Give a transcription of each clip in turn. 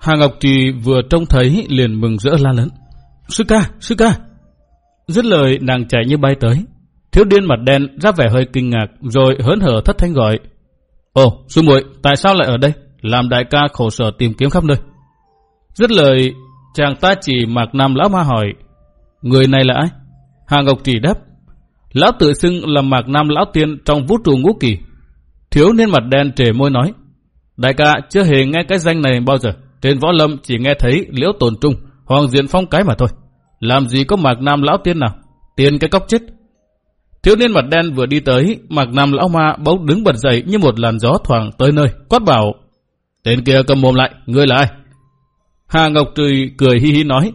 Hà Ngọc Trì vừa trông thấy liền mừng rỡ la lớn. Sư ca, sư ca. Dứt lời nàng chạy như bay tới. Thiếu điên mặt đen ra vẻ hơi kinh ngạc rồi hớn hở thất thanh gọi. Ồ, sư muội, tại sao lại ở đây? Làm đại ca khổ sở tìm kiếm khắp nơi. Dứt lời, chàng ta chỉ Mạc Nam Lão Ma hỏi. Người này là ai? Hà Ngọc Trì đáp. Lão tự xưng là Mạc Nam Lão Tiên trong vũ trụ ngũ kỳ. Thiếu niên mặt đen trề môi nói. Đại ca chưa hề nghe cái danh này bao giờ. Trên võ lâm chỉ nghe thấy liễu tồn trung, hoàng diện phong cái mà thôi. Làm gì có Mạc Nam Lão Tiên nào? Tiên cái cốc chết. Thiếu niên mặt đen vừa đi tới, Mạc Nam Lão Ma bỗng đứng bật dậy như một làn gió thoảng tới nơi, quát bảo. Tên kia cầm mồm lại, ngươi là ai? Hà Ngọc Trùy cười hi hi nói.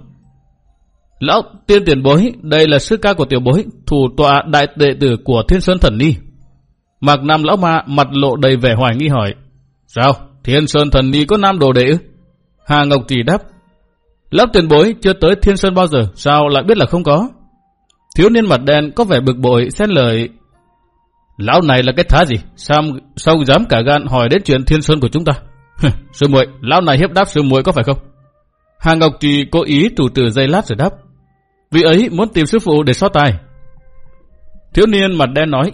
Lão tiên tiền bối, đây là sư ca của tiểu bối, thủ tọa đại đệ tử của Thiên Sơn Thần Ni. Mạc Nam Lão Ma mặt lộ đầy vẻ hoài nghi hỏi. Sao? Thiên Sơn Thần Ni có nam đồ đệ ư? Hà Ngọc Trì đáp. Lão tiền bối chưa tới Thiên Sơn bao giờ, sao lại biết là không có? Thiếu niên mặt đen có vẻ bực bội xét lời. Lão này là cái thá gì? Sao, sao dám cả gan hỏi đến chuyện Thiên Sơn của chúng ta? sư muội, lão này hiếp đáp sư muội có phải không? Hà Ngọc Trì cố ý chủ trừ dây lát rồi đáp. Vì ấy muốn tìm sư phụ để so tài. Thiếu niên mặt đen nói.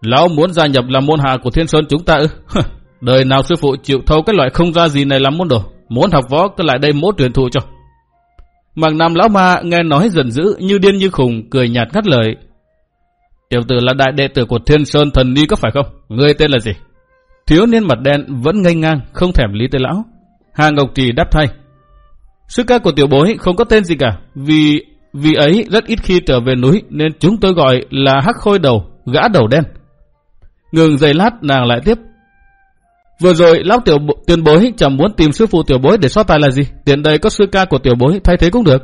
Lão muốn gia nhập làm môn hạ của Thiên Sơn chúng ta ư? Đời nào sư phụ chịu thâu cái loại không ra gì này làm môn đồ. Muốn học võ cứ lại đây mốt truyền thụ cho. Mạc Nam Lão Ma nghe nói giận dữ như điên như khùng cười nhạt ngắt lời. Tiểu tử là đại đệ tử của Thiên Sơn Thần Ni có phải không? Ngươi tên là gì? Thiếu niên mặt đen vẫn ngây ngang không thèm lý tới lão. Hà Ngọc Trì đáp thay. Sư ca của tiểu bối không có tên gì cả, vì vì ấy rất ít khi trở về núi nên chúng tôi gọi là hắc khôi đầu, gã đầu đen. Ngừng giây lát nàng lại tiếp. Vừa rồi lão tiểu tiền bối chẳng muốn tìm sư phụ tiểu bối để so tài là gì, tiện đây có sư ca của tiểu bối thay thế cũng được.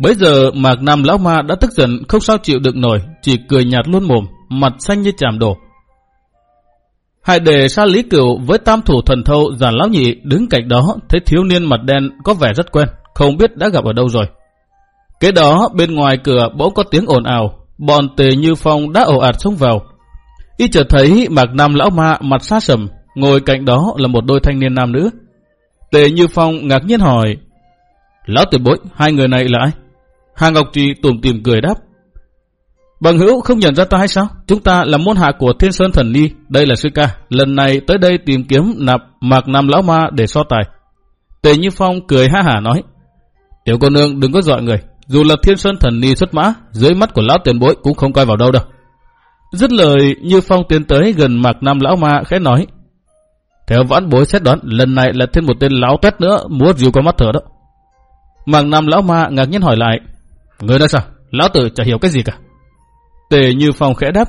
Bây giờ Mạc Nam lão ma đã tức giận không sao chịu đựng nổi, chỉ cười nhạt luôn mồm, mặt xanh như chàm đổ. Hãy để xa lý cửu với tam thủ thần thâu giản lão nhị đứng cạnh đó thấy thiếu niên mặt đen có vẻ rất quen, không biết đã gặp ở đâu rồi. Kế đó bên ngoài cửa bỗng có tiếng ồn ào, bọn tề như phong đã ồ ạt xông vào. Y chợt thấy mạc nam lão ma mặt xa sầm, ngồi cạnh đó là một đôi thanh niên nam nữ. Tề như phong ngạc nhiên hỏi, Lão tuyệt bối, hai người này là ai? Hà Ngọc Trì tủm tìm cười đáp, Bằng hữu không nhận ra ta hay sao? Chúng ta là môn hạ của Thiên Sơn Thần Ni, đây là sư ca. Lần này tới đây tìm kiếm nạp mạc nam lão ma để so tài. Tề Như Phong cười ha hả nói. Tiểu cô nương đừng có dọa người. Dù là Thiên Sơn Thần Ni xuất mã, dưới mắt của lão tiền bối cũng không coi vào đâu đâu. Dứt lời Như Phong tiến tới gần mạc nam lão ma khẽ nói. Theo vãn bối xét đoán, lần này là thêm một tên lão tét nữa, múa dìu có mắt thở đó. Mạc nam lão ma ngạc nhiên hỏi lại. Người nói sao? Lão tử chả hiểu cái gì cả. Tề Như Phong khẽ đáp.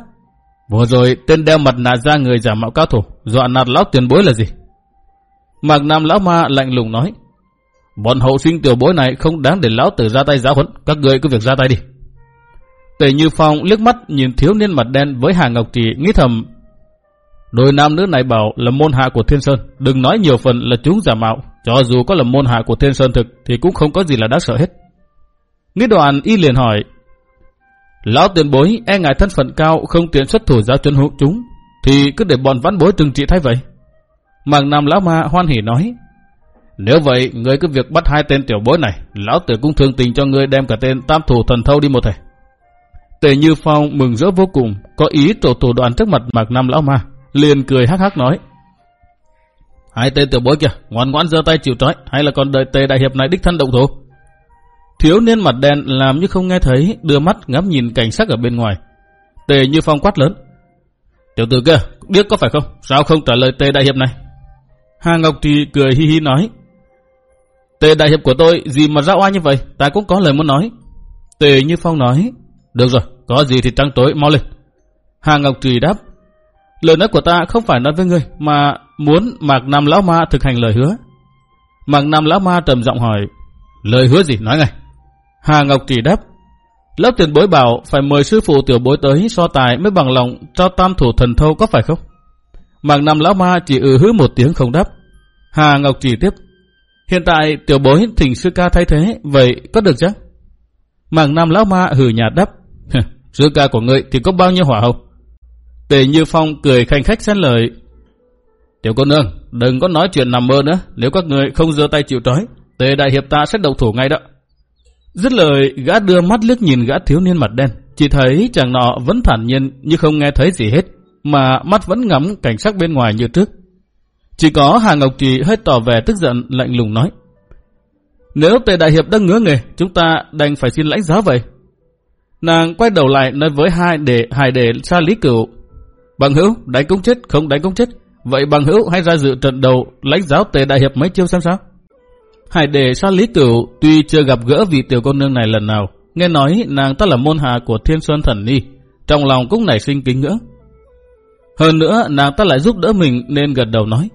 Vừa rồi tên đeo mặt nạ ra người giả mạo cao thủ, dọa nạt lão tiền bối là gì? Mạc Nam lão ma lạnh lùng nói. Bọn hậu sinh tiểu bối này không đáng để lão tử ra tay giáo huấn, các người cứ việc ra tay đi. Tề Như Phong liếc mắt nhìn thiếu niên mặt đen với Hà Ngọc Trì nghĩ thầm. Đôi nam nữ này bảo là môn hạ của Thiên Sơn, đừng nói nhiều phần là chúng giả mạo, cho dù có là môn hạ của Thiên Sơn thực thì cũng không có gì là đáng sợ hết. Nghĩ đoàn y liền hỏi, Lão tiền bối e ngại thân phận cao không tiện xuất thủ giáo chân hữu chúng, thì cứ để bọn vãn bối trừng trị thay vậy. Mạng Nam Lão Ma hoan hỉ nói, nếu vậy, ngươi cứ việc bắt hai tên tiểu bối này, lão tử cũng thương tình cho ngươi đem cả tên tam thủ thần thâu đi một thể. Tề Như Phong mừng rỡ vô cùng, có ý tổ thủ đoạn trước mặt Mạc Nam Lão Ma, liền cười hắc hắc nói. Hai tên tiểu bối kìa, ngoan ngoãn giơ tay chịu trói, hay là còn đợi tề đại hiệp này đích thân động thủ? Thiếu niên mặt đen làm như không nghe thấy, đưa mắt ngắm nhìn cảnh sắc ở bên ngoài. Tề Như Phong quát lớn. Tiểu tử kia, biết có phải không? Sao không trả lời Tề Đại Hiệp này? Hà Ngọc thì cười hi hi nói. Tề Đại Hiệp của tôi gì mà ra oai như vậy, ta cũng có lời muốn nói. Tề Như Phong nói. Được rồi, có gì thì trăng tối mau lên. Hà Ngọc Trì đáp. Lời nói của ta không phải nói với ngươi, mà muốn Mạc Nam Lão Ma thực hành lời hứa. Mạc Nam Lão Ma trầm giọng hỏi. Lời hứa gì? Nói ngay. Hà Ngọc Trì đáp. Lớp tiền bối bảo phải mời sư phụ tiểu bối tới so tài mới bằng lòng cho tam thủ thần thâu có phải không? Mạc Nam Lão Ma chỉ ừ hứ một tiếng không đáp. Hà Ngọc Trì tiếp. Hiện tại tiểu bối thỉnh sư ca thay thế, vậy có được chứ? Mạc Nam Lão Ma hừ nhạt đáp. Giữa ca của ngươi thì có bao nhiêu hỏa hậu? Tề Như Phong cười khanh khách xen lời. Tiểu cô nương, đừng có nói chuyện nằm mơ nữa, nếu các người không giơ tay chịu trói, tề đại hiệp ta sẽ động thủ ngay đó. Dứt lời, gã đưa mắt liếc nhìn gã thiếu niên mặt đen, chỉ thấy chàng nọ vẫn thản nhiên như không nghe thấy gì hết, mà mắt vẫn ngắm cảnh sắc bên ngoài như trước. Chỉ có Hà Ngọc Trì hơi tỏ vẻ tức giận, lạnh lùng nói. Nếu tề đại hiệp đang ngứa nghề, chúng ta đành phải xin lãnh giáo vậy. Nàng quay đầu lại nói với hai đệ hai đệ xa lý cửu. Bằng hữu, đánh công chết, không đánh công chết. Vậy bằng hữu hãy ra dự trận đầu lãnh giáo tề đại hiệp mấy chiêu xem sao. Hải đệ xa lý cửu tuy chưa gặp gỡ vị tiểu cô nương này lần nào, nghe nói nàng ta là môn hạ của thiên xuân thần ni, trong lòng cũng nảy sinh kính ngưỡng. Hơn nữa nàng ta lại giúp đỡ mình nên gật đầu nói.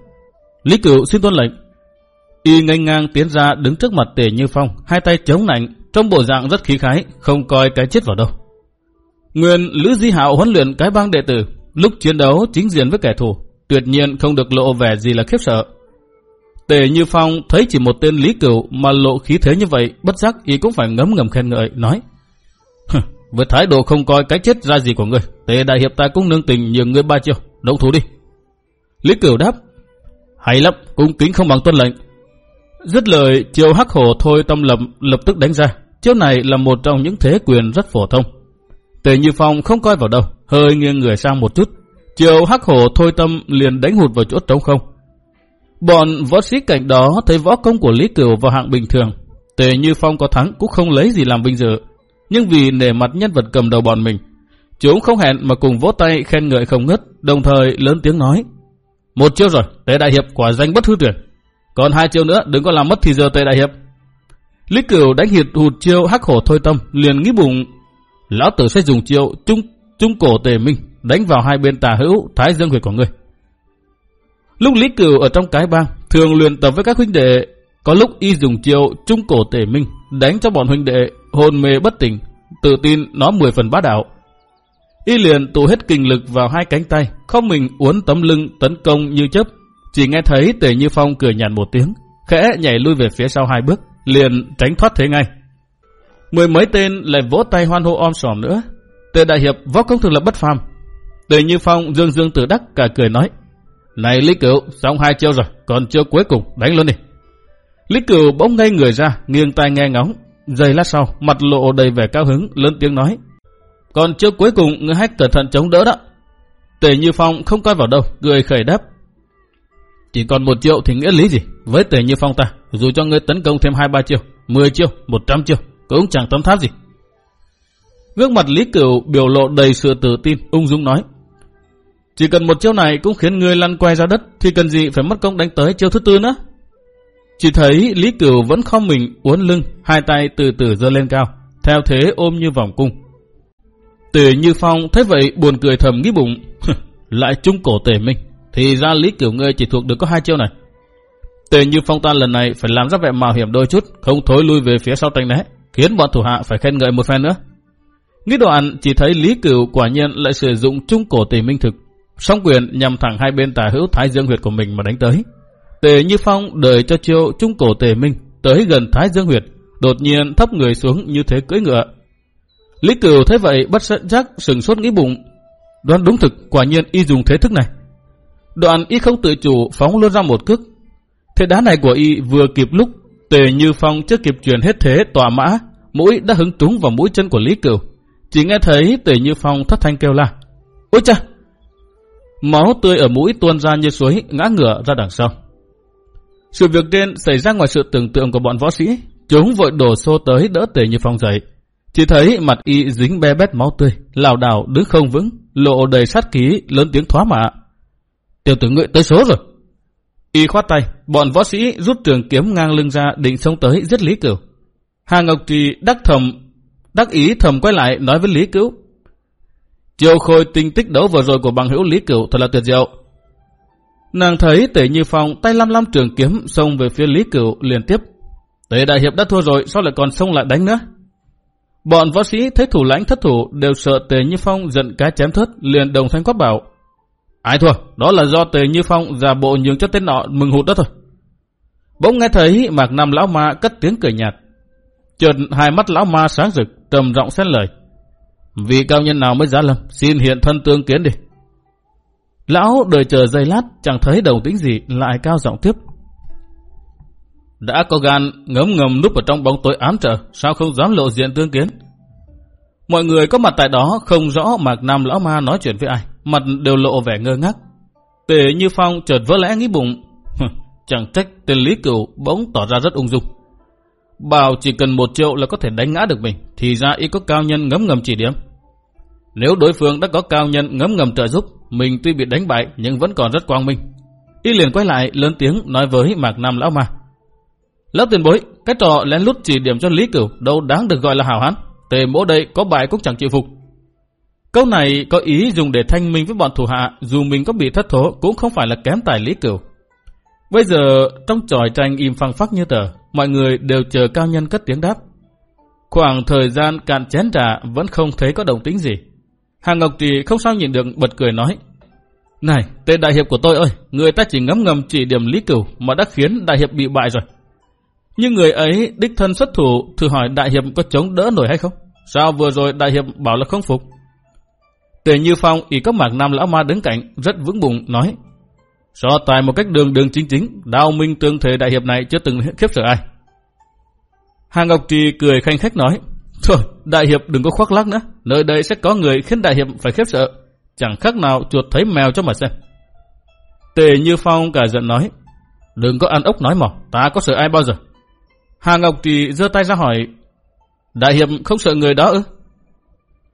Lý cửu xin tuân lệnh. Y ngay ngang tiến ra đứng trước mặt tề như phong, hai tay chống nạnh, trong bộ dạng rất khí khái, không coi cái chết vào đâu. Nguyên Lữ Di Hạo huấn luyện cái bang đệ tử, lúc chiến đấu chính diện với kẻ thù, tuyệt nhiên không được lộ vẻ gì là khiếp sợ. Tề Như Phong thấy chỉ một tên Lý Cửu mà lộ khí thế như vậy, bất giác y cũng phải ngấm ngầm khen ngợi, nói. Với thái độ không coi cái chết ra gì của người, Tề Đại Hiệp ta cũng nương tình nhường người ba chiêu, động thủ đi. Lý Cửu đáp, hay lắm, cung kính không bằng tuân lệnh. Dứt lời, chiều hắc hổ thôi tâm lập lập tức đánh ra. Chiêu này là một trong những thế quyền rất phổ thông. Tề Như Phong không coi vào đâu, hơi nghiêng người sang một chút. Chiều hắc hổ thôi tâm liền đánh hụt vào chỗ trống không. Bọn võ sĩ cạnh đó thấy võ công của Lý Cửu vào hạng bình thường. Tề Như Phong có thắng cũng không lấy gì làm vinh dự. Nhưng vì nể mặt nhân vật cầm đầu bọn mình, chúng không hẹn mà cùng vỗ tay khen ngợi không ngất, đồng thời lớn tiếng nói. Một chiêu rồi, Tề Đại Hiệp quả danh bất hư tuyển. Còn hai chiêu nữa đừng có làm mất thì giờ Tề Đại Hiệp. Lý Cửu đánh hiệt hụt chiêu hắc hổ thôi tâm, liền nghĩ bụng. Lão tử sẽ dùng chiêu trung trung cổ tề minh, đánh vào hai bên tà hữu, thái dương huyệt của ngươi. Lúc Lý Cửu ở trong cái bang, thường luyện tập với các huynh đệ, có lúc y dùng chiêu trung cổ tề minh, đánh cho bọn huynh đệ hồn mê bất tỉnh, tự tin nó mười phần bá đạo. Y liền tụ hết kinh lực vào hai cánh tay, không mình uốn tấm lưng tấn công như chớp. Chỉ nghe thấy Tề Như Phong cười nhàn một tiếng, khẽ nhảy lui về phía sau hai bước, liền tránh thoát thế ngay. Mười mấy tên lại vỗ tay hoan hô om sòm nữa. Tề Đại Hiệp võ công thực là bất phàm. Tề Như Phong dương dương tự đắc cả cười nói. Này Lý Cửu, xong hai chiêu rồi, còn chiêu cuối cùng, đánh luôn đi. Lý Cửu bỗng ngay người ra, nghiêng tai nghe ngóng. Giây lát sau, mặt lộ đầy vẻ cao hứng, lớn tiếng nói. Còn chiêu cuối cùng, người hãy cẩn thận chống đỡ đó. Tề Như Phong không coi vào đâu, cười khởi đáp. Chỉ còn một triệu thì nghĩa lý gì? Với Tề Như Phong ta, dù cho ngươi tấn công thêm hai ba chiêu, 10 chiêu, 100 chiêu, cũng chẳng tấm tháp gì. Gương mặt Lý Cửu biểu lộ đầy sự tự tin, ung dung nói. Chỉ cần một chiêu này cũng khiến ngươi lăn quay ra đất, thì cần gì phải mất công đánh tới chiêu thứ tư nữa. Chỉ thấy Lý Cửu vẫn không mình uốn lưng, hai tay từ từ dơ lên cao, theo thế ôm như vòng cung. Tề Như Phong thấy vậy buồn cười thầm nghĩ bụng, lại trung cổ tề minh, thì ra Lý Cửu ngươi chỉ thuộc được có hai chiêu này. Tề Như Phong ta lần này phải làm ra vẻ mạo hiểm đôi chút, không thối lui về phía sau tranh né, khiến bọn thủ hạ phải khen ngợi một phen nữa. Nghĩ đoạn chỉ thấy Lý Cửu quả nhiên lại sử dụng trung cổ tề minh thực, song quyền nhằm thẳng hai bên tà hữu thái dương huyệt của mình mà đánh tới. Tề Như Phong đợi cho chiêu trung cổ tề minh tới gần thái dương huyệt, đột nhiên thấp người xuống như thế cưỡi ngựa. Lý Cửu thấy vậy bất giác sừng sốt nghĩ bụng, đoán đúng thực quả nhiên y dùng thế thức này. Đoạn y không tự chủ phóng luôn ra một cước. Thế đá này của y vừa kịp lúc Tề Như Phong chưa kịp truyền hết thế tòa mã, mũi đã hứng trúng vào mũi chân của Lý Cửu. Chỉ nghe thấy Tề Như Phong thất thanh kêu la. Ôi cha! Máu tươi ở mũi tuôn ra như suối ngã ngửa ra đằng sau. Sự việc trên xảy ra ngoài sự tưởng tượng của bọn võ sĩ. Chúng vội đổ xô tới đỡ Tề Như Phong dậy. Chỉ thấy mặt y dính be bét máu tươi, lảo đảo đứng không vững, lộ đầy sát khí, lớn tiếng thoá mạ. Tiểu tử ngụy tới số rồi. Y khoát tay, bọn võ sĩ rút trường kiếm ngang lưng ra định xông tới giết Lý Cửu. Hà Ngọc Trì đắc thầm, đắc ý thầm quay lại nói với Lý Cửu. Chiều khôi tinh tích đấu vừa rồi của bằng hữu Lý Cửu thật là tuyệt diệu. Nàng thấy Tề Như Phong tay lăm lăm trường kiếm xông về phía Lý Cửu liền tiếp. Tề Đại Hiệp đã thua rồi, sao lại còn xông lại đánh nữa? Bọn võ sĩ thấy thủ lãnh thất thủ đều sợ Tề Như Phong giận cá chém thớt liền đồng thanh quát bảo. Ai thua, đó là do Tề Như Phong giả bộ nhường cho tên nọ mừng hụt đó thôi. Bỗng nghe thấy Mạc Nam Lão Ma cất tiếng cười nhạt. Chợt hai mắt Lão Ma sáng rực, trầm giọng xét lời. Vì cao nhân nào mới giá lâm, xin hiện thân tương kiến đi. Lão đợi chờ giây lát, chẳng thấy đồng tính gì, lại cao giọng tiếp. Đã có gan ngấm ngầm núp ở trong bóng tối ám trở, sao không dám lộ diện tương kiến? Mọi người có mặt tại đó không rõ Mạc Nam Lão Ma nói chuyện với ai, mặt đều lộ vẻ ngơ ngác. Tề Như Phong chợt vỡ lẽ nghĩ bụng, chẳng trách tên Lý Cửu bỗng tỏ ra rất ung dung. Bảo chỉ cần một triệu là có thể đánh ngã được mình, thì ra y có cao nhân ngấm ngầm chỉ điểm. Nếu đối phương đã có cao nhân ngấm ngầm trợ giúp, mình tuy bị đánh bại nhưng vẫn còn rất quang minh. Y liền quay lại lớn tiếng nói với Mạc Nam Lão Ma. Lão tiền bối, cái trò lén lút chỉ điểm cho Lý Cửu đâu đáng được gọi là hảo hán. Tề mỗ đây có bại cũng chẳng chịu phục. Câu này có ý dùng để thanh minh với bọn thủ hạ dù mình có bị thất thố cũng không phải là kém tài Lý Cửu. Bây giờ trong tròi tranh im phăng phắc như tờ, mọi người đều chờ cao nhân cất tiếng đáp. Khoảng thời gian cạn chén trà vẫn không thấy có động tĩnh gì. Hàng Ngọc Trì không sao nhìn được bật cười nói. Này, tên đại hiệp của tôi ơi, người ta chỉ ngấm ngầm chỉ điểm Lý Cửu mà đã khiến đại hiệp bị bại rồi. Nhưng người ấy đích thân xuất thủ thử hỏi đại hiệp có chống đỡ nổi hay không? Sao vừa rồi đại hiệp bảo là không phục? Tề Như Phong ý có mạc nam lão ma đứng cạnh rất vững bụng nói So tài một cách đường đường chính chính, đào minh tương thể đại hiệp này chưa từng khiếp sợ ai. Hàng Ngọc Trì cười khanh khách nói, Thôi, đại hiệp đừng có khoác lác nữa, nơi đây sẽ có người khiến đại hiệp phải khiếp sợ, chẳng khác nào chuột thấy mèo cho mà xem. Tề Như Phong cả giận nói, đừng có ăn ốc nói mỏ, ta có sợ ai bao giờ. Hà Ngọc Trì giơ tay ra hỏi, đại hiệp không sợ người đó ư?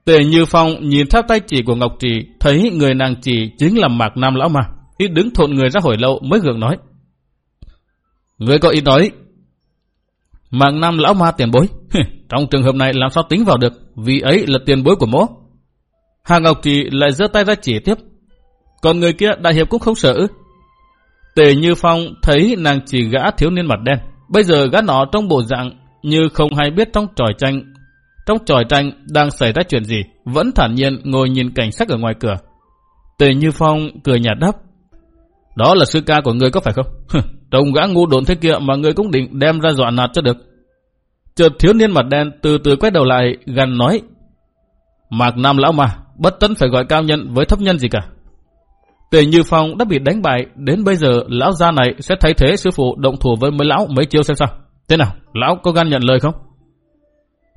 Tề Như Phong nhìn theo tay chỉ của Ngọc Trì, thấy người nàng chỉ chính là Mạc Nam Lão mà. Y đứng thộn người ra hồi lâu mới gượng nói. Người có ý nói. Mạc Nam Lão Ma tiền bối. Trong trường hợp này làm sao tính vào được, vì ấy là tiền bối của mỗ. Hà Ngọc Trì lại giơ tay ra chỉ tiếp. Còn người kia đại hiệp cũng không sợ. Tề Như Phong thấy nàng chỉ gã thiếu niên mặt đen. Bây giờ gã nó trong bộ dạng như không hay biết trong tròi tranh trong tròi tranh đang xảy ra chuyện gì, vẫn thản nhiên ngồi nhìn cảnh sắc ở ngoài cửa. Tề Như Phong cười nhạt đáp. Đó là sư ca của người có phải không? Trông gã ngu đồn thế kia mà người cũng định đem ra dọa nạt cho được. Chợt thiếu niên mặt đen từ từ quét đầu lại gần nói. Mạc Nam lão mà, bất tấn phải gọi cao nhân với thấp nhân gì cả. Tề Như Phong đã bị đánh bại, đến bây giờ lão gia này sẽ thay thế sư phụ động thủ với mấy lão mấy chiêu xem sao. Thế nào, lão có gan nhận lời không?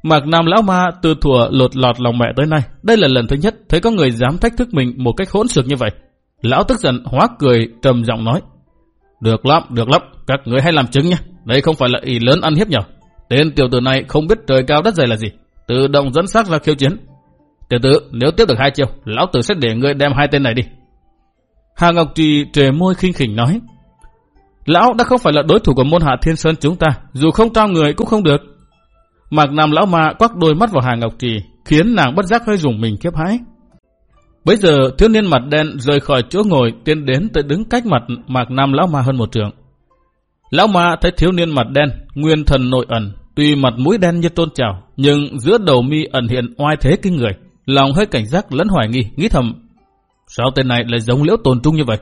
Mạc Nam lão ma từ thủa lột lọt lòng mẹ tới nay, đây là lần thứ nhất thấy có người dám thách thức mình một cách hỗn xược như vậy. Lão tức giận hóa cười trầm giọng nói: "Được lắm, được lắm, các người hãy làm chứng nhé. Đây không phải là ý lớn ăn hiếp nhỏ Tên tiểu tử này không biết trời cao đất dày là gì, tự động dẫn xác ra khiêu chiến. Tiểu tử, nếu tiếp được hai chiêu, lão tử sẽ để ngươi đem hai tên này đi." Hà Ngọc Trì trề môi khinh khỉnh nói: Lão đã không phải là đối thủ của môn hạ thiên sơn chúng ta, dù không trao người cũng không được. Mạc Nam lão ma quắc đôi mắt vào Hà Ngọc kỳ khiến nàng bất giác hơi dùng mình kiếp hãi. Bây giờ thiếu niên mặt đen rời khỏi chỗ ngồi tiến đến tới đứng cách mặt Mạc Nam lão ma hơn một trường. Lão ma thấy thiếu niên mặt đen, nguyên thần nội ẩn, tuy mặt mũi đen như tôn trào, nhưng giữa đầu mi ẩn hiện oai thế kinh người, lòng hơi cảnh giác lẫn hoài nghi, nghĩ thầm. Sao tên này lại giống liễu tồn trung như vậy?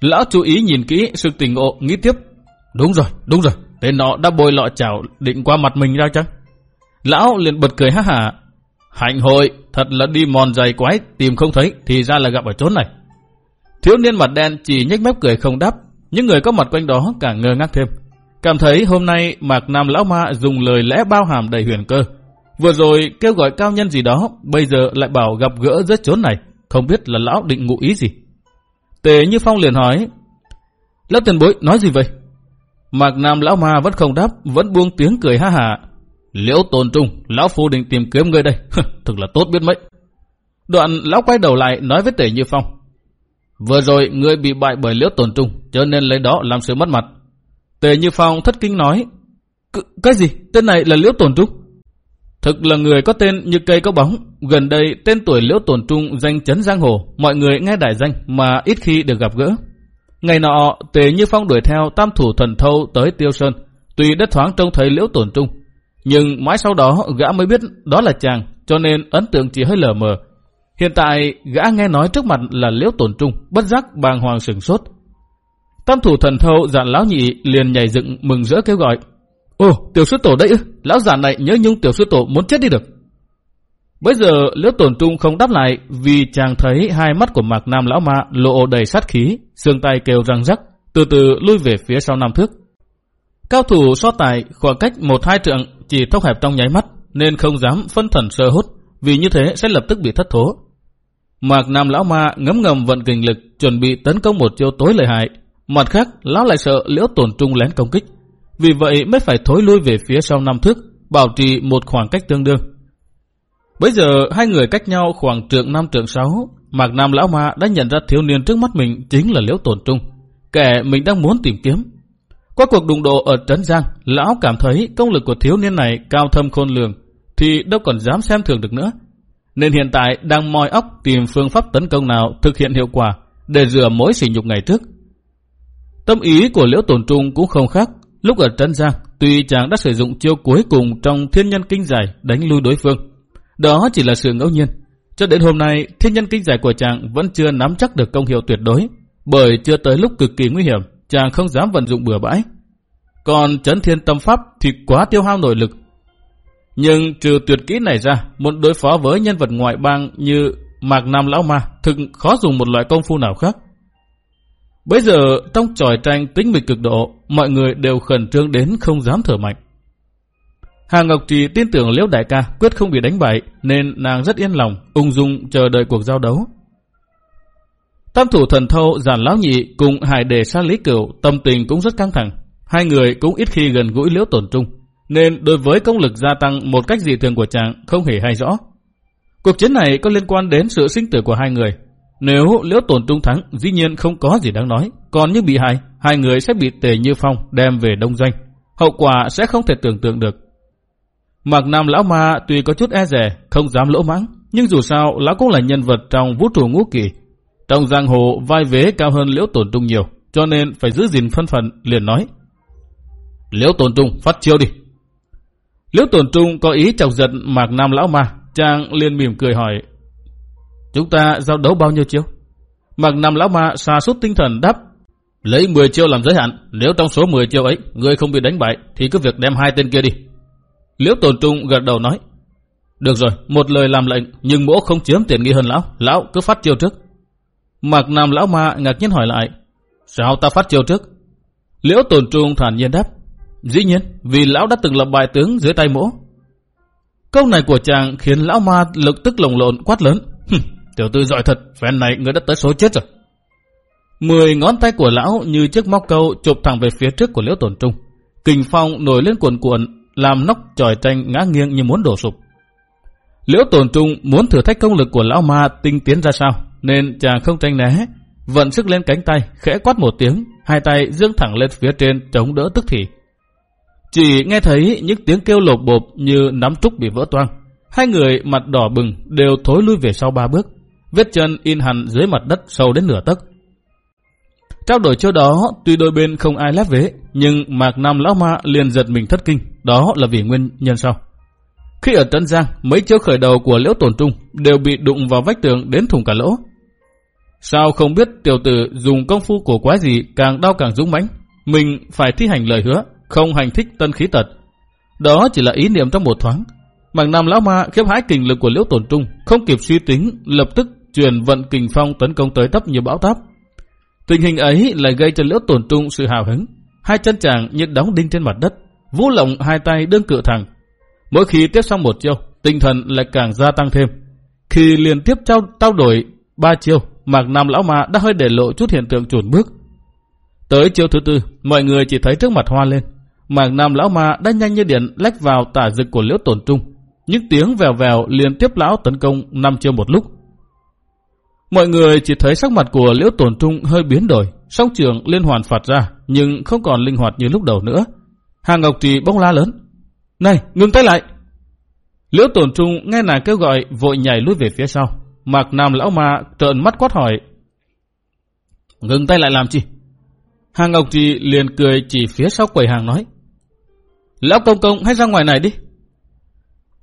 Lão chú ý nhìn kỹ sự tình ngộ, nghĩ tiếp. Đúng rồi, đúng rồi, Tên nọ đã bôi lọ chảo định qua mặt mình ra chăng? Lão liền bật cười ha hả. Hạnh hội, thật là đi mòn dày quái, tìm không thấy, thì ra là gặp ở chốn này. Thiếu niên mặt đen chỉ nhếch mép cười không đáp, những người có mặt quanh đó càng ngơ ngác thêm. Cảm thấy hôm nay Mạc Nam Lão Ma dùng lời lẽ bao hàm đầy huyền cơ. Vừa rồi kêu gọi cao nhân gì đó, bây giờ lại bảo gặp gỡ rất chốn này, không biết là Lão định ngụ ý gì. Tề Như Phong liền hỏi, Lão tiền bối nói gì vậy? Mạc Nam lão ma vẫn không đáp, vẫn buông tiếng cười ha hả. Liễu tồn trung, lão phu định tìm kiếm ngươi đây, thực là tốt biết mấy. Đoạn lão quay đầu lại nói với Tề Như Phong. Vừa rồi ngươi bị bại bởi liễu tồn trung, cho nên lấy đó làm sự mất mặt. Tề Như Phong thất kinh nói. Cái gì? Tên này là liễu tồn trung? Thực là người có tên như cây có bóng. Gần đây tên tuổi liễu tồn trung danh chấn giang hồ, mọi người nghe đại danh mà ít khi được gặp gỡ. Ngày nọ, Tề Như Phong đuổi theo tam thủ thần thâu tới Tiêu Sơn, tuy đất thoáng trông thấy liễu tổn trung. Nhưng mãi sau đó gã mới biết đó là chàng, cho nên ấn tượng chỉ hơi lờ mờ. Hiện tại, gã nghe nói trước mặt là liễu tổn trung, bất giác bàng hoàng sừng sốt. Tam thủ thần thâu dặn lão nhị liền nhảy dựng mừng rỡ kêu gọi. Ồ, tiểu sư tổ đấy ư, lão già này nhớ nhung tiểu sư tổ muốn chết đi được. Bây giờ Liễu Tổn Trung không đáp lại vì chàng thấy hai mắt của Mạc Nam Lão Ma lộ đầy sát khí, xương tay kêu răng rắc, từ từ lui về phía sau năm thước. Cao thủ so tài khoảng cách một hai trượng chỉ thốc hẹp trong nháy mắt nên không dám phân thần sơ hút vì như thế sẽ lập tức bị thất thố. Mạc Nam Lão Ma ngấm ngầm vận kình lực chuẩn bị tấn công một chiêu tối lợi hại. Mặt khác, Lão lại sợ Liễu Tổn Trung lén công kích. Vì vậy mới phải thối lui về phía sau năm thước, bảo trì một khoảng cách tương đương. Bây giờ hai người cách nhau khoảng trượng năm trượng sáu, Mạc Nam Lão Ma đã nhận ra thiếu niên trước mắt mình chính là Liễu Tồn Trung, kẻ mình đang muốn tìm kiếm. Qua cuộc đụng độ ở Trấn Giang, Lão cảm thấy công lực của thiếu niên này cao thâm khôn lường, thì đâu còn dám xem thường được nữa. Nên hiện tại đang moi óc tìm phương pháp tấn công nào thực hiện hiệu quả để rửa mối sỉ nhục ngày trước. Tâm ý của Liễu Tồn Trung cũng không khác. Lúc ở Trấn Giang, tuy chàng đã sử dụng chiêu cuối cùng trong thiên nhân kinh giải đánh lui đối phương, đó chỉ là sự ngẫu nhiên. Cho đến hôm nay, thiên nhân kinh giải của chàng vẫn chưa nắm chắc được công hiệu tuyệt đối, bởi chưa tới lúc cực kỳ nguy hiểm, chàng không dám vận dụng bừa bãi. Còn chấn thiên tâm pháp thì quá tiêu hao nội lực. Nhưng trừ tuyệt kỹ này ra, muốn đối phó với nhân vật ngoại bang như Mạc Nam Lão Ma thực khó dùng một loại công phu nào khác. Bây giờ trong tròi tranh tính mịch cực độ, mọi người đều khẩn trương đến không dám thở mạnh. Hà Ngọc Trì tin tưởng Liễu Đại ca quyết không bị đánh bại nên nàng rất yên lòng, ung dung chờ đợi cuộc giao đấu. Tam thủ thần thâu giản lão nhị cùng hải đề Sa lý cửu tâm tình cũng rất căng thẳng. Hai người cũng ít khi gần gũi Liễu Tổn Trung nên đối với công lực gia tăng một cách dị thường của chàng không hề hay rõ. Cuộc chiến này có liên quan đến sự sinh tử của hai người. Nếu Liễu Tổn Trung thắng, dĩ nhiên không có gì đáng nói. Còn như bị hại, hai người sẽ bị Tề Như Phong đem về đông doanh. Hậu quả sẽ không thể tưởng tượng được. Mạc Nam Lão Ma tuy có chút e rè, không dám lỗ mãng, nhưng dù sao Lão cũng là nhân vật trong vũ trụ ngũ kỳ. Trong giang hồ vai vế cao hơn Liễu Tổn Trung nhiều, cho nên phải giữ gìn phân phận, liền nói. Liễu Tổn Trung phát chiêu đi. Liễu Tổn Trung có ý chọc giận Mạc Nam Lão Ma, chàng liền mỉm cười hỏi. Chúng ta giao đấu bao nhiêu chiêu? Mạc Nam Lão Ma xa sút tinh thần đáp. Lấy 10 chiêu làm giới hạn, nếu trong số 10 chiêu ấy, người không bị đánh bại, thì cứ việc đem hai tên kia đi. Liễu Tồn Trung gật đầu nói. Được rồi, một lời làm lệnh, nhưng mỗ không chiếm tiền nghi hơn lão. Lão cứ phát chiêu trước. Mạc Nam Lão Ma ngạc nhiên hỏi lại. Sao ta phát chiêu trước? Liễu Tồn Trung thản nhiên đáp. Dĩ nhiên, vì lão đã từng lập bài tướng dưới tay mỗ. Câu này của chàng khiến lão ma lực tức lồng lộn quát lớn. Tiểu tư giỏi thật, phen này người đã tới số chết rồi. Mười ngón tay của lão như chiếc móc câu chụp thẳng về phía trước của Liễu Tồn Trung. Kình phong nổi lên cuộn cuộn, làm nóc tròi tranh ngã nghiêng như muốn đổ sụp. Liễu Tồn Trung muốn thử thách công lực của lão ma tinh tiến ra sao, nên chàng không tranh né, vận sức lên cánh tay, khẽ quát một tiếng, hai tay dương thẳng lên phía trên chống đỡ tức thì. Chỉ nghe thấy những tiếng kêu lột bộp như nắm trúc bị vỡ toang. Hai người mặt đỏ bừng đều thối lui về sau ba bước, vết chân in hẳn dưới mặt đất sâu đến nửa tấc. Trao đổi chỗ đó, tuy đôi bên không ai lép vế, nhưng Mạc Nam Lão Ma liền giật mình thất kinh, đó là vì nguyên nhân sau. Khi ở Tân Giang, mấy chiêu khởi đầu của Liễu Tổn Trung đều bị đụng vào vách tường đến thùng cả lỗ. Sao không biết tiểu tử dùng công phu của quái gì càng đau càng dũng mãnh, mình phải thi hành lời hứa, không hành thích tân khí tật. Đó chỉ là ý niệm trong một thoáng. Mạc Nam Lão Ma khiếp hãi kình lực của Liễu Tổn Trung, không kịp suy tính, lập tức truyền vận kình phong tấn công tới tấp như bão táp. Tình hình ấy lại gây cho liễu tổn trung sự hào hứng. Hai chân chàng như đóng đinh trên mặt đất, vũ lộng hai tay đương cự thẳng. Mỗi khi tiếp xong một chiêu, tinh thần lại càng gia tăng thêm. Khi liên tiếp trao, trao đổi ba chiêu, Mạc Nam Lão Ma đã hơi để lộ chút hiện tượng chuồn bước. Tới chiêu thứ tư, mọi người chỉ thấy trước mặt hoa lên. Mạc Nam Lão Ma đã nhanh như điện lách vào tả dực của liễu tổn trung. Những tiếng vèo vèo liên tiếp lão tấn công năm chiêu một lúc. Mọi người chỉ thấy sắc mặt của Liễu Tổn Trung hơi biến đổi, song trường liên hoàn phạt ra, nhưng không còn linh hoạt như lúc đầu nữa. Hàng Ngọc Trì bông la lớn. Này, ngừng tay lại! Liễu Tổn Trung nghe nàng kêu gọi vội nhảy lùi về phía sau. Mạc Nam Lão Ma trợn mắt quát hỏi. Ngừng tay lại làm chi? Hàng Ngọc Trì liền cười chỉ phía sau quầy hàng nói. Lão công công hãy ra ngoài này đi.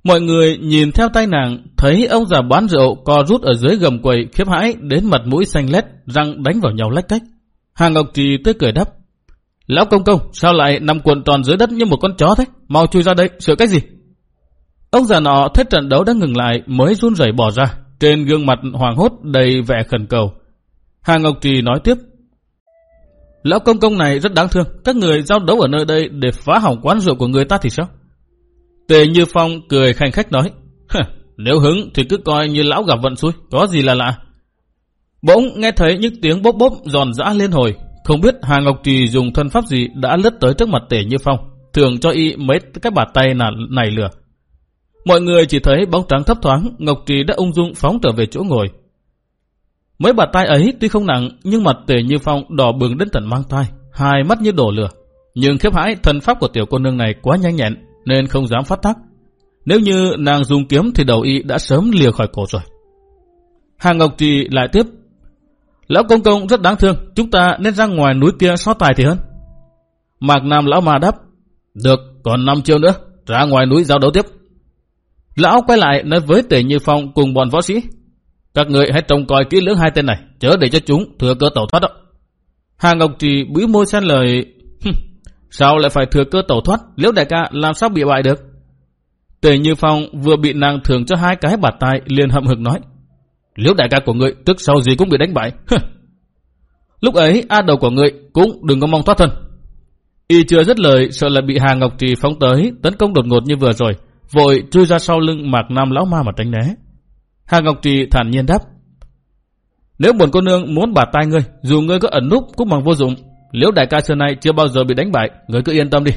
Mọi người nhìn theo tay nàng, thấy ông già bán rượu co rút ở dưới gầm quầy khiếp hãi đến mặt mũi xanh lét, răng đánh vào nhau lách cách. Hàng Ngọc Trì tươi cười đáp. Lão công công, sao lại nằm cuộn tròn dưới đất như một con chó thế? Mau chui ra đây, sợ cách gì? Ông già nọ thấy trận đấu đã ngừng lại mới run rẩy bỏ ra, trên gương mặt hoàng hốt đầy vẻ khẩn cầu. Hà Ngọc Trì nói tiếp. Lão công công này rất đáng thương, các người giao đấu ở nơi đây để phá hỏng quán rượu của người ta thì sao? Tề Như Phong cười khanh khách nói. Nếu hứng thì cứ coi như lão gặp vận xui, có gì là lạ. Bỗng nghe thấy những tiếng bốp bốp giòn giã liên hồi. Không biết Hà Ngọc Trì dùng thân pháp gì đã lướt tới trước mặt tể Như Phong, thường cho y mấy cái bà tay là này lửa. Mọi người chỉ thấy bóng trắng thấp thoáng, Ngọc Trì đã ung dung phóng trở về chỗ ngồi. Mấy bà tay ấy tuy không nặng, nhưng mặt Tề Như Phong đỏ bừng đến tận mang tay, hai mắt như đổ lửa. Nhưng khiếp hãi thân pháp của tiểu cô nương này quá nhanh nhẹn, nên không dám phát tác. Nếu như nàng dùng kiếm thì đầu y đã sớm lìa khỏi cổ rồi. Hàng Ngọc Trì lại tiếp. Lão công công rất đáng thương, chúng ta nên ra ngoài núi kia so tài thì hơn. Mạc Nam lão mà đáp. Được, còn 5 chiêu nữa, ra ngoài núi giao đấu tiếp. Lão quay lại nói với Tề Như Phong cùng bọn võ sĩ. Các người hãy trông coi kỹ lưỡng hai tên này, chớ để cho chúng thừa cơ tẩu thoát đó. Hà Ngọc Trì bĩu môi xen lời, sao lại phải thừa cơ tẩu thoát, liễu đại ca làm sao bị bại được? Tề Như Phong vừa bị nàng thưởng cho hai cái bạt tay liền hậm hực nói. Liễu đại ca của ngươi tức sau gì cũng bị đánh bại. Lúc ấy A đầu của ngươi cũng đừng có mong thoát thân. Y chưa dứt lời sợ là bị Hà Ngọc Trì phóng tới tấn công đột ngột như vừa rồi, vội chui ra sau lưng Mạc Nam lão ma mà tránh né. Hà Ngọc Trì thản nhiên đáp. Nếu buồn cô nương muốn bà tay ngươi, dù ngươi có ẩn núp cũng bằng vô dụng. Liễu đại ca xưa nay chưa bao giờ bị đánh bại, ngươi cứ yên tâm đi.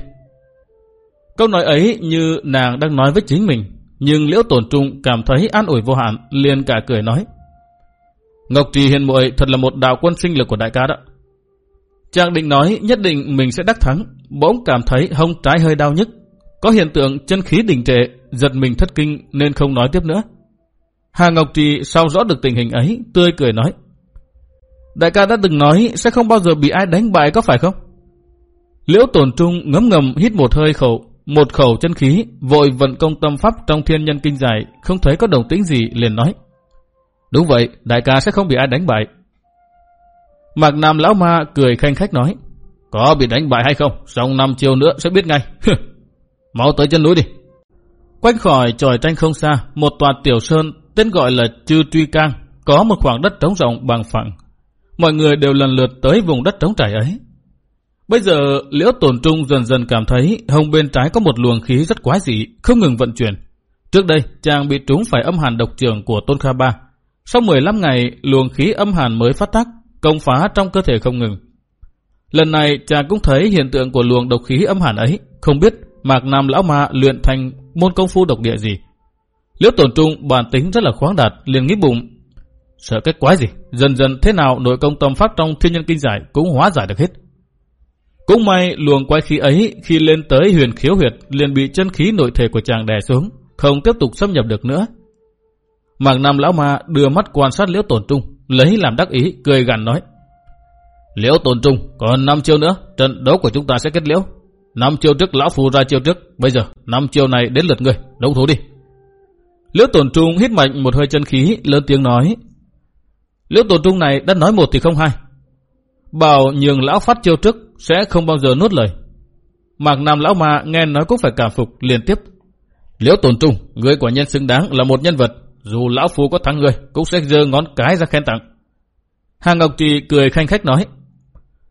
Câu nói ấy như nàng đang nói với chính mình, nhưng Liễu Tổn Trung cảm thấy an ủi vô hạn, liền cả cười nói. Ngọc Trì hiền muội thật là một đạo quân sinh lực của đại ca đó. Chàng định nói nhất định mình sẽ đắc thắng, bỗng cảm thấy hông trái hơi đau nhức. Có hiện tượng chân khí đình trệ, giật mình thất kinh nên không nói tiếp nữa. Hà Ngọc Trì sau rõ được tình hình ấy, tươi cười nói. Đại ca đã từng nói sẽ không bao giờ bị ai đánh bại có phải không? Liễu tổn trung ngấm ngầm hít một hơi khẩu, một khẩu chân khí, vội vận công tâm pháp trong thiên nhân kinh giải, không thấy có đồng tính gì, liền nói. Đúng vậy, đại ca sẽ không bị ai đánh bại. Mạc Nam Lão Ma cười khanh khách nói. Có bị đánh bại hay không, sau năm chiều nữa sẽ biết ngay. máu tới chân núi đi. Quanh khỏi tròi tranh không xa, một tòa tiểu sơn tên gọi là Chư Truy Cang, có một khoảng đất trống rộng bằng phẳng. Mọi người đều lần lượt tới vùng đất trống trải ấy. Bây giờ Liễu Tồn Trung dần dần cảm thấy hông bên trái có một luồng khí rất quái dị, không ngừng vận chuyển. Trước đây, chàng bị trúng phải âm hàn độc trường của Tôn Kha Ba. Sau 15 ngày, luồng khí âm hàn mới phát tác, công phá trong cơ thể không ngừng. Lần này, chàng cũng thấy hiện tượng của luồng độc khí âm hàn ấy, không biết Mạc Nam Lão Ma luyện thành môn công phu độc địa gì. Liễu Tồn Trung bản tính rất là khoáng đạt, liền nghĩ bụng. Sợ cái quái gì, dần dần thế nào nội công tâm pháp trong thiên nhân kinh giải cũng hóa giải được hết. Cũng may luồng quái khí ấy khi lên tới huyền khiếu huyệt liền bị chân khí nội thể của chàng đè xuống, không tiếp tục xâm nhập được nữa. Mạc Nam Lão Ma đưa mắt quan sát Liễu Tồn Trung, lấy làm đắc ý, cười gằn nói. Liễu Tồn Trung, còn 5 chiêu nữa, trận đấu của chúng ta sẽ kết liễu. 5 chiêu trước Lão Phù ra chiêu trước, bây giờ 5 chiêu này đến lượt người, đấu thủ đi. Liễu Tồn Trung hít mạnh một hơi chân khí, lớn tiếng nói. Liễu Tồn Trung này đã nói một thì không hai. Bảo nhường Lão phát chiêu trước, sẽ không bao giờ nuốt lời. Mạc Nam Lão Ma nghe nói cũng phải cảm phục liên tiếp. Liễu Tồn Trung, người quả nhân xứng đáng là một nhân vật, dù Lão Phu có thắng người, cũng sẽ giơ ngón cái ra khen tặng. Hàng Ngọc Trì cười khanh khách nói,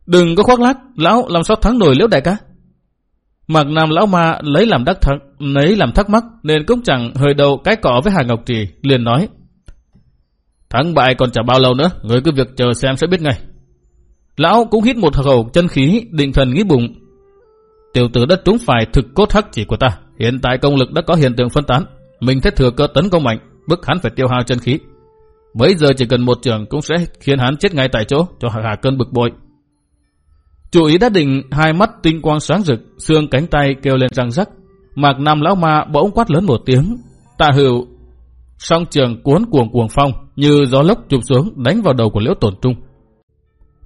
đừng có khoác lác, Lão làm sao thắng nổi Liễu Đại ca. Mạc Nam Lão Ma lấy làm đắc thắng, lấy làm thắc mắc nên cũng chẳng hơi đầu cái cỏ với Hàng Ngọc Trì, liền nói, Thắng bại còn chẳng bao lâu nữa, người cứ việc chờ xem sẽ biết ngay. Lão cũng hít một khẩu chân khí, định thần nghĩ bụng. Tiểu tử đất trúng phải thực cốt hắc chỉ của ta. Hiện tại công lực đã có hiện tượng phân tán. Mình thế thừa cơ tấn công mạnh, bức hắn phải tiêu hao chân khí. Bây giờ chỉ cần một trường cũng sẽ khiến hắn chết ngay tại chỗ cho hạ cơn bực bội. Chủ ý đã định hai mắt tinh quang sáng rực, xương cánh tay kêu lên răng rắc. Mạc Nam lão ma bỗng quát lớn một tiếng. Tạ hữu song trường cuốn cuồng cuồng phong như gió lốc chụp xuống đánh vào đầu của liễu tổn trung.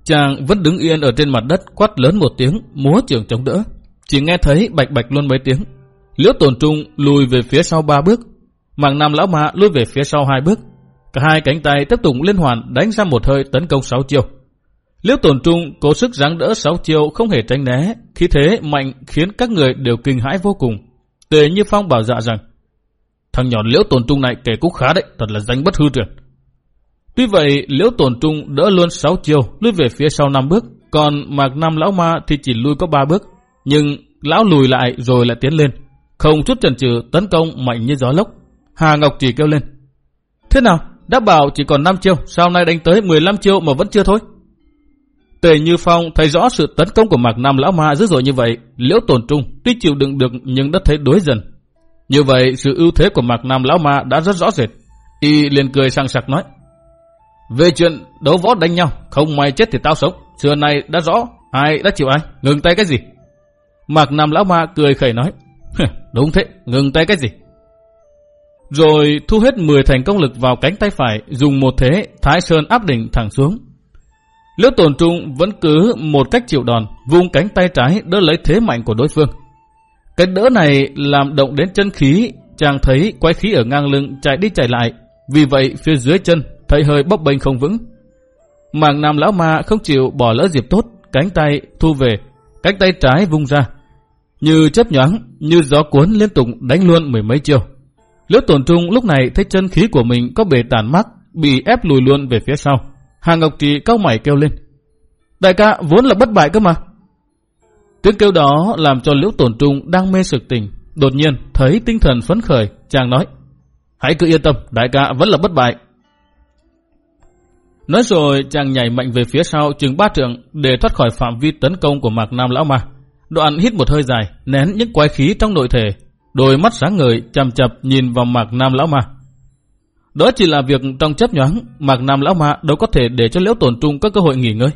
Chàng vẫn đứng yên ở trên mặt đất quát lớn một tiếng, múa trường chống đỡ. Chỉ nghe thấy bạch bạch luôn mấy tiếng. Liễu tổn trung lùi về phía sau ba bước. Mạng nam lão ma lùi về phía sau hai bước. Cả hai cánh tay tiếp tục liên hoàn đánh ra một hơi tấn công sáu chiêu. Liễu tổn trung cố sức giáng đỡ sáu chiêu không hề tránh né. Khi thế mạnh khiến các người đều kinh hãi vô cùng. Tề như phong bảo dạ rằng Thằng nhỏ liễu tồn trung này kể cũng khá đấy, thật là danh bất hư truyền. Tuy vậy, liễu Tổn trung đỡ luôn 6 chiều, lùi về phía sau 5 bước, còn mạc nam lão ma thì chỉ lùi có 3 bước. Nhưng lão lùi lại rồi lại tiến lên, không chút chần chừ tấn công mạnh như gió lốc. Hà Ngọc chỉ kêu lên. Thế nào? Đã bảo chỉ còn 5 chiêu, sao nay đánh tới 15 chiêu mà vẫn chưa thôi? Tề Như Phong thấy rõ sự tấn công của Mạc Nam Lão Ma dữ dội như vậy, liễu Tổn trung, tuy chịu đựng được nhưng đã thấy đối dần. Như vậy, sự ưu thế của Mạc Nam Lão Ma đã rất rõ rệt. Y liền cười sang sặc nói, về chuyện đấu võ đánh nhau, không may chết thì tao sống, xưa nay đã rõ, ai đã chịu ai, ngừng tay cái gì? Mạc Nam Lão Ma cười khẩy nói, Đúng thế, ngừng tay cái gì? Rồi thu hết 10 thành công lực vào cánh tay phải, dùng một thế Thái Sơn áp đỉnh thẳng xuống. Liễu tồn trung vẫn cứ một cách chịu đòn, vung cánh tay trái đỡ lấy thế mạnh của đối phương. Cái đỡ này làm động đến chân khí, chàng thấy quái khí ở ngang lưng chạy đi chạy lại, vì vậy phía dưới chân thấy hơi bấp bênh không vững. Màng nam lão ma không chịu bỏ lỡ dịp tốt, cánh tay thu về, cánh tay trái vung ra. Như chớp nhoáng, như gió cuốn liên tục đánh luôn mười mấy chiêu. Liễu tổn trung lúc này thấy chân khí của mình có bề tàn mắc, bị ép lùi luôn về phía sau. Hà Ngọc Trì cao mày kêu lên. Đại ca vốn là bất bại cơ mà. Tiếng kêu đó làm cho liễu tổn trung đang mê sực tình. Đột nhiên thấy tinh thần phấn khởi, chàng nói. Hãy cứ yên tâm, đại ca vẫn là bất bại. Nói rồi chàng nhảy mạnh về phía sau chừng ba trượng để thoát khỏi phạm vi tấn công của mạc nam lão ma. Đoạn hít một hơi dài, nén những quái khí trong nội thể, đôi mắt sáng ngời chằm chập nhìn vào mạc nam lão ma. Đó chỉ là việc trong chấp nhoáng, mạc nam lão ma đâu có thể để cho liễu tổn trung có cơ hội nghỉ ngơi.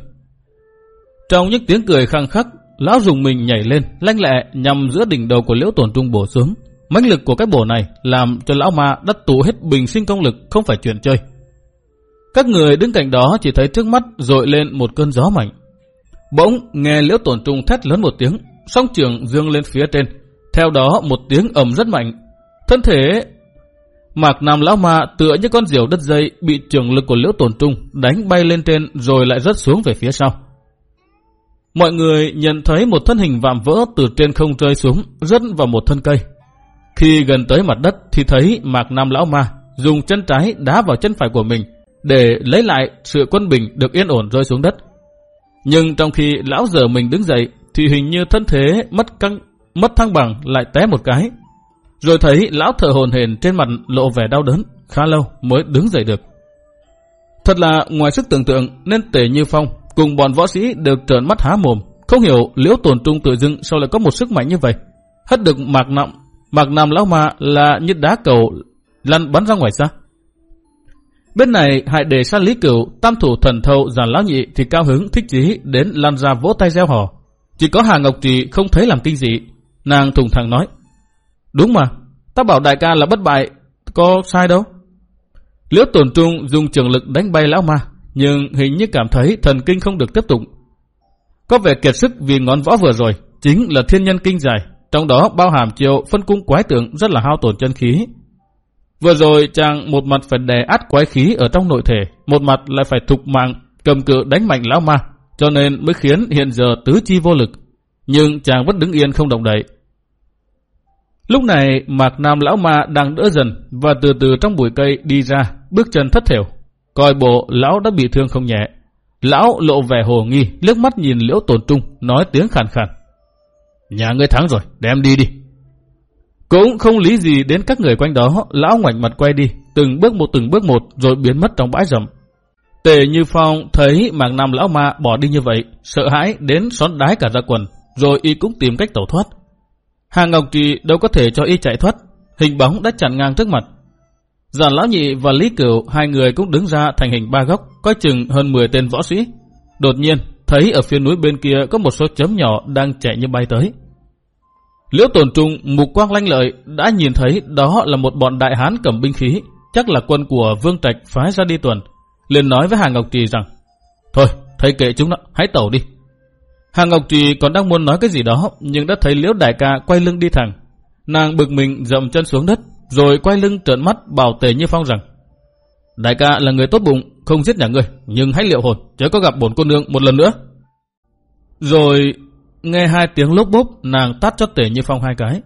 Trong những tiếng cười khăng khắc, lão dùng mình nhảy lên, lanh lẹ nhằm giữa đỉnh đầu của liễu tổn trung bổ xuống. Mánh lực của cái bổ này làm cho lão ma đã tụ hết bình sinh công lực không phải chuyện chơi. Các người đứng cạnh đó chỉ thấy trước mắt dội lên một cơn gió mạnh. Bỗng nghe liễu tổn trung thét lớn một tiếng, song trường dương lên phía trên. Theo đó một tiếng ầm rất mạnh. Thân thể Mạc Nam Lão Ma tựa như con diều đất dây bị trường lực của liễu tổn trung đánh bay lên trên rồi lại rớt xuống về phía sau. Mọi người nhận thấy một thân hình vạm vỡ từ trên không rơi xuống, rớt vào một thân cây. Khi gần tới mặt đất thì thấy Mạc Nam Lão Ma dùng chân trái đá vào chân phải của mình để lấy lại sự quân bình được yên ổn rơi xuống đất. Nhưng trong khi lão giờ mình đứng dậy thì hình như thân thế mất căng, mất thăng bằng lại té một cái. Rồi thấy lão thở hồn hển trên mặt lộ vẻ đau đớn, khá lâu mới đứng dậy được. Thật là ngoài sức tưởng tượng nên tề như phong cùng bọn võ sĩ được trợn mắt há mồm, không hiểu liễu tồn trung tự dưng sao lại có một sức mạnh như vậy. Hất được mạc nặng, mạc nằm lão ma là như đá cầu lăn bắn ra ngoài xa. Bên này hại đề sát lý cửu, tam thủ thần thâu giàn lão nhị thì cao hứng thích chí đến lan ra vỗ tay gieo hò. Chỉ có Hà Ngọc Trì không thấy làm kinh dị. Nàng thùng thẳng nói. Đúng mà, ta bảo đại ca là bất bại, có sai đâu. Liễu tổn trung dùng trường lực đánh bay lão ma, nhưng hình như cảm thấy thần kinh không được tiếp tục. Có vẻ kiệt sức vì ngón võ vừa rồi, chính là thiên nhân kinh dài, trong đó bao hàm chiều phân cung quái tượng rất là hao tổn chân khí. Vừa rồi chàng một mặt phải đè át quái khí ở trong nội thể, một mặt lại phải thục mạng, cầm cự đánh mạnh lão ma, cho nên mới khiến hiện giờ tứ chi vô lực. Nhưng chàng vẫn đứng yên không động đậy. Lúc này Mạc Nam lão ma đang đỡ dần và từ từ trong bụi cây đi ra, bước chân thất thểu. Coi bộ lão đã bị thương không nhẹ. Lão lộ vẻ hồ nghi, liếc mắt nhìn liễu tồn trung, nói tiếng khàn khàn. Nhà ngươi thắng rồi, đem đi đi. Cũng không lý gì đến các người quanh đó, lão ngoảnh mặt quay đi, từng bước một từng bước một rồi biến mất trong bãi rậm. Tề Như Phong thấy mạc nam lão ma bỏ đi như vậy, sợ hãi đến xón đái cả ra quần, rồi y cũng tìm cách tẩu thoát. Hàng Ngọc Trì đâu có thể cho y chạy thoát, hình bóng đã chặn ngang trước mặt. Giản Lão Nhị và Lý Cửu hai người cũng đứng ra thành hình ba góc, coi chừng hơn 10 tên võ sĩ. Đột nhiên, thấy ở phía núi bên kia có một số chấm nhỏ đang chạy như bay tới. Liễu tồn trung mục quang lanh lợi đã nhìn thấy đó là một bọn đại hán cầm binh khí, chắc là quân của Vương Trạch phái ra đi tuần. liền nói với Hà Ngọc Trì rằng, Thôi, thầy kệ chúng nó, hãy tẩu đi. Hà Ngọc Trì còn đang muốn nói cái gì đó, nhưng đã thấy Liễu đại ca quay lưng đi thẳng. Nàng bực mình dậm chân xuống đất, rồi quay lưng trợn mắt bảo tề như phong rằng, Đại ca là người tốt bụng, không giết nhà ngươi, nhưng hãy liệu hồn, chớ có gặp bổn cô nương một lần nữa. Rồi Nghe hai tiếng lốp bốp, nàng tắt cho Tề Như Phong hai cái.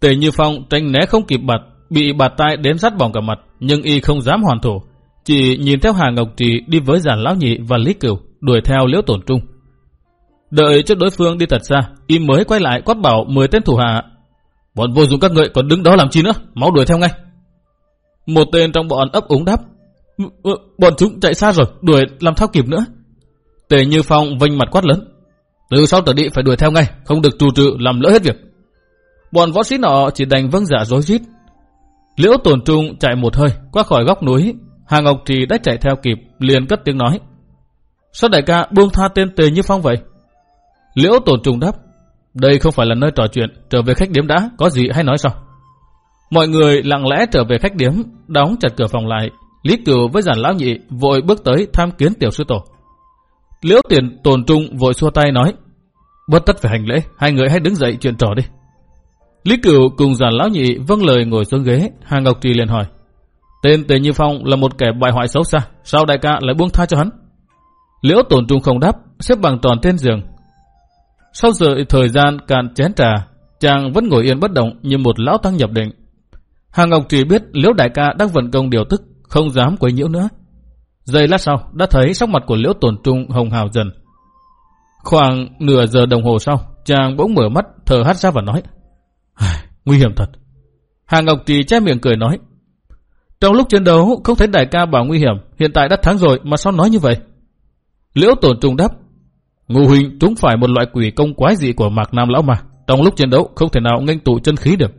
Tề Như Phong tránh né không kịp bật, bị bạt tai đến rát bỏng cả mặt, nhưng y không dám hoàn thủ, chỉ nhìn theo Hà Ngọc Trì đi với giản lão nhị và Lý Cửu, đuổi theo liễu tổn trung. Đợi cho đối phương đi thật xa, y mới quay lại quát bảo 10 tên thủ hạ. Bọn vô dụng các ngợi còn đứng đó làm chi nữa, máu đuổi theo ngay. Một tên trong bọn ấp úng đáp. Bọn chúng chạy xa rồi, đuổi làm thao kịp nữa. Tề Như Phong vênh mặt quát lớn. Từ sau trở đi phải đuổi theo ngay, không được trù trừ làm lỡ hết việc. Bọn võ sĩ nọ chỉ đành vâng dạ giả dối rít. Liễu tổn trung chạy một hơi qua khỏi góc núi. Hà Ngọc Trì đã chạy theo kịp, liền cất tiếng nói. Sao đại ca buông tha tên Tề Như Phong vậy? Liễu tổn trung đáp. Đây không phải là nơi trò chuyện, trở về khách điếm đã, có gì hay nói sao? Mọi người lặng lẽ trở về khách điếm, đóng chặt cửa phòng lại. Lý Cửu với giản lão nhị vội bước tới tham kiến tiểu sư tổ. Liễu tiền tồn trung vội xua tay nói, bất tất phải hành lễ, hai người hãy đứng dậy chuyện trò đi. Lý Cửu cùng giản lão nhị vâng lời ngồi xuống ghế, Hà Ngọc Trì liền hỏi, tên Tề Như Phong là một kẻ bại hoại xấu xa, sao đại ca lại buông tha cho hắn? Liễu tồn trung không đáp, xếp bằng tròn trên giường. Sau giờ thời gian cạn chén trà, chàng vẫn ngồi yên bất động như một lão tăng nhập định. Hà Ngọc Trì biết Liễu đại ca đang vận công điều tức, không dám quấy nhiễu nữa. Giây lát sau, đã thấy sắc mặt của Liễu Tồn Trung hồng hào dần. Khoảng nửa giờ đồng hồ sau, chàng bỗng mở mắt, thở hắt ra và nói. Nguy hiểm thật. Hà Ngọc Trì che miệng cười nói. Trong lúc chiến đấu, không thấy đại ca bảo nguy hiểm, hiện tại đã thắng rồi mà sao nói như vậy? Liễu Tồn Trung đáp. Ngô Huynh trúng phải một loại quỷ công quái dị của Mạc Nam Lão mà. Trong lúc chiến đấu, không thể nào nghênh tụ chân khí được.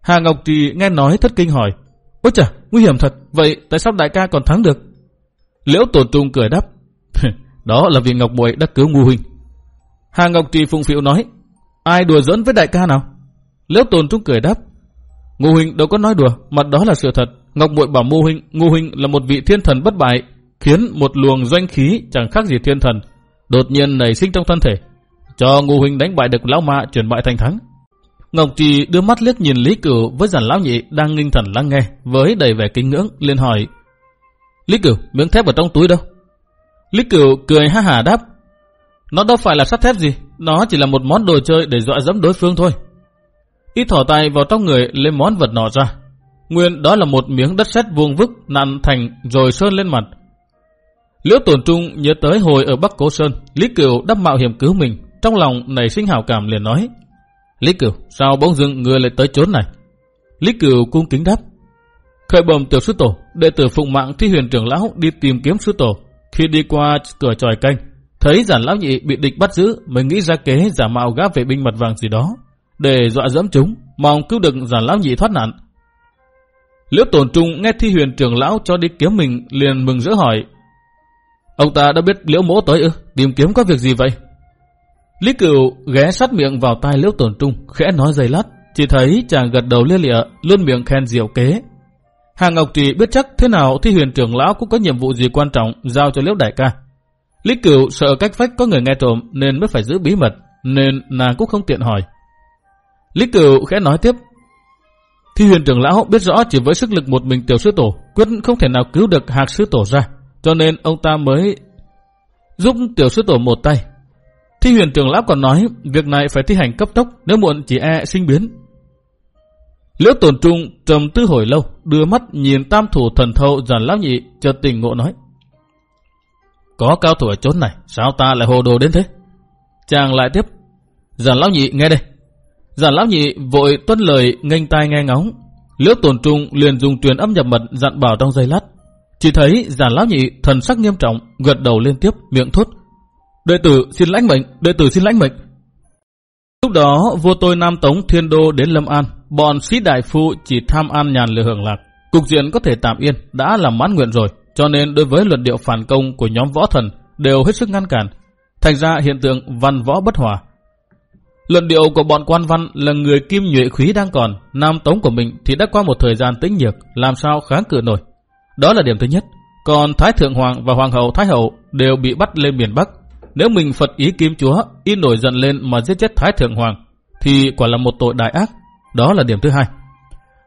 Hà Ngọc Trì nghe nói thất kinh hỏi. Ôi chà, nguy hiểm thật, vậy tại sao đại ca còn thắng được? Liễu Tồn Trung cười đáp. Đó là vì Ngọc Bội đã cứu Ngu Huynh. Hà Ngọc Trì phụng phiệu nói. Ai đùa giỡn với đại ca nào? Liễu Tồn Trung cười đáp. Ngu Huynh đâu có nói đùa, mà đó là sự thật. Ngọc Bội bảo Ngu Huynh, Ngu Huynh là một vị thiên thần bất bại, khiến một luồng doanh khí chẳng khác gì thiên thần, đột nhiên nảy sinh trong thân thể. Cho Ngu Huynh đánh bại được Lão Ma chuyển bại thành thắng. Ngọc Trì đưa mắt liếc nhìn Lý Cửu với giản lão nhị đang nghinh thần lắng nghe, với đầy vẻ kính ngưỡng, liền hỏi. Lý Cửu, miếng thép ở trong túi đâu? Lý Cửu cười ha hà đáp. Nó đâu phải là sắt thép gì, nó chỉ là một món đồ chơi để dọa dẫm đối phương thôi. Y thỏ tay vào trong người lấy món vật nọ ra. Nguyên đó là một miếng đất sét vuông vức nặn thành rồi sơn lên mặt. Liễu Tồn Trung nhớ tới hồi ở Bắc Cố Sơn, Lý Cửu đắp mạo hiểm cứu mình, trong lòng nảy sinh hảo cảm liền nói. Lý Cửu, sao bỗng dưng người lại tới chốn này? Lý Cửu cung kính đáp. Khởi bầm tiểu sư tổ, đệ tử phụng mạng thi huyền trưởng lão đi tìm kiếm sư tổ. Khi đi qua cửa tròi canh, thấy giản lão nhị bị địch bắt giữ, mới nghĩ ra kế giả mạo gác vệ binh mặt vàng gì đó, để dọa dẫm chúng, mong cứu được giản lão nhị thoát nạn. Liễu tổn trung nghe thi huyền trưởng lão cho đi kiếm mình liền mừng rỡ hỏi. Ông ta đã biết liễu mỗ tới ư, tìm kiếm có việc gì vậy? Lý Cửu ghé sát miệng vào tai Liễu tổn Trung, khẽ nói dày lát, chỉ thấy chàng gật đầu lia lịa, luôn miệng khen diệu kế. Hàng Ngọc Trì biết chắc thế nào thì huyền trưởng lão cũng có nhiệm vụ gì quan trọng giao cho Liễu Đại ca. Lý Cửu sợ cách vách có người nghe trộm nên mới phải giữ bí mật, nên nàng cũng không tiện hỏi. Lý Cửu khẽ nói tiếp, Thi huyền trưởng lão biết rõ chỉ với sức lực một mình tiểu sư tổ, quyết không thể nào cứu được hạc sư tổ ra, cho nên ông ta mới giúp tiểu sư tổ một tay, Thi huyền trưởng lão còn nói việc này phải thi hành cấp tốc nếu muộn chỉ e sinh biến. Liễu tổn trung trầm tư hồi lâu đưa mắt nhìn tam thủ thần thâu giản lão nhị chợt tình ngộ nói. Có cao thủ ở chốn này sao ta lại hồ đồ đến thế? Chàng lại tiếp. Giản lão nhị nghe đây. Giản lão nhị vội tuân lời nghênh tai nghe ngóng. Liễu tổn trung liền dùng truyền âm nhập mật dặn bảo trong giây lát. Chỉ thấy giản lão nhị thần sắc nghiêm trọng gật đầu liên tiếp miệng thốt. Đệ tử xin lãnh mệnh, đệ tử xin lãnh mệnh. Lúc đó, vua tôi Nam Tống Thiên Đô đến Lâm An, bọn sĩ đại phu chỉ tham ăn nhàn lừa hưởng lạc. Cục diện có thể tạm yên, đã làm mãn nguyện rồi, cho nên đối với luận điệu phản công của nhóm võ thần đều hết sức ngăn cản. Thành ra hiện tượng văn võ bất hòa. Luận điệu của bọn quan văn là người kim nhuệ khí đang còn, Nam Tống của mình thì đã qua một thời gian tĩnh nhược làm sao kháng cự nổi. Đó là điểm thứ nhất. Còn Thái Thượng Hoàng và Hoàng hậu Thái Hậu đều bị bắt lên miền Bắc, nếu mình Phật ý kim chúa, y nổi giận lên mà giết chết Thái Thượng Hoàng, thì quả là một tội đại ác. Đó là điểm thứ hai.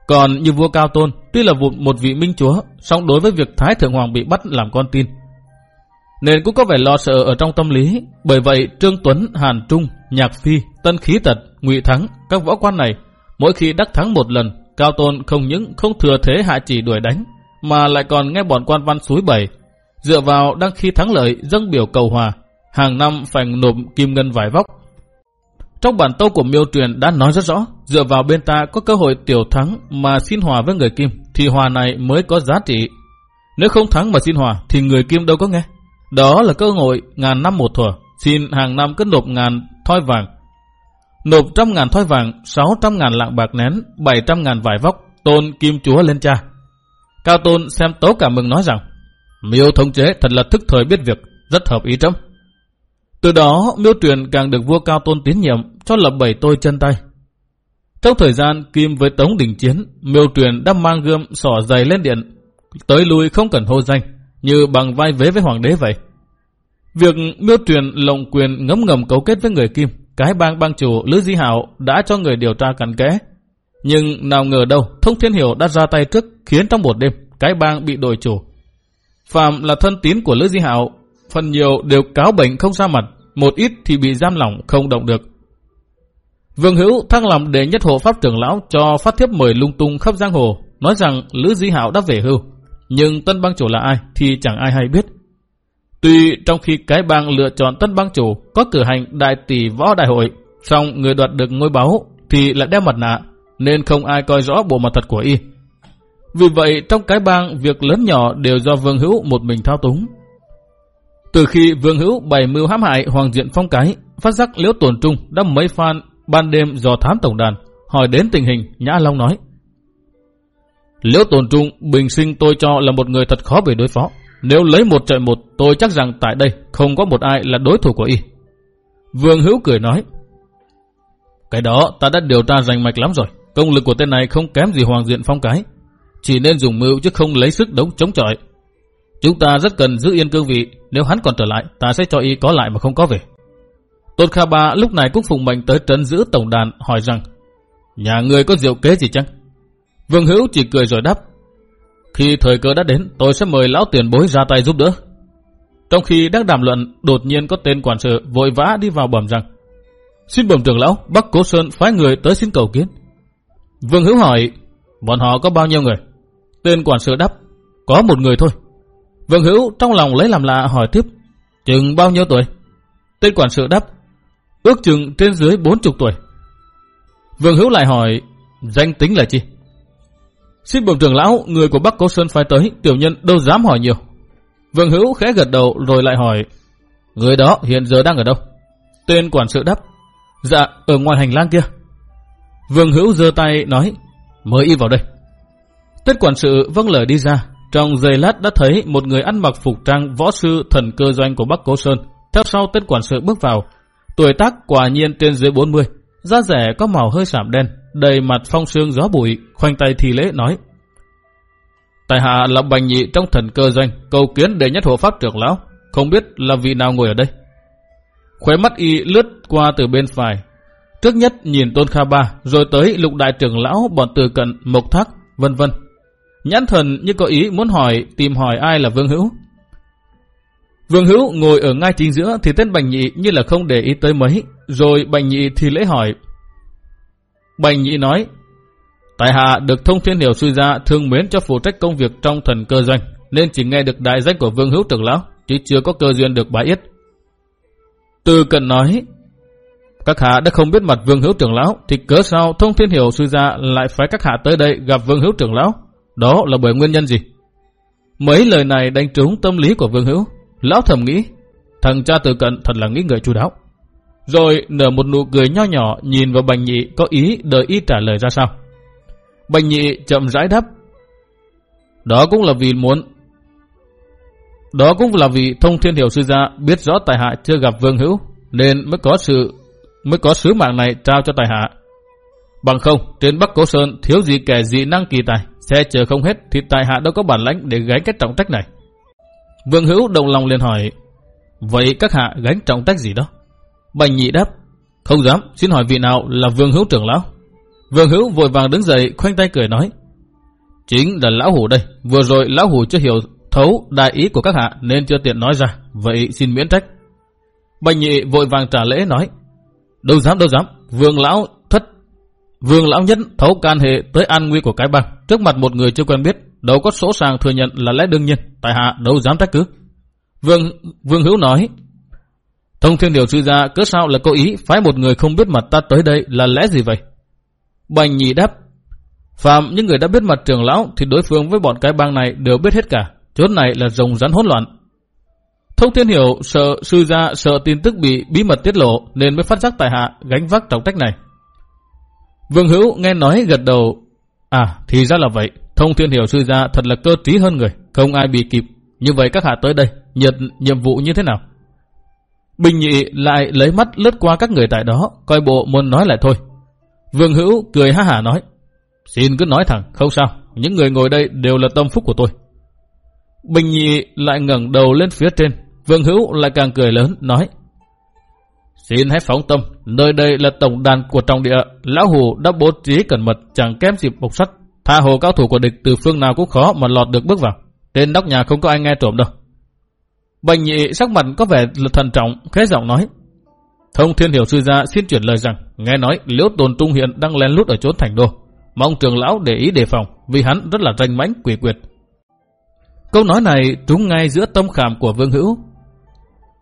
Còn như vua Cao Tôn, tuy là một vị minh chúa, song đối với việc Thái Thượng Hoàng bị bắt làm con tin, nên cũng có vẻ lo sợ ở trong tâm lý. Bởi vậy Trương Tuấn, Hàn Trung, Nhạc Phi, Tân Khí Tật, Ngụy Thắng, các võ quan này, mỗi khi đắc thắng một lần Cao Tôn không những không thừa thế hạ chỉ đuổi đánh, mà lại còn nghe bọn quan văn suối bảy, dựa vào đăng khi thắng lợi dâng biểu cầu hòa, hàng năm phải nộp kim ngân vải vóc. Trong bản tâu của miêu truyền đã nói rất rõ, dựa vào bên ta có cơ hội tiểu thắng mà xin hòa với người kim, thì hòa này mới có giá trị. Nếu không thắng mà xin hòa, thì người kim đâu có nghe. Đó là cơ hội ngàn năm một thuở, xin hàng năm cứ nộp ngàn thoi vàng. Nộp trăm ngàn thoi vàng, sáu trăm ngàn lạng bạc nén, bảy trăm ngàn vải vóc, tôn kim chúa lên cha. Cao tôn xem tấu cả mừng nói rằng, miêu thống chế thật là thức thời biết việc, rất hợp ý trâm. Từ đó, miêu truyền càng được vua Cao Tôn tín nhiệm cho lập bảy tôi chân tay. Trong thời gian Kim với Tống đình chiến, miêu truyền đã mang gươm sỏ dày lên điện, tới lui không cần hô danh, như bằng vai vế với hoàng đế vậy. Việc miêu truyền lộng quyền ngấm ngầm cấu kết với người Kim, cái bang bang chủ Lữ Di Hảo đã cho người điều tra cặn kẽ. Nhưng nào ngờ đâu, Thông Thiên Hiểu đã ra tay trước khiến trong một đêm, cái bang bị đổi chủ. Phạm là thân tín của Lữ Di Hảo phần nhiều đều cáo bệnh không ra mặt, một ít thì bị giam lỏng không động được. Vương Hữu thăng lòng đệ nhất hộ pháp trưởng lão cho phát thiếp mời lung tung khắp giang hồ, nói rằng Lữ Di Hạo đã về hưu, nhưng tân bang chủ là ai thì chẳng ai hay biết. Tuy trong khi cái bang lựa chọn tân bang chủ có cử hành đại tỷ võ đại hội, song người đoạt được ngôi báu thì lại đeo mặt nạ, nên không ai coi rõ bộ mặt thật của y. Vì vậy trong cái bang việc lớn nhỏ đều do Vương Hữu một mình thao túng, từ khi Vương Hữu bày mưu hãm hại Hoàng Diện Phong Cái, phát giác Liễu tổn Trung đã mấy phan ban đêm dò thám tổng đàn, hỏi đến tình hình, Nhã Long nói. Liễu Tồn Trung bình sinh tôi cho là một người thật khó về đối phó. Nếu lấy một trận một, tôi chắc rằng tại đây không có một ai là đối thủ của y. Vương Hữu cười nói. Cái đó ta đã điều tra rành mạch lắm rồi. Công lực của tên này không kém gì Hoàng Diện Phong Cái. Chỉ nên dùng mưu chứ không lấy sức đấu chống chọi. Chúng ta rất cần giữ yên cương vị, nếu hắn còn trở lại, ta sẽ cho y có lại mà không có về. Tôn Kha Ba lúc này cũng phụng mệnh tới trấn giữ tổng đàn hỏi rằng, nhà người có diệu kế gì chăng? Vương Hữu chỉ cười rồi đáp, khi thời cơ đã đến, tôi sẽ mời lão tiền bối ra tay giúp đỡ. Trong khi đang đàm luận, đột nhiên có tên quản sự vội vã đi vào bẩm rằng, xin bẩm trưởng lão, Bắc Cố Sơn phái người tới xin cầu kiến. Vương Hữu hỏi, bọn họ có bao nhiêu người? Tên quản sự đáp, có một người thôi. Vương Hữu trong lòng lấy làm lạ hỏi tiếp, chừng bao nhiêu tuổi? Tên quản sự đáp, ước chừng trên dưới 40 tuổi. Vương Hữu lại hỏi, danh tính là chi? Xin bẩm trưởng lão, người của Bắc Cố Sơn phái tới, tiểu nhân đâu dám hỏi nhiều. Vương Hữu khẽ gật đầu rồi lại hỏi, người đó hiện giờ đang ở đâu? Tên quản sự đáp, dạ, ở ngoài hành lang kia. Vương Hữu giơ tay nói, mời y vào đây. Tên quản sự vâng lời đi ra, trong giây lát đã thấy một người ăn mặc phục trang võ sư thần cơ doanh của Bắc Cố Sơn. Theo sau tên quản sự bước vào. Tuổi tác quả nhiên trên dưới 40. Da rẻ có màu hơi sạm đen, đầy mặt phong sương gió bụi, khoanh tay thì lễ nói. Tài hạ là bành nhị trong thần cơ doanh, cầu kiến đệ nhất hộ pháp trưởng lão. Không biết là vị nào ngồi ở đây. Khóe mắt y lướt qua từ bên phải. Trước nhất nhìn Tôn Kha Ba, rồi tới lục đại trưởng lão bọn từ cận, mộc thác, vân vân Nhãn thần như có ý muốn hỏi tìm hỏi ai là Vương Hữu. Vương Hữu ngồi ở ngay chính giữa thì tên Bành Nhị như là không để ý tới mấy, rồi Bành Nhị thì lễ hỏi. Bành Nhị nói, Tại hạ được thông thiên hiểu suy ra thương mến cho phụ trách công việc trong thần cơ doanh, nên chỉ nghe được đại danh của Vương Hữu trưởng lão, chứ chưa có cơ duyên được bái yết. Từ cần nói, các hạ đã không biết mặt Vương Hữu trưởng lão, thì cớ sao thông thiên hiểu suy ra lại phải các hạ tới đây gặp Vương Hữu trưởng lão? Đó là bởi nguyên nhân gì? Mấy lời này đánh trúng tâm lý của Vương Hữu. Lão thầm nghĩ, thằng cha từ cận thật là nghĩ người chú đáo. Rồi nở một nụ cười nho nhỏ nhìn vào Bành Nhị có ý đợi ý trả lời ra sao. Bành Nhị chậm rãi đáp. Đó cũng là vì muốn... Đó cũng là vì thông thiên hiểu sư gia biết rõ tài hạ chưa gặp Vương Hữu, nên mới có sự mới có sứ mạng này trao cho tài hạ. Bằng không, trên Bắc Cố Sơn thiếu gì kẻ dị năng kỳ tài, xe chờ không hết thì tài hạ đâu có bản lãnh để gánh cái trọng trách này. Vương Hữu đồng lòng liền hỏi, vậy các hạ gánh trọng trách gì đó? Bành nhị đáp, không dám, xin hỏi vị nào là Vương Hữu trưởng lão? Vương Hữu vội vàng đứng dậy, khoanh tay cười nói, chính là lão hủ đây, vừa rồi lão hủ chưa hiểu thấu đại ý của các hạ nên chưa tiện nói ra, vậy xin miễn trách. Bành nhị vội vàng trả lễ nói, đâu dám đâu dám, vương lão thất, Vương lão nhất thấu can hệ tới an nguy của cái bang trước mặt một người chưa quen biết, đâu có sổ sàng thừa nhận là lẽ đương nhiên, tại hạ đâu dám trách cứ. Vương Vương Hữu nói, thông thiên điều sư gia cớ sao là cố ý phái một người không biết mặt ta tới đây là lẽ gì vậy? Bành nhị đáp, phạm những người đã biết mặt trưởng lão thì đối phương với bọn cái bang này đều biết hết cả, chốn này là rồng rắn hỗn loạn. Thông thiên hiểu sợ sư gia sợ tin tức bị bí mật tiết lộ nên mới phát giác tài hạ gánh vác trọng trách này. Vương Hữu nghe nói gật đầu. À, thì ra là vậy. Thông thiên hiểu sư gia thật là cơ trí hơn người. Không ai bị kịp. Như vậy các hạ tới đây, nhận nhiệm vụ như thế nào? Bình nhị lại lấy mắt lướt qua các người tại đó, coi bộ muốn nói lại thôi. Vương Hữu cười ha hả nói. Xin cứ nói thẳng, không sao. Những người ngồi đây đều là tâm phúc của tôi. Bình nhị lại ngẩng đầu lên phía trên. Vương Hữu lại càng cười lớn, nói. Xin hãy phóng tâm, nơi đây là tổng đàn của trọng địa, lão hù đã bố trí cẩn mật chẳng kém dịp bộc sắt, tha hồ cao thủ của địch từ phương nào cũng khó mà lọt được bước vào. Trên nóc nhà không có ai nghe trộm đâu. Bành nhị sắc mặt có vẻ là thần trọng, khẽ giọng nói. Thông thiên hiểu sư gia xin chuyển lời rằng, nghe nói liễu tồn trung hiện đang lén lút ở chốn thành đô. Mong trường lão để ý đề phòng, vì hắn rất là ranh mãnh quỷ quyệt. Câu nói này trúng ngay giữa tâm khảm của Vương Hữu,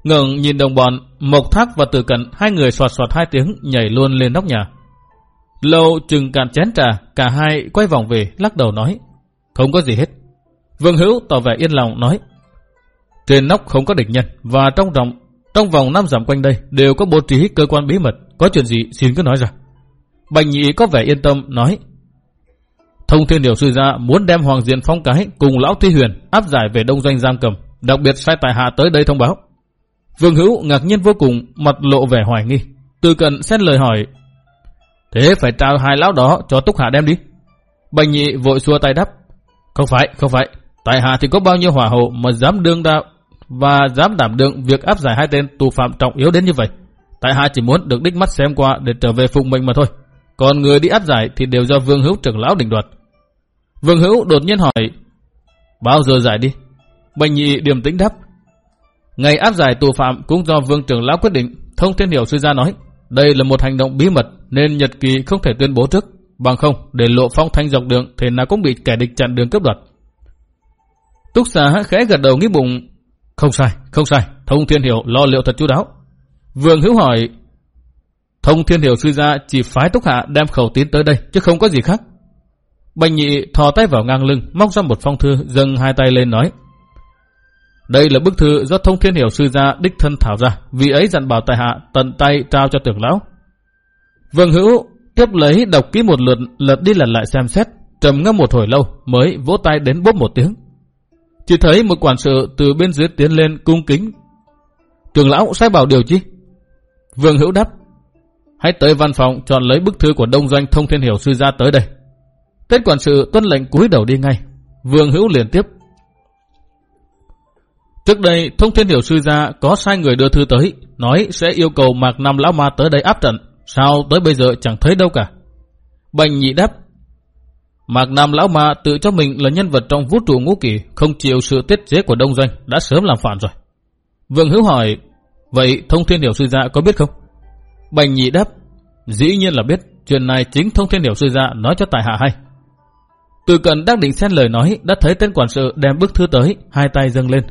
Ngừng nhìn đồng bọn, Mộc Thác và Tử Cận hai người soạt soạt hai tiếng nhảy luôn lên nóc nhà. Lâu chừng cạn chén trà, cả hai quay vòng về, lắc đầu nói. Không có gì hết. Vương Hữu tỏ vẻ yên lòng nói. Trên nóc không có địch nhân và trong vòng trong vòng năm dặm quanh đây đều có bố trí cơ quan bí mật. Có chuyện gì xin cứ nói ra. Bạch nhị có vẻ yên tâm nói. Thông thiên điều sư gia muốn đem Hoàng Diện Phong Cái cùng Lão Thi Huyền áp giải về đông doanh giam cầm. Đặc biệt sai tại hạ tới đây thông báo. Vương Hữu ngạc nhiên vô cùng, mặt lộ vẻ hoài nghi. Từ cận xét lời hỏi, thế phải trao hai lão đó cho Túc Hạ đem đi. Bành nhị vội xua tay đáp, không phải, không phải, tại hạ thì có bao nhiêu hỏa hộ mà dám đương đạo và dám đảm đương việc áp giải hai tên tù phạm trọng yếu đến như vậy. Tại hạ chỉ muốn được đích mắt xem qua để trở về phụng mệnh mà thôi. Còn người đi áp giải thì đều do Vương Hữu trưởng lão định đoạt. Vương Hữu đột nhiên hỏi, bao giờ giải đi? Bành nhị điềm tĩnh đáp, Ngày áp giải tù phạm cũng do vương trưởng lão quyết định. Thông thiên hiểu sư gia nói, đây là một hành động bí mật nên Nhật Kỳ không thể tuyên bố trước. Bằng không, để lộ phong thanh dọc đường thì nào cũng bị kẻ địch chặn đường cướp đoạt. Túc xá khẽ gật đầu nghĩ bụng, không sai, không sai, thông thiên hiểu lo liệu thật chú đáo. Vương hữu hỏi, thông thiên hiểu sư gia chỉ phái Túc Hạ đem khẩu tín tới đây chứ không có gì khác. Bành nhị thò tay vào ngang lưng, móc ra một phong thư, dâng hai tay lên nói, đây là bức thư do thông thiên hiểu sư gia đích thân thảo ra, vì ấy dặn bảo tài hạ tận tay trao cho tưởng lão. Vương hữu tiếp lấy đọc kỹ một lượt, lật đi lật lại xem xét, trầm ngâm một hồi lâu mới vỗ tay đến bốp một tiếng. Chỉ thấy một quản sự từ bên dưới tiến lên cung kính. trường lão sai bảo điều chi? Vương hữu đáp. Hãy tới văn phòng chọn lấy bức thư của đông doanh thông thiên hiểu sư gia tới đây. Tên quản sự tuân lệnh cúi đầu đi ngay. Vương hữu liền tiếp Trước đây, thông thiên hiểu sư gia có sai người đưa thư tới, nói sẽ yêu cầu Mạc Nam Lão Ma tới đây áp trận. Sao tới bây giờ chẳng thấy đâu cả. Bành nhị đáp, Mạc Nam Lão Ma tự cho mình là nhân vật trong vũ trụ ngũ kỳ, không chịu sự tiết chế của đông doanh, đã sớm làm phản rồi. Vương Hữu hỏi, vậy thông thiên hiểu sư gia có biết không? Bành nhị đáp, dĩ nhiên là biết, chuyện này chính thông thiên hiểu sư gia nói cho tài hạ hay. Từ cần đang định xen lời nói, đã thấy tên quản sự đem bức thư tới, hai tay dâng lên,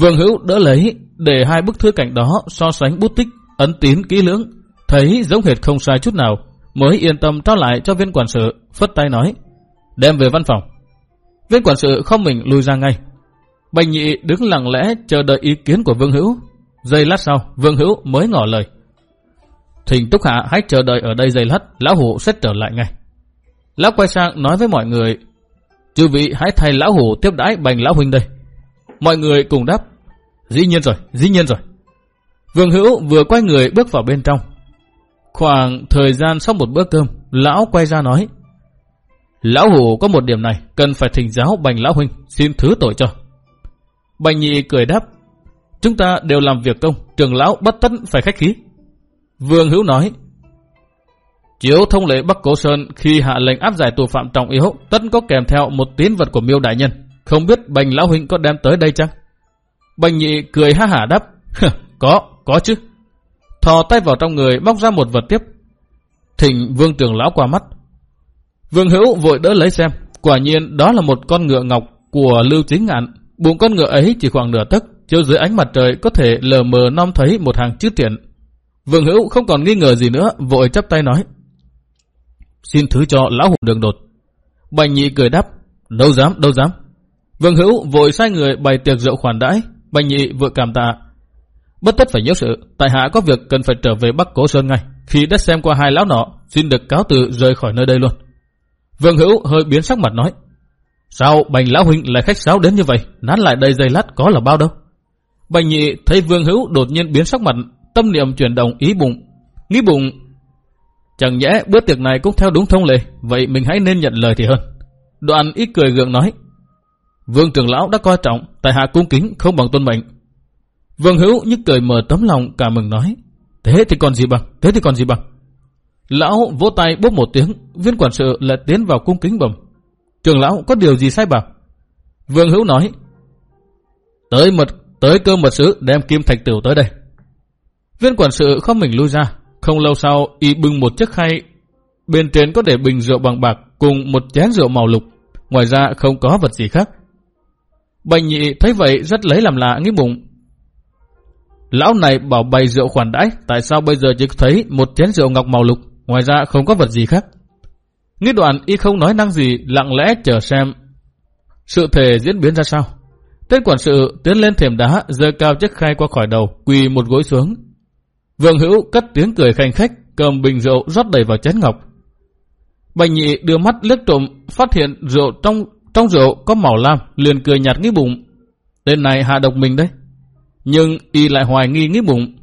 Vương Hữu đỡ lấy để hai bức thư cảnh đó so sánh bút tích, ấn tín kỹ lưỡng, thấy giống hệt không sai chút nào, mới yên tâm trao lại cho viên quản sự, phất tay nói, đem về văn phòng. Viên quản sự không mình lùi ra ngay. Bành nhị đứng lặng lẽ chờ đợi ý kiến của Vương Hữu. Giây lát sau, Vương Hữu mới ngỏ lời. Thỉnh Túc Hạ hãy chờ đợi ở đây giây lát, Lão Hủ sẽ trở lại ngay. Lão quay sang nói với mọi người, chư vị hãy thay Lão Hủ tiếp đãi Bành Lão Huynh đây. Mọi người cùng đáp. Dĩ nhiên rồi, dĩ nhiên rồi. Vương Hữu vừa quay người bước vào bên trong. Khoảng thời gian sau một bữa cơm, lão quay ra nói. Lão Hủ có một điểm này, cần phải thỉnh giáo Bành Lão Huynh, xin thứ tội cho. Bành Nhị cười đáp. Chúng ta đều làm việc công, trường lão bất tất phải khách khí. Vương Hữu nói. Chiếu thông lệ Bắc Cố Sơn khi hạ lệnh áp giải tù phạm trọng yếu, tất có kèm theo một tín vật của miêu đại nhân. Không biết Bành Lão Huynh có đem tới đây chăng? Bành Nhị cười ha hả đáp. có, có chứ. Thò tay vào trong người bóc ra một vật tiếp. Thỉnh vương trưởng lão qua mắt. Vương hữu vội đỡ lấy xem, quả nhiên đó là một con ngựa ngọc của Lưu Chính Ngạn. Bụng con ngựa ấy chỉ khoảng nửa tấc, chiếu dưới ánh mặt trời có thể lờ mờ non thấy một hàng chữ tiền. Vương hữu không còn nghi ngờ gì nữa, vội chắp tay nói. Xin thứ cho lão hùng đường đột. Bành nhị cười đáp, đâu dám, đâu dám. Vương hữu vội sai người bày tiệc rượu khoản đãi, bành nhị vội cảm tạ. Bất tất phải nhớ sự, tại hạ có việc cần phải trở về Bắc Cố Sơn ngay. Khi đã xem qua hai lão nọ, xin được cáo từ rời khỏi nơi đây luôn. Vương hữu hơi biến sắc mặt nói, Sao bành lão huynh lại khách sáo đến như vậy, nán lại đây giây lát có là bao đâu. Bành nhị thấy vương hữu đột nhiên biến sắc mặt, tâm niệm chuyển động ý bụng, nghĩ bụng. Chẳng nhẽ bữa tiệc này cũng theo đúng thông lệ, vậy mình hãy nên nhận lời thì hơn. Đoạn ít cười gượng nói, Vương trưởng lão đã coi trọng, tại hạ cung kính không bằng tôn mệnh. Vương hữu như cười mở tấm lòng cả mừng nói, thế thì còn gì bằng, thế thì còn gì bằng. Lão vỗ tay bốp một tiếng, viên quản sự lại tiến vào cung kính bẩm. Trường lão có điều gì sai bảo? Vương hữu nói, tới mật tới cơ mật sứ đem kim thạch tửu tới đây. Viên quản sự không mình lui ra, không lâu sau y bưng một chiếc khay, bên trên có để bình rượu bằng bạc cùng một chén rượu màu lục, ngoài ra không có vật gì khác. Bành nhị thấy vậy rất lấy làm lạ nghĩ bụng. Lão này bảo bày rượu khoản đãi, tại sao bây giờ chỉ thấy một chén rượu ngọc màu lục, ngoài ra không có vật gì khác. Nghĩ đoạn y không nói năng gì, lặng lẽ chờ xem sự thể diễn biến ra sao. Tên quản sự tiến lên thềm đá, giơ cao chiếc khay qua khỏi đầu, quỳ một gối xuống. Vương hữu cất tiếng cười khanh khách, cầm bình rượu rót đầy vào chén ngọc. Bành nhị đưa mắt liếc trộm, phát hiện rượu trong trong rượu có màu lam, liền cười nhạt nghĩ bụng. Tên này hạ độc mình đấy. Nhưng y lại hoài nghi nghĩ bụng.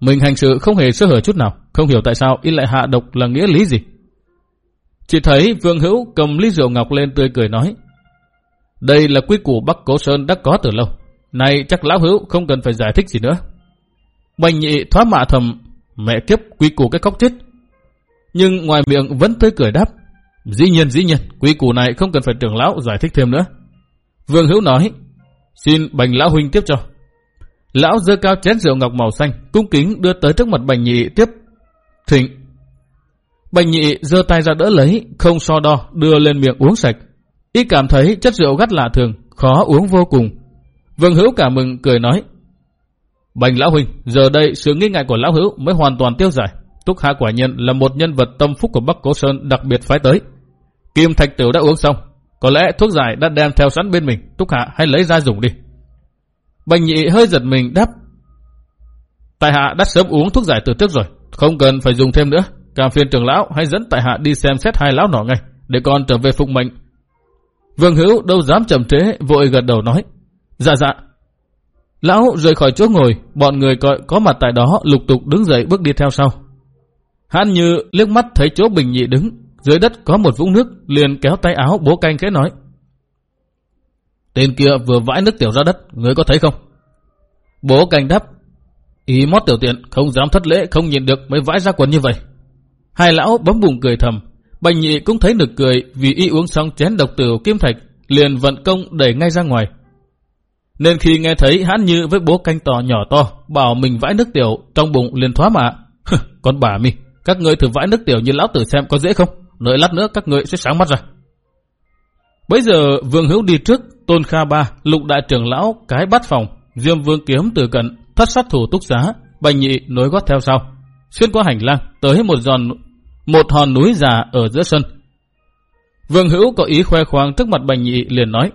Mình hành sự không hề sơ hở chút nào, không hiểu tại sao y lại hạ độc là nghĩa lý gì. Chỉ thấy Vương Hữu cầm ly rượu ngọc lên tươi cười nói. Đây là quy củ Bắc Cố Sơn đã có từ lâu. Này chắc Lão Hữu không cần phải giải thích gì nữa. Bành nhị thoá mạ thầm, mẹ kiếp quy củ cái cóc chết. Nhưng ngoài miệng vẫn tươi cười đáp. Dĩ nhiên, dĩ nhiên, quy củ này không cần phải trưởng lão giải thích thêm nữa. Vương Hữu nói, xin bành lão huynh tiếp cho. Lão dơ cao chén rượu ngọc màu xanh, cung kính đưa tới trước mặt bành nhị tiếp. Thịnh. Bành nhị dơ tay ra đỡ lấy, không so đo, đưa lên miệng uống sạch. Y cảm thấy chất rượu gắt lạ thường, khó uống vô cùng. Vương Hữu cảm mừng cười nói, Bành lão huynh, giờ đây sự nghi ngại của lão hữu mới hoàn toàn tiêu giải. Túc Hạ quả nhân là một nhân vật tâm phúc của Bắc Cố Sơn đặc biệt phái tới. Kim Thạch Tiểu đã uống xong, có lẽ thuốc giải đã đem theo sẵn bên mình, Túc Hạ hãy lấy ra dùng đi. Bành nhị hơi giật mình đáp. Tại hạ đã sớm uống thuốc giải từ trước rồi, không cần phải dùng thêm nữa. Cảm phiền trưởng lão hãy dẫn tại hạ đi xem xét hai lão nọ ngay, để con trở về phục mệnh. Vương Hữu đâu dám chậm trễ, vội gật đầu nói. Dạ dạ. Lão rời khỏi chỗ ngồi, bọn người có, có mặt tại đó lục tục đứng dậy bước đi theo sau. Hắn như liếc mắt thấy chỗ bình nhị đứng, dưới đất có một vũng nước, liền kéo tay áo bố canh khẽ nói. Tên kia vừa vãi nước tiểu ra đất, người có thấy không? Bố canh đáp, ý mót tiểu tiện, không dám thất lễ, không nhìn được mới vãi ra quần như vậy. Hai lão bấm bụng cười thầm, bành nhị cũng thấy được cười vì y uống xong chén độc tử kim thạch, liền vận công đẩy ngay ra ngoài. Nên khi nghe thấy hắn như với bố canh tò nhỏ to, bảo mình vãi nước tiểu, trong bụng liền thoá mạ. Con bà mi, các ngươi thử vãi nước tiểu như lão tử xem có dễ không? Đợi lát nữa các người sẽ sáng mắt ra. Bây giờ Vương Hữu đi trước, Tôn Kha Ba, Lục Đại trưởng lão, cái bắt phòng, Diêm Vương kiếm từ cận, thất sát thủ túc giá, Bành Nhị nối gót theo sau. Xuyên qua hành lang, tới một giòn một hòn núi già ở giữa sân. Vương Hữu có ý khoe khoang trước mặt Bành Nhị liền nói.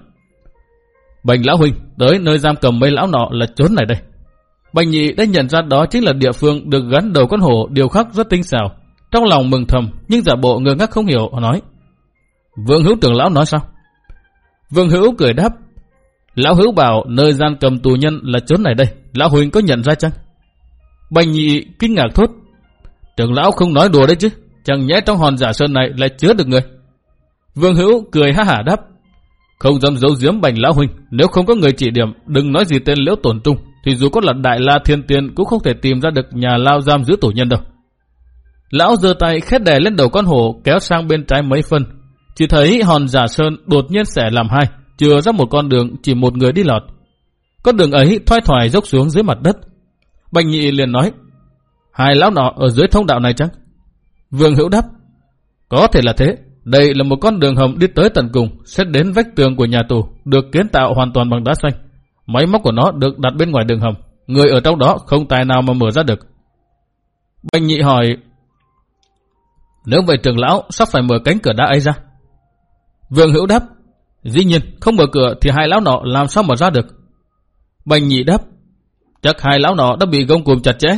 Bành Lão Huynh, tới nơi giam cầm mấy lão nọ là chốn này đây. Bành Nhị đã nhận ra đó chính là địa phương được gắn đầu con hổ điều khắc rất tinh xảo. Trong lòng mừng thầm, nhưng giả bộ ngơ ngác không hiểu, nói. Vương Hữu trưởng lão nói sao? Vương Hữu cười đáp. Lão Hữu bảo nơi gian cầm tù nhân là chốn này đây. Lão Huynh có nhận ra chăng? Bành Nhị kinh ngạc thốt. Trưởng lão không nói đùa đấy chứ. Chẳng nhẽ trong hòn giả sơn này lại chứa được người. Vương Hữu cười ha hả đáp. Không dám giấu giếm bành lão huynh, nếu không có người chỉ điểm, đừng nói gì tên liễu tổn trung, thì dù có là đại la thiên tiên cũng không thể tìm ra được nhà lao giam giữ tù nhân đâu. Lão giơ tay khét đè lên đầu con hổ kéo sang bên trái mấy phân. Chỉ thấy hòn giả sơn đột nhiên xẻ làm hai, chừa ra một con đường chỉ một người đi lọt. Con đường ấy thoai thoải dốc xuống dưới mặt đất. Bành nhị liền nói, hai lão nọ ở dưới thông đạo này chắc? Vương Hữu đáp. Có thể là thế. Đây là một con đường hầm đi tới tận cùng, sẽ đến vách tường của nhà tù, được kiến tạo hoàn toàn bằng đá xanh. Máy móc của nó được đặt bên ngoài đường hầm. Người ở trong đó không tài nào mà mở ra được. Bành nhị hỏi, nếu vậy trưởng lão sắp phải mở cánh cửa đá ấy ra. Vương Hữu đáp, dĩ nhiên không mở cửa thì hai lão nọ làm sao mở ra được. Bành nhị đáp, chắc hai lão nọ đã bị gông cùm chặt chẽ.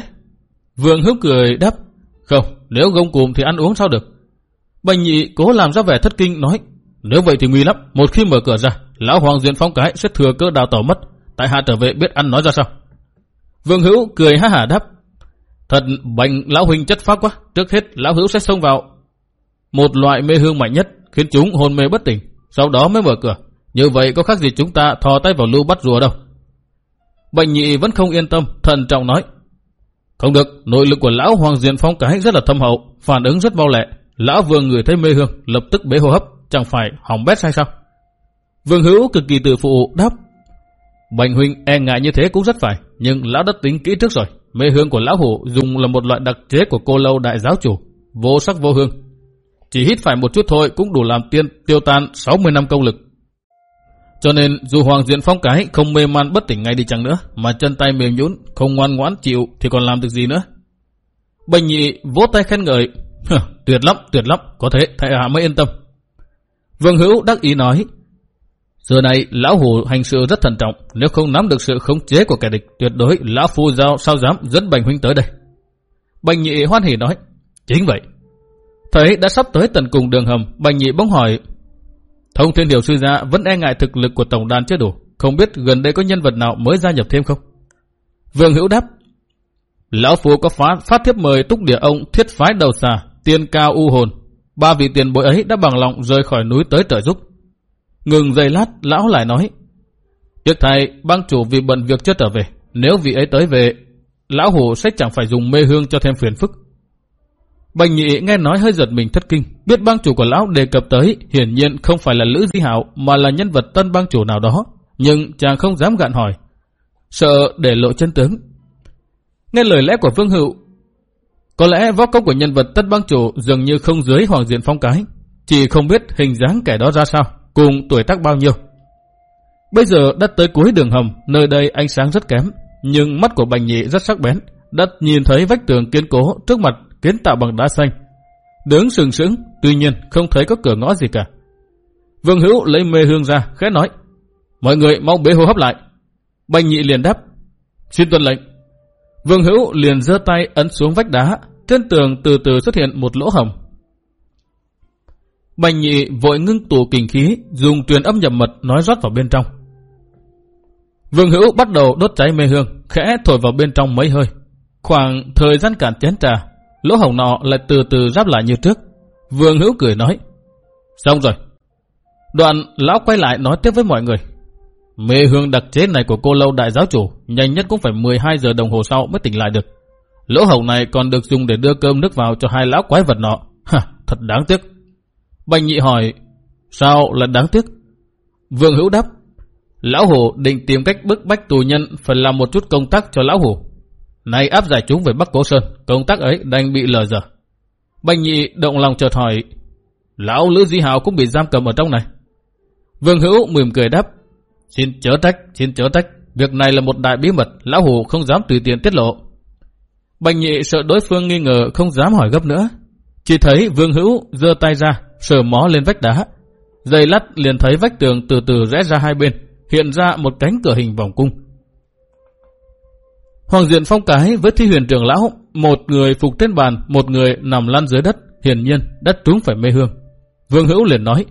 Vương Hữu cười đáp, không, nếu gông cùm thì ăn uống sao được. Bành nhị cố làm ra vẻ thất kinh nói, nếu vậy thì nguy lắm, một khi mở cửa ra, lão hoàng diện phong cái sẽ thừa cơ đào tẩu mất, tại hạ trở về biết ăn nói ra sao. Vương Hữu cười ha hả đáp, thật bệnh lão huynh chất phác quá, trước hết lão hữu sẽ xông vào một loại mê hương mạnh nhất, khiến chúng hôn mê bất tỉnh, sau đó mới mở cửa. Như vậy có khác gì chúng ta thò tay vào lưu bắt rùa đâu. Bệnh nhị vẫn không yên tâm, thần trọng nói. Không được, nội lực của lão Hoàng Diện Phong cái rất là thâm hậu, phản ứng rất mau lẹ. Lão vừa ngửi thấy mê hương, lập tức bế hô hấp, chẳng phải hỏng bét hay sao? Vương Hữu cực kỳ tự phụ đáp. Bành huynh e ngại như thế cũng rất phải, nhưng lão đã tính kỹ trước rồi. Mê hương của lão hủ dùng là một loại đặc chế của cô lâu đại giáo chủ, vô sắc vô hương. Chỉ hít phải một chút thôi cũng đủ làm tiên tiêu tan 60 năm công lực. Cho nên dù Hoàng Diện Phong cái không mê man bất tỉnh ngay đi chăng nữa, mà chân tay mềm nhũn không ngoan ngoãn chịu thì còn làm được gì nữa. Bành nhị vỗ tay khen ngợi, tuyệt lắm, tuyệt lắm, có thế thầy hạ mới yên tâm. Vương Hữu đắc ý nói, Giờ này lão hủ hành sự rất thận trọng, nếu không nắm được sự khống chế của kẻ địch, tuyệt đối lão phu giao sao dám dẫn Bành huynh tới đây. Bành nhị hoan hỉ nói, chính vậy. Thấy đã sắp tới tận cùng đường hầm, Bành nhị bỗng hỏi, thông thiên điều sư gia vẫn e ngại thực lực của tổng đàn chưa đủ, không biết gần đây có nhân vật nào mới gia nhập thêm không? Vương Hữu đáp, lão phu có phá, phát thiếp mời túc địa ông thiết phái đầu xà, tiên cao u hồn. Ba vị tiền bối ấy đã bằng lòng rời khỏi núi tới trợ giúp. Ngừng giây lát, lão lại nói. Tiếc thay, bang chủ vì bận việc chưa trở về. Nếu vị ấy tới về, lão hủ sẽ chẳng phải dùng mê hương cho thêm phiền phức. Bành nhị nghe nói hơi giật mình thất kinh, biết bang chủ của lão đề cập tới, hiển nhiên không phải là Lữ Di Hảo mà là nhân vật tân bang chủ nào đó, nhưng chàng không dám gạn hỏi, sợ để lộ chân tướng. Nghe lời lẽ của Vương Hữu, có lẽ võ công của nhân vật tân bang chủ dường như không dưới hoàng diện phong cái, chỉ không biết hình dáng kẻ đó ra sao cùng tuổi tác bao nhiêu. Bây giờ đã tới cuối đường hầm, nơi đây ánh sáng rất kém, nhưng mắt của Bành Nhị rất sắc bén, đã nhìn thấy vách tường kiên cố trước mặt kiến tạo bằng đá xanh. Đứng sừng sững, tuy nhiên không thấy có cửa ngõ gì cả. Vương Hữu lấy mê hương ra, khẽ nói, mọi người mau bế hô hấp lại. Bành Nhị liền đáp, xin tuân lệnh. Vương Hữu liền giơ tay ấn xuống vách đá, trên tường từ từ xuất hiện một lỗ hồng Bành nhị vội ngưng tụ kình khí, dùng truyền âm nhập mật nói rót vào bên trong. Vương hữu bắt đầu đốt cháy mê hương, khẽ thổi vào bên trong mấy hơi. Khoảng thời gian cản chén trà, lỗ hồng nọ lại từ từ giáp lại như trước. Vương hữu cười nói, xong rồi. Đoạn lão quay lại nói tiếp với mọi người. Mê hương đặc chế này của cô lâu đại giáo chủ, nhanh nhất cũng phải 12 giờ đồng hồ sau mới tỉnh lại được. Lỗ hồng này còn được dùng để đưa cơm nước vào cho hai lão quái vật nọ. Ha, thật đáng tiếc. Bành nhị hỏi, sao là đáng tiếc? Vương Hữu đáp, Lão Hổ định tìm cách bức bách tù nhân phải làm một chút công tác cho Lão Hổ. Nay áp giải chúng về Bắc Cố Sơn, công tác ấy đang bị lờ dở. Bành nhị động lòng chợt hỏi, Lão Lữ Di Hào cũng bị giam cầm ở trong này. Vương Hữu mỉm cười đáp, Xin chớ trách, xin chớ trách, việc này là một đại bí mật, Lão Hổ không dám tùy tiện tiết lộ. Bành nhị sợ đối phương nghi ngờ không dám hỏi gấp nữa. Chỉ thấy Vương Hữu giơ tay ra, sờ mó lên vách đá. Dây lắt liền thấy vách tường từ từ rẽ ra hai bên, hiện ra một cánh cửa hình vòng cung. Hoàng diện phong cái với thi huyền trưởng lão, một người phục trên bàn, một người nằm lăn dưới đất, hiển nhiên đất trúng phải mê hương. Vương Hữu liền nói,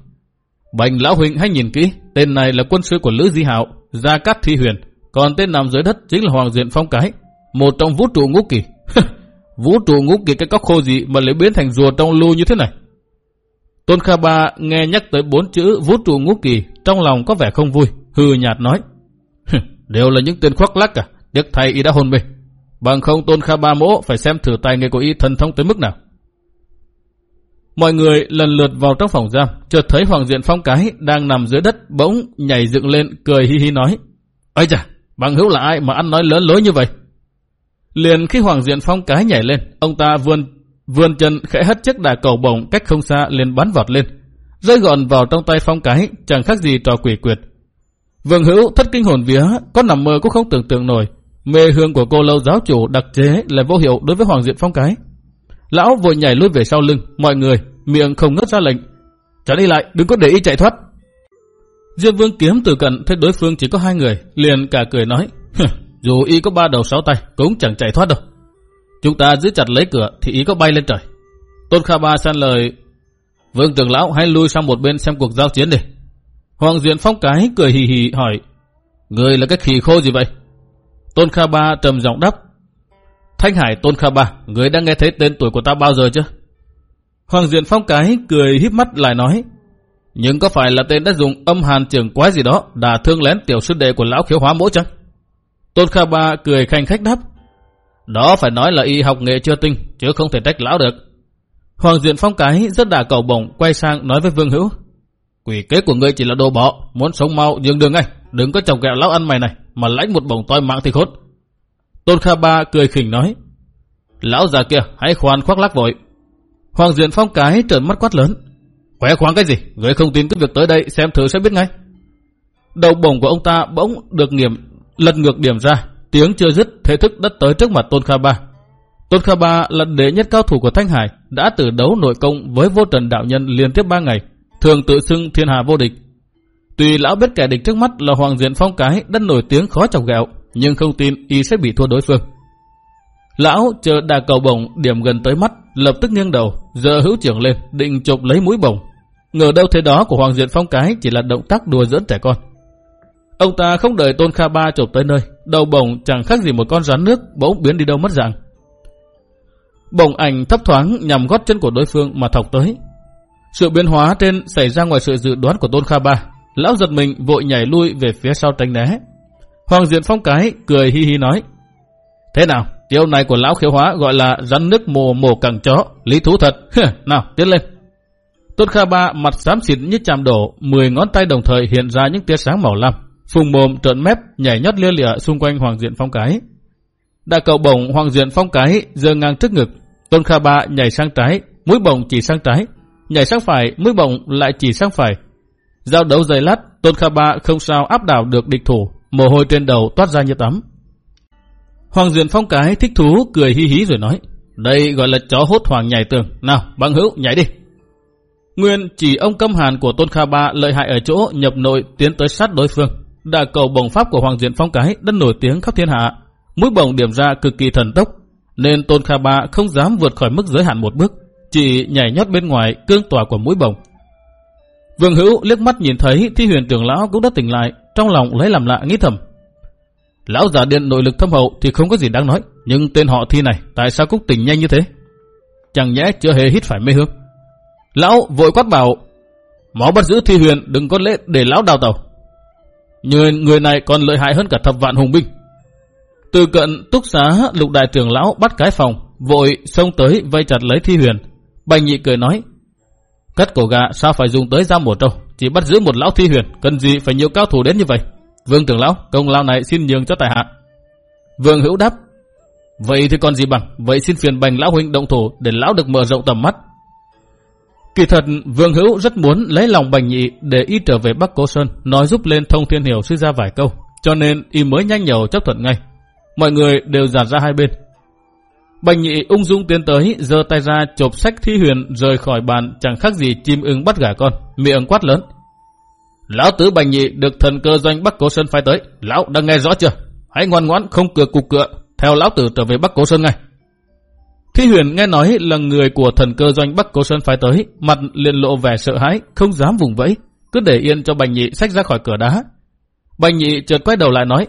Bành lão huynh hãy nhìn kỹ, tên này là quân sư của Lữ Di Hạo, Gia Cát Thi Huyền, còn tên nằm dưới đất chính là Hoàng diện phong cái, một trong vũ trụ ngũ kỳ. vũ trụ ngũ kỳ cái cóc khô gì mà lại biến thành rùa trong lưu như thế này? Tôn Kha Ba nghe nhắc tới bốn chữ vũ trụ ngũ kỳ, trong lòng có vẻ không vui, hừ nhạt nói. Đều là những tên khoác lắc à, tiếc thầy y đã hôn mê. Bằng không Tôn Kha Ba mỗ phải xem thử tài nghề của y thần thông tới mức nào. Mọi người lần lượt vào trong phòng giam, chợt thấy Hoàng Diện Phong Cái đang nằm dưới đất bỗng nhảy dựng lên cười hi hi nói. Ây chà, bằng hữu là ai mà ăn nói lớn lối như vậy? Liền khi Hoàng Diện Phong Cái nhảy lên, ông ta vươn vươn chân khẽ hất chiếc đà cầu bổng cách không xa liền bắn vọt lên, rơi gọn vào trong tay phong cái, chẳng khác gì trò quỷ quyệt. Vương Hữu thất kinh hồn vía, có nằm mơ cũng không tưởng tượng nổi, mê hương của cô lâu giáo chủ đặc chế là vô hiệu đối với Hoàng Diện Phong cái. Lão vội nhảy lùi về sau lưng, mọi người, miệng không ngớt ra lệnh. Trả đi lại, đừng có để ý chạy thoát. Diệp Vương kiếm từ cận thấy đối phương chỉ có hai người, liền cả cười nói, dù y có ba đầu sáu tay, cũng chẳng chạy thoát đâu. Chúng ta giữ chặt lấy cửa thì ý có bay lên trời. Tôn Kha Ba san lời, Vương trưởng lão hãy lui sang một bên xem cuộc giao chiến đi. Hoàng Diện Phong cái cười hì hì hỏi, Người là cái khỉ khô gì vậy? Tôn Kha Ba trầm giọng đáp, Thanh Hải Tôn Kha Ba, người đã nghe thấy tên tuổi của ta bao giờ chưa? Hoàng Diện Phong cái cười híp mắt lại nói, nhưng có phải là tên đã dùng âm hàn trưởng quái gì đó đả thương lén tiểu sư đệ của lão khiếu hóa mỗ chăng? Tôn Kha Ba cười khanh khách đáp. Đó phải nói là y học nghệ chưa tinh, chứ không thể trách lão được. Hoàng Diện Phong cái rất đả cầu bổng quay sang nói với Vương Hữu. Quỷ kế của ngươi chỉ là đồ bỏ, muốn sống mau dừng đường ngay, đừng có chồng kẹo lão ăn mày này, mà lãnh một bổng toi mạng thì khốn. Tôn Kha Ba cười khỉnh nói. Lão già kia, hãy khoan khoác lắc vội. Hoàng Diện Phong cái trợn mắt quát lớn. Khỏe khoáng cái gì? ngươi không tin cứ việc tới đây xem thử sẽ biết ngay. Đầu bổng của ông ta bỗng được nghiệm lật ngược điểm ra. Tiếng chưa dứt, thế thức đất tới trước mặt Tôn Kha Ba. Tôn Kha Ba là đệ nhất cao thủ của Thanh Hải, đã tử đấu nội công với vô trần đạo nhân liên tiếp 3 ngày, thường tự xưng thiên hà vô địch. Tuy lão biết kẻ địch trước mắt là Hoàng Diện Phong Cái đất nổi tiếng khó chọc ghẹo, nhưng không tin y sẽ bị thua đối phương. Lão chờ đà cầu bổng điểm gần tới mắt, lập tức nghiêng đầu, giờ hữu trưởng lên, định chụp lấy mũi bổng, Ngờ đâu thế đó của Hoàng Diện Phong Cái chỉ là động tác đùa giỡn trẻ con. Ông ta không đợi Tôn Kha Ba chụp tới nơi, đầu bổng chẳng khác gì một con rắn nước bỗng biến đi đâu mất dạng. Bổng ảnh thấp thoáng nhằm gót chân của đối phương mà thọc tới. Sự biến hóa trên xảy ra ngoài sự dự đoán của Tôn Kha Ba. Lão giật mình vội nhảy lui về phía sau tránh né. Hoàng Diện Phong Cái cười hi hi nói. Thế nào, chiêu này của lão khiếu hóa gọi là rắn nước mồ mồ cẳng chó, lý thú thật. nào, tiến lên. Tôn Kha Ba mặt xám xịt như chạm đổ, 10 ngón tay đồng thời hiện ra những tia sáng màu lam. Phùng mồm trợn mép nhảy nhót lia lịa xung quanh Hoàng Diện Phong Cái. Đại cậu bổng Hoàng Diện Phong Cái giơ ngang trước ngực. Tôn Kha Ba nhảy sang trái, mũi bổng chỉ sang trái. Nhảy sang phải, mũi bổng lại chỉ sang phải. Giao đấu dày lát, Tôn Kha Ba không sao áp đảo được địch thủ, mồ hôi trên đầu toát ra như tắm. Hoàng Diện Phong Cái thích thú cười hí hí rồi nói, đây gọi là chó hốt hoàng nhảy tường. Nào, băng hữu, nhảy đi. Nguyên chỉ ông câm hàn của Tôn Kha Ba lợi hại ở chỗ nhập nội tiến tới sát đối phương. Đà cầu bồng pháp của Hoàng Diện Phong Cái đã nổi tiếng khắp thiên hạ. Mũi bồng điểm ra cực kỳ thần tốc, nên Tôn Kha Ba không dám vượt khỏi mức giới hạn một bước, chỉ nhảy nhót bên ngoài cương tỏa của mũi bồng. Vương Hữu liếc mắt nhìn thấy thi huyền trưởng lão cũng đã tỉnh lại, trong lòng lấy làm lạ nghĩ thầm. Lão giả điện nội lực thâm hậu thì không có gì đáng nói, nhưng tên họ thi này tại sao cũng tỉnh nhanh như thế? Chẳng nhẽ chưa hề hít phải mê hương. Lão vội quát bảo, máu bắt giữ thi huyền đừng có lễ để lão đào tàu. Người, người này còn lợi hại hơn cả thập vạn hùng binh. Từ cận túc xá lục đại trưởng lão bắt cái phòng, vội xông tới vây chặt lấy thi huyền. Bành nhị cười nói, cắt cổ gà sao phải dùng tới giam một trâu, chỉ bắt giữ một lão thi huyền, cần gì phải nhiều cao thủ đến như vậy. Vương trưởng lão, công lao này xin nhường cho tài hạ. Vương hữu đáp, vậy thì còn gì bằng, vậy xin phiền bành lão huynh động thủ để lão được mở rộng tầm mắt, Kỳ thật, Vương Hữu rất muốn lấy lòng Bành Nhị để y trở về Bắc Cố Sơn, nói giúp lên thông thiên hiểu suy ra vài câu, cho nên y mới nhanh nhầu chấp thuận ngay. Mọi người đều giạt ra hai bên. Bành Nhị ung dung tiến tới, giơ tay ra chộp sách thi huyền rời khỏi bàn chẳng khác gì chim ưng bắt gà con, miệng quát lớn. Lão tứ Bành Nhị được thần cơ doanh Bắc Cố Sơn phái tới, lão đã nghe rõ chưa? Hãy ngoan ngoãn không cược cục cựa, theo lão tử trở về Bắc Cố Sơn ngay. Thi huyền nghe nói là người của thần cơ doanh Bắc Cố Sơn phái tới, mặt liền lộ vẻ sợ hãi, không dám vùng vẫy, cứ để yên cho Bành Nhị xách ra khỏi cửa đá. Bành Nhị chợt quay đầu lại nói,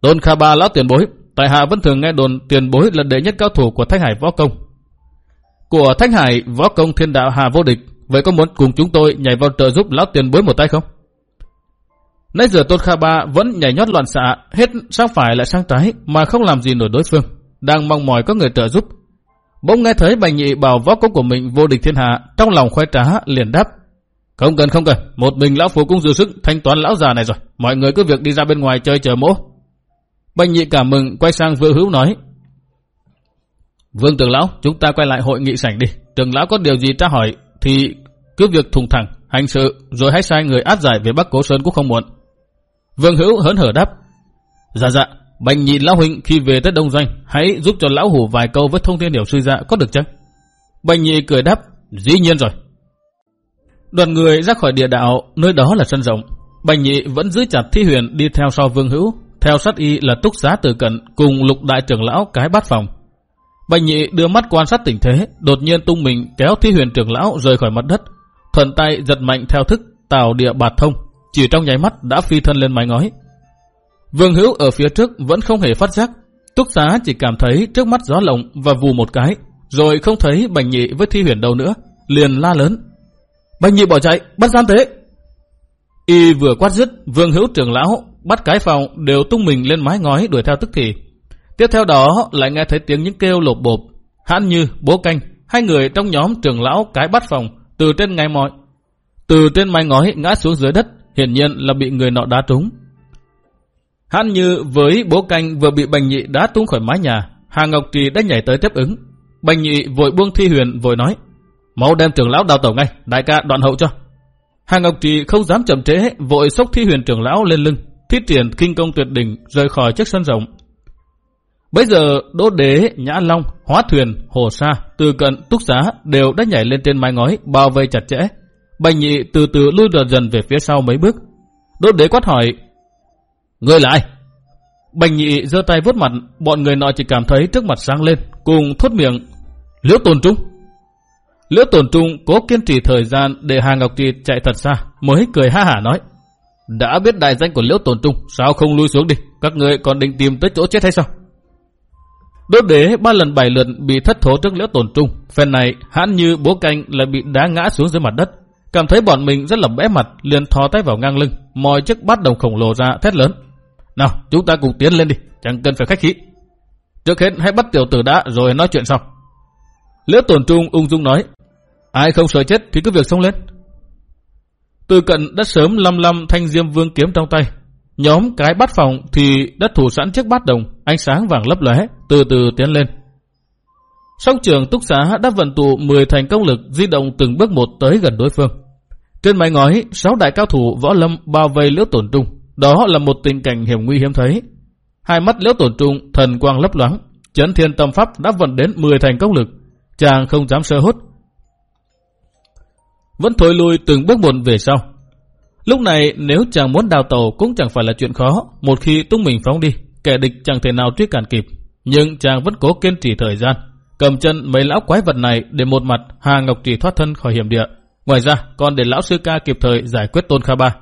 Tôn Kha Ba lão tiền bối, tại hạ vẫn thường nghe đồn tiền bối là đệ nhất cao thủ của Thanh Hải Võ Công. Của Thanh Hải Võ Công thiên đạo Hà vô địch, vậy có muốn cùng chúng tôi nhảy vào trợ giúp lão tiền bối một tay không? Nãy giờ Tôn Kha Ba vẫn nhảy nhót loạn xạ, hết sang phải lại sang trái mà không làm gì nổi đối phương đang mong mỏi có người trợ giúp. Bỗng nghe thấy bành nhị bảo võ công của mình vô địch thiên hạ, trong lòng khoe trá liền đáp. Không cần không cần, một mình lão phù cũng dư sức thanh toán lão già này rồi, mọi người cứ việc đi ra bên ngoài chơi chờ mỗ. Bành nhị cảm mừng quay sang vừa hữu nói. Vương trưởng lão, chúng ta quay lại hội nghị sảnh đi. Trưởng lão có điều gì tra hỏi thì cứ việc thùng thẳng, hành sự, rồi hãy sai người áp giải về Bắc Cố Sơn cũng không muộn. Vương Hữu hớn hở đáp. Dạ dạ, bành nhị lão huynh khi về tới Đông Doanh, hãy giúp cho lão hủ vài câu với thông thiên hiểu sư dạ có được chăng? Bành nhị cười đáp, dĩ nhiên rồi. Đoàn người ra khỏi địa đạo, nơi đó là sân rộng. Bành nhị vẫn giữ chặt thi huyền đi theo sau Vương Hữu, theo sát y là túc giá từ cận cùng lục đại trưởng lão cái bát phòng. Bành nhị đưa mắt quan sát tình thế, đột nhiên tung mình kéo thi huyền trưởng lão rời khỏi mặt đất, thuận tay giật mạnh theo thức tạo địa bạt thông, chỉ trong nháy mắt đã phi thân lên mái ngói. Vương Hữu ở phía trước vẫn không hề phát giác, túc xá chỉ cảm thấy trước mắt gió lộng và vù một cái, rồi không thấy bành nhị với thi huyền đâu nữa, liền la lớn. Bành nhị bỏ chạy, bắt gian tế. Y vừa quát dứt, Vương Hữu trưởng lão bắt cái phòng đều tung mình lên mái ngói đuổi theo tức thì. Tiếp theo đó lại nghe thấy tiếng những kêu lột bộp, hãn như, bố canh, hai người trong nhóm trưởng lão cái bắt phòng từ trên ngay mọi. Từ trên mái ngói ngã xuống dưới đất, hiển nhiên là bị người nọ đá trúng. Hắn như với bố canh vừa bị bành nhị đá tung khỏi mái nhà, Hà Ngọc Trì đã nhảy tới tiếp ứng. Bành nhị vội buông thi huyền vội nói, mau đem trưởng lão đào tẩu ngay, đại ca đoạn hậu cho. Hà Ngọc Trì không dám chậm trễ, vội xốc thi huyền trưởng lão lên lưng, thiết triển kinh công tuyệt đỉnh rời khỏi chiếc sân rộng. Bây giờ Đỗ Đế, Nhã Long, Hóa Thuyền, Hồ Sa, Từ Cận, Túc Giá đều đã nhảy lên trên mái ngói bao vây chặt chẽ. Bành nhị từ từ lui dần dần về phía sau mấy bước. Đỗ Đế quát hỏi, Người là ai? Bành nhị giơ tay vuốt mặt, bọn người nọ chỉ cảm thấy trước mặt sáng lên, cùng thốt miệng, Liễu Tồn Trung. Liễu Tồn Trung cố kiên trì thời gian để Hà Ngọc Trì chạy thật xa, mới cười ha hả nói, đã biết đại danh của Liễu Tồn Trung, sao không lui xuống đi? Các người còn định tìm tới chỗ chết hay sao? Đốt đế ba lần bảy lượt bị thất thố trước Liễu Tồn Trung. Phen này, hãn như bố canh lại bị đá ngã xuống dưới mặt đất. Cảm thấy bọn mình rất là bẽ mặt, liền thò tay vào ngang lưng, mọi chiếc bát đồng khổng lồ ra thét lớn. Nào, chúng ta cùng tiến lên đi, chẳng cần phải khách khí. Trước hết hãy bắt tiểu tử đã rồi nói chuyện sau. Liễu Tồn Trung ung dung nói, ai không sợ chết thì cứ việc xông lên. Từ cận đã sớm lăm lăm thanh diêm vương kiếm trong tay. Nhóm cái bắt phòng thì đã thủ sẵn chiếc bát đồng, ánh sáng vàng lấp lóe, từ từ tiến lên. Song trường túc xá đã vận tụ 10 thành công lực di động từng bước một tới gần đối phương. Trên mái ngói, sáu đại cao thủ võ lâm bao vây liễu tổn trung. Đó là một tình cảnh hiểm nguy hiếm thấy. Hai mắt liễu tổn trung, thần quang lấp loáng. Chấn thiên tâm pháp đã vận đến 10 thành công lực. Chàng không dám sơ hốt, vẫn thối lui từng bước một về sau. Lúc này nếu chàng muốn đào tàu cũng chẳng phải là chuyện khó, một khi tung mình phóng đi, kẻ địch chẳng thể nào truy cản kịp. Nhưng chàng vẫn cố kiên trì thời gian, cầm chân mấy lão quái vật này để một mặt Hà Ngọc Trì thoát thân khỏi hiểm địa. Ngoài ra còn để lão sư ca kịp thời giải quyết Tôn Kha Ba.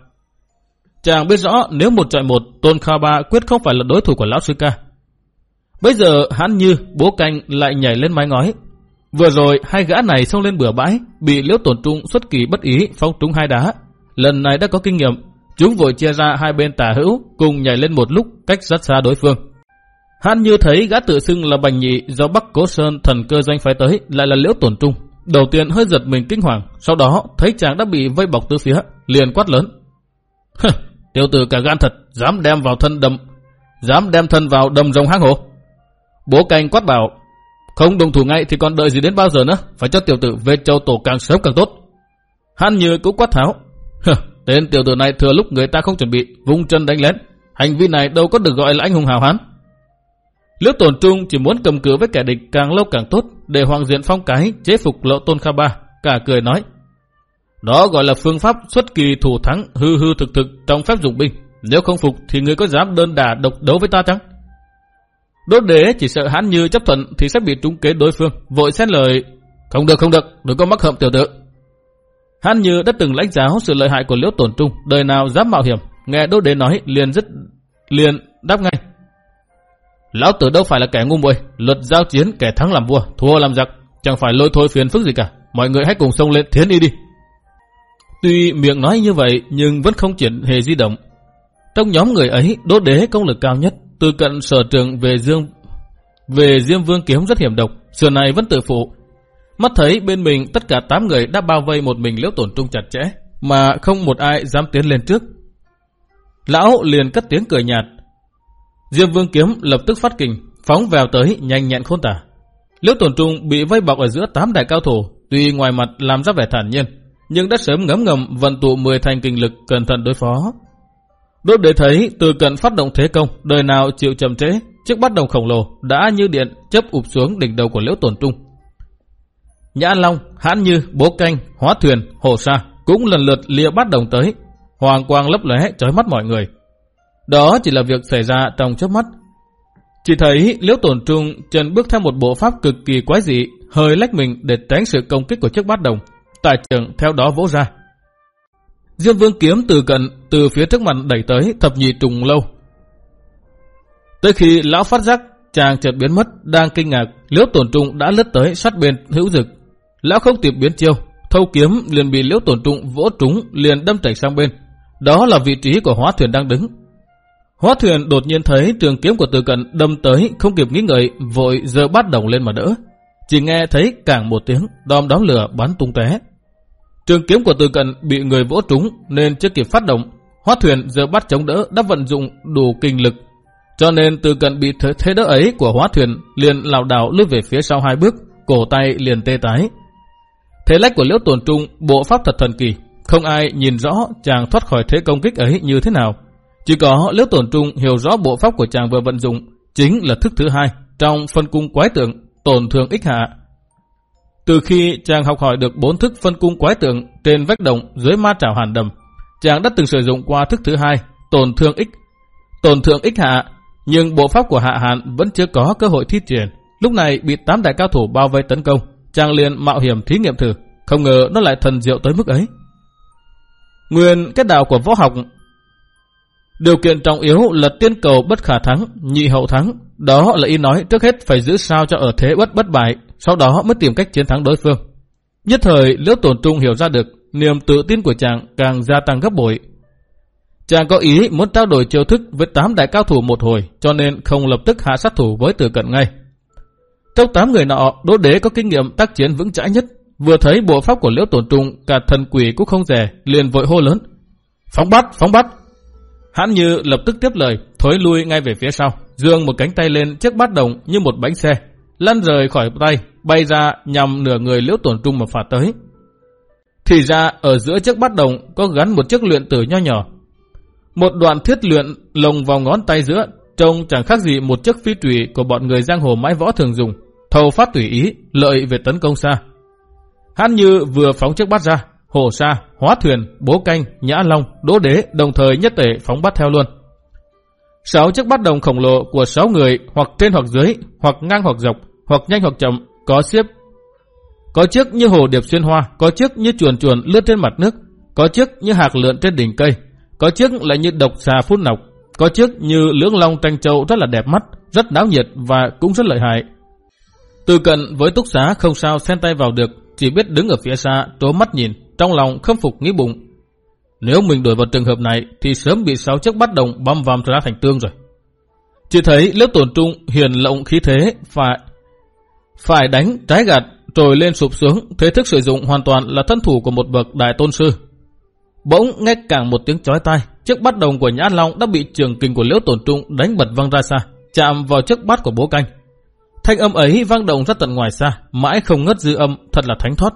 Chàng biết rõ nếu một trọi một Tôn Kha Ba quyết không phải là đối thủ của lão sư ca. Bây giờ hắn như bố canh lại nhảy lên mái ngói Vừa rồi hai gã này xông lên bừa bãi, bị liễu tổn trung xuất kỳ bất ý phong trúng hai đá. Lần này đã có kinh nghiệm, chúng vội chia ra hai bên tả hữu, cùng nhảy lên một lúc cách rất xa đối phương. Hắn như thấy gã tự xưng là bành nhị do Bắc Cố Sơn thần cơ doanh phái tới lại là liễu tổn trung. Đầu tiên hơi giật mình kinh hoàng, sau đó thấy chàng đã bị vây bọc từ phía, liền quát lớn. Tiểu tử cả gan thật, dám đem vào thân đầm, dám đem thân vào đầm rồng hang hổ. Bố canh quát bảo, không đồng thủ ngay thì còn đợi gì đến bao giờ nữa, phải cho tiểu tử về châu tổ càng sớm càng tốt. Hắn như cũng quát tháo. Tên tiểu tử này thừa lúc người ta không chuẩn bị, vung chân đánh lén. Hành vi này đâu có được gọi là anh hùng hào hán. Liễu tổn trung chỉ muốn cầm cự với kẻ địch càng lâu càng tốt, để Hoàng Diện Phong cái chế phục lộ tôn kha ba, cả cười nói. Đó gọi là phương pháp xuất kỳ thủ thắng hư hư thực thực trong phép dụng binh. Nếu không phục thì người có dám đơn đà độc đấu với ta chăng? Đốt đế chỉ sợ hắn như chấp thuận thì sẽ bị trúng kế đối phương, vội xét lời. Không được không được, đừng có mắc hậm tiểu tử. Hắn như đã từng lãnh giáo sự lợi hại của liễu tổn trung, đời nào dám mạo hiểm, nghe đốt đế nói liền rất liền đáp ngay. Lão tử đâu phải là kẻ ngu muội, luật giao chiến kẻ thắng làm vua, thua làm giặc, chẳng phải lôi thôi phiền phức gì cả. Mọi người hãy cùng xông lên thiến đi đi. Tuy miệng nói như vậy nhưng vẫn không chuyển hề di động. Trong nhóm người ấy, đốt đế công lực cao nhất, từ cận sở trường về dương về Diêm Vương kiếm rất hiểm độc, xưa này vẫn tự phụ. Mắt thấy bên mình tất cả 8 người đã bao vây một mình liễu tổn trung chặt chẽ, mà không một ai dám tiến lên trước. Lão liền cất tiếng cười nhạt. Diêm Vương kiếm lập tức phát kình, phóng vào tới nhanh nhẹn khôn tả. Liễu tổn Trung bị vây bọc ở giữa tám đại cao thủ, tuy ngoài mặt làm ra vẻ thản nhiên, nhưng đã sớm ngấm ngầm vận tụ 10 thành kinh lực cẩn thận đối phó. Đốt để thấy từ cận phát động thế công, đời nào chịu chậm trễ, chiếc bắt đồng khổng lồ đã như điện chấp ụp xuống đỉnh đầu của Liễu Tồn Trung. Nhã Long, Hãn Như, Bố Canh, Hóa Thuyền, Hồ Sa cũng lần lượt lia bắt đồng tới, hoàng quang lấp lóe chói mắt mọi người. Đó chỉ là việc xảy ra trong chớp mắt. Chỉ thấy Liễu Tồn Trung chân bước theo một bộ pháp cực kỳ quái dị, hơi lách mình để tránh sự công kích của chiếc bát đồng. Tài trưởng theo đó vỗ ra. Diêm Vương kiếm từ cận từ phía trước mặt đẩy tới thập nhị trùng lâu. Tới khi lão phát giác chàng chợt biến mất, đang kinh ngạc, Liễu tổn Trung đã lướt tới sát bên hữu dực. Lão không kịp biến chiêu, thâu kiếm liền bị Liễu tổn Trung vỗ trúng liền đâm chảy sang bên. Đó là vị trí của hóa thuyền đang đứng. Hóa thuyền đột nhiên thấy trường kiếm của từ cận đâm tới, không kịp nghĩ ngợi, vội giơ bát đồng lên mà đỡ. Chỉ nghe thấy càng một tiếng, đom đóm lửa bắn tung té. Trường kiếm của từ cận bị người vỗ trúng nên chưa kịp phát động. Hóa thuyền giờ bắt chống đỡ đã vận dụng đủ kinh lực. Cho nên từ cận bị thế, thế đỡ ấy của hóa thuyền liền lảo đảo lướt về phía sau hai bước, cổ tay liền tê tái. Thế lách của liễu tồn trung bộ pháp thật thần kỳ. Không ai nhìn rõ chàng thoát khỏi thế công kích ấy như thế nào. Chỉ có liễu Tuần trung hiểu rõ bộ pháp của chàng vừa vận dụng chính là thức thứ hai trong phân cung quái tượng tổn thương ích hạ. Từ khi chàng học hỏi được bốn thức phân cung quái tượng trên vách động dưới ma trảo hàn đầm, chàng đã từng sử dụng qua thức thứ hai tổn thương ích. Tổn thương ích hạ, nhưng bộ pháp của hạ hàn vẫn chưa có cơ hội thi triển. Lúc này bị tám đại cao thủ bao vây tấn công, chàng liền mạo hiểm thí nghiệm thử, không ngờ nó lại thần diệu tới mức ấy. Nguyên cái đạo của võ học Điều kiện trọng yếu là tiên cầu bất khả thắng, nhị hậu thắng. Đó là ý nói trước hết phải giữ sao cho ở thế bất bất bại, sau đó mới tìm cách chiến thắng đối phương. Nhất thời Liễu Tổn Trung hiểu ra được, niềm tự tin của chàng càng gia tăng gấp bội. Chàng có ý muốn trao đổi chiêu thức với tám đại cao thủ một hồi, cho nên không lập tức hạ sát thủ với từ cận ngay. Trong tám người nọ, đỗ đế có kinh nghiệm tác chiến vững chãi nhất, vừa thấy bộ pháp của Liễu Tổn Trung, cả thần quỷ cũng không rẻ, liền vội hô lớn. Phóng bắt, phóng bắt! Hãn như lập tức tiếp lời, thối lui ngay về phía sau, dương một cánh tay lên chiếc bát đồng như một bánh xe, lăn rời khỏi tay, bay ra nhằm nửa người liễu tổn trung mà phạt tới. Thì ra ở giữa chiếc bát đồng có gắn một chiếc luyện tử nho nhỏ. Một đoạn thiết luyện lồng vào ngón tay giữa, trông chẳng khác gì một chiếc phi tùy của bọn người giang hồ mãi võ thường dùng, thầu phát tùy ý, lợi về tấn công xa. Hán như vừa phóng chiếc bát ra, Hồ Sa, Hóa Thuyền, Bố Canh, Nhã Long, Đỗ Đế đồng thời nhất tể phóng bắt theo luôn. Sáu chiếc bắt đồng khổng lồ của sáu người hoặc trên hoặc dưới, hoặc ngang hoặc dọc, hoặc nhanh hoặc chậm, có xếp. Có chiếc như hồ điệp xuyên hoa, có chiếc như chuồn chuồn lướt trên mặt nước, có chiếc như hạc lượn trên đỉnh cây, có chiếc lại như độc xà phun nọc, có chiếc như lưỡng long tranh châu rất là đẹp mắt, rất náo nhiệt và cũng rất lợi hại. Từ cận với túc xá không sao xen tay vào được, chỉ biết đứng ở phía xa, trố mắt nhìn, trong lòng khâm phục nghĩ bụng. Nếu mình đổi vào trường hợp này thì sớm bị sáu chiếc bắt đồng băm vằm ra thành tương rồi. Chỉ thấy lớp tổn trung hiền lộng khí thế phải phải đánh trái gạt rồi lên sụp xuống thế thức sử dụng hoàn toàn là thân thủ của một bậc đại tôn sư. Bỗng nghe càng một tiếng chói tai, chiếc bắt đồng của Nhã Long đã bị trường kình của Liễu Tổn Trung đánh bật văng ra xa, chạm vào chiếc bát của bố canh. Thanh âm ấy vang động ra tận ngoài xa, mãi không ngất dư âm, thật là thánh thoát.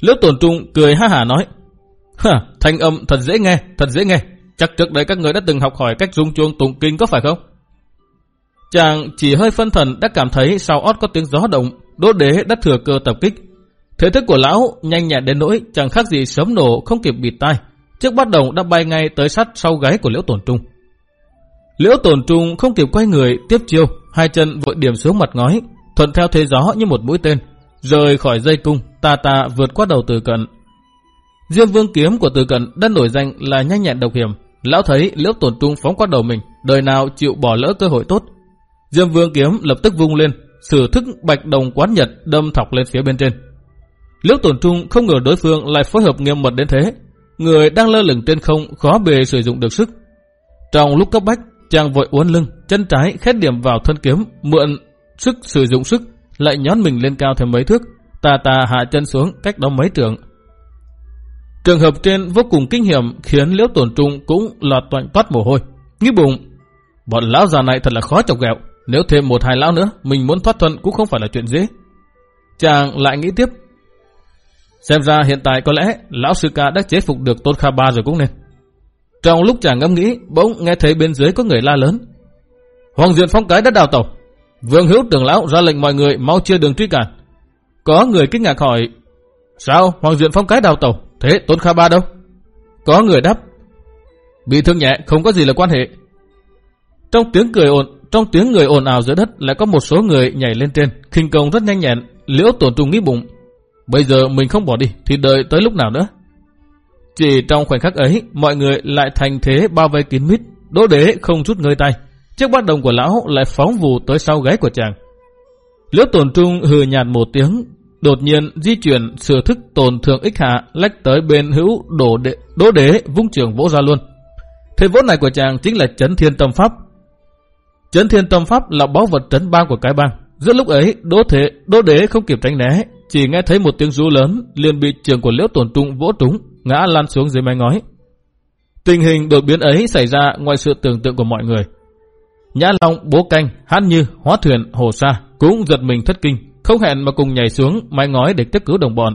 Liễu tổn trung cười ha hả nói. Hả, thanh âm thật dễ nghe, thật dễ nghe. Chắc trước đây các người đã từng học hỏi cách rung chuông tụng kinh có phải không? Chàng chỉ hơi phân thần đã cảm thấy sau ót có tiếng gió động, đỗ đế đã thừa cơ tập kích. Thế thức của lão nhanh nhẹn đến nỗi chẳng khác gì sớm nổ không kịp bịt tai. Chiếc bắt đồng đã bay ngay tới sát sau gáy của liễu tổn trung. Liễu tổn trung không kịp quay người tiếp chiêu, hai chân vội điểm xuống mặt ngói, thuận theo thế gió như một mũi tên, rời khỏi dây cung, ta ta vượt qua đầu từ cận. Diêm vương kiếm của từ cận đã nổi danh là nhanh nhẹn độc hiểm. Lão thấy liễu tổn trung phóng qua đầu mình, đời nào chịu bỏ lỡ cơ hội tốt. Diêm vương kiếm lập tức vung lên, sử thức bạch đồng quán nhật đâm thọc lên phía bên trên. Liễu tổn trung không ngờ đối phương lại phối hợp nghiêm mật đến thế. Người đang lơ lửng trên không khó bề sử dụng được sức. Trong lúc cấp bách, chàng vội uốn lưng, chân trái khét điểm vào thân kiếm, mượn sức sử dụng sức, lại nhón mình lên cao thêm mấy thước, tà tà hạ chân xuống cách đó mấy trường. Trường hợp trên vô cùng kinh hiểm khiến liễu tổn trung cũng là toàn toát mồ hôi. Nghĩ bụng, bọn lão già này thật là khó chọc ghẹo. Nếu thêm một hai lão nữa, mình muốn thoát thuận cũng không phải là chuyện dễ. Chàng lại nghĩ tiếp. Xem ra hiện tại có lẽ lão sư ca đã chế phục được Tôn Kha Ba rồi cũng nên. Trong lúc chàng ngẫm nghĩ, bỗng nghe thấy bên dưới có người la lớn. Hoàng Diện Phong Cái đã đào tàu. Vương Hữu trưởng lão ra lệnh mọi người mau chia đường truy cản. Có người kinh ngạc hỏi, sao Hoàng Diện Phong Cái đào tàu, thế Tôn Kha Ba đâu? Có người đáp, bị thương nhẹ không có gì là quan hệ. Trong tiếng cười ồn, trong tiếng người ồn ào giữa đất lại có một số người nhảy lên trên, khinh công rất nhanh nhẹn, liễu tổn trùng nghĩ bụng. Bây giờ mình không bỏ đi thì đợi tới lúc nào nữa. Chỉ trong khoảnh khắc ấy, mọi người lại thành thế bao vây kín mít, đỗ đế không chút ngơi tay. Chiếc bát đồng của lão lại phóng vù tới sau gáy của chàng. Liễu tổn trung hừ nhạt một tiếng, đột nhiên di chuyển sửa thức tổn thường ích hạ lách tới bên hữu đổ đệ, đỗ đế vung trường vỗ ra luôn. Thế vỗ này của chàng chính là chấn thiên tâm pháp. Chấn thiên tâm pháp là báu vật trấn bang của cái bang. Giữa lúc ấy, đỗ thế, đỗ đế không kịp tránh né, chỉ nghe thấy một tiếng rú lớn, liền bị trường của liễu tổn trung vỗ trúng, ngã lăn xuống dưới mái ngói. Tình hình đột biến ấy xảy ra ngoài sự tưởng tượng của mọi người. Nhã Long, Bố Canh, Hát Như, Hóa Thuyền, Hồ Sa cũng giật mình thất kinh, không hẹn mà cùng nhảy xuống mái ngói để tiếp cứu đồng bọn.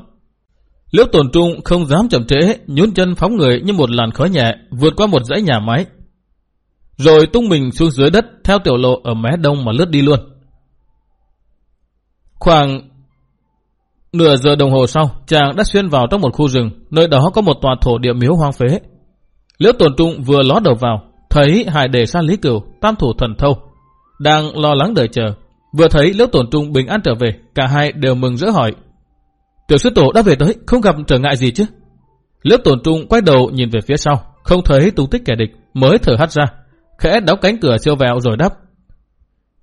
Liễu Tồn trung không dám chậm trễ, nhún chân phóng người như một làn khói nhẹ, vượt qua một dãy nhà máy. Rồi tung mình xuống dưới đất theo tiểu lộ ở mé đông mà lướt đi luôn. Khoảng nửa giờ đồng hồ sau, chàng đã xuyên vào trong một khu rừng, nơi đó có một tòa thổ địa miếu hoang phế. Liễu Tồn trung vừa ló đầu vào, thấy hải đề san lý cửu, tam thủ thần thâu, đang lo lắng đợi chờ. Vừa thấy lớp tổn trung bình an trở về, cả hai đều mừng rỡ hỏi. Tiểu sư tổ đã về tới, không gặp trở ngại gì chứ? Lớp tổn trung quay đầu nhìn về phía sau, không thấy tung tích kẻ địch, mới thở hắt ra, khẽ đóng cánh cửa siêu vẹo rồi đáp.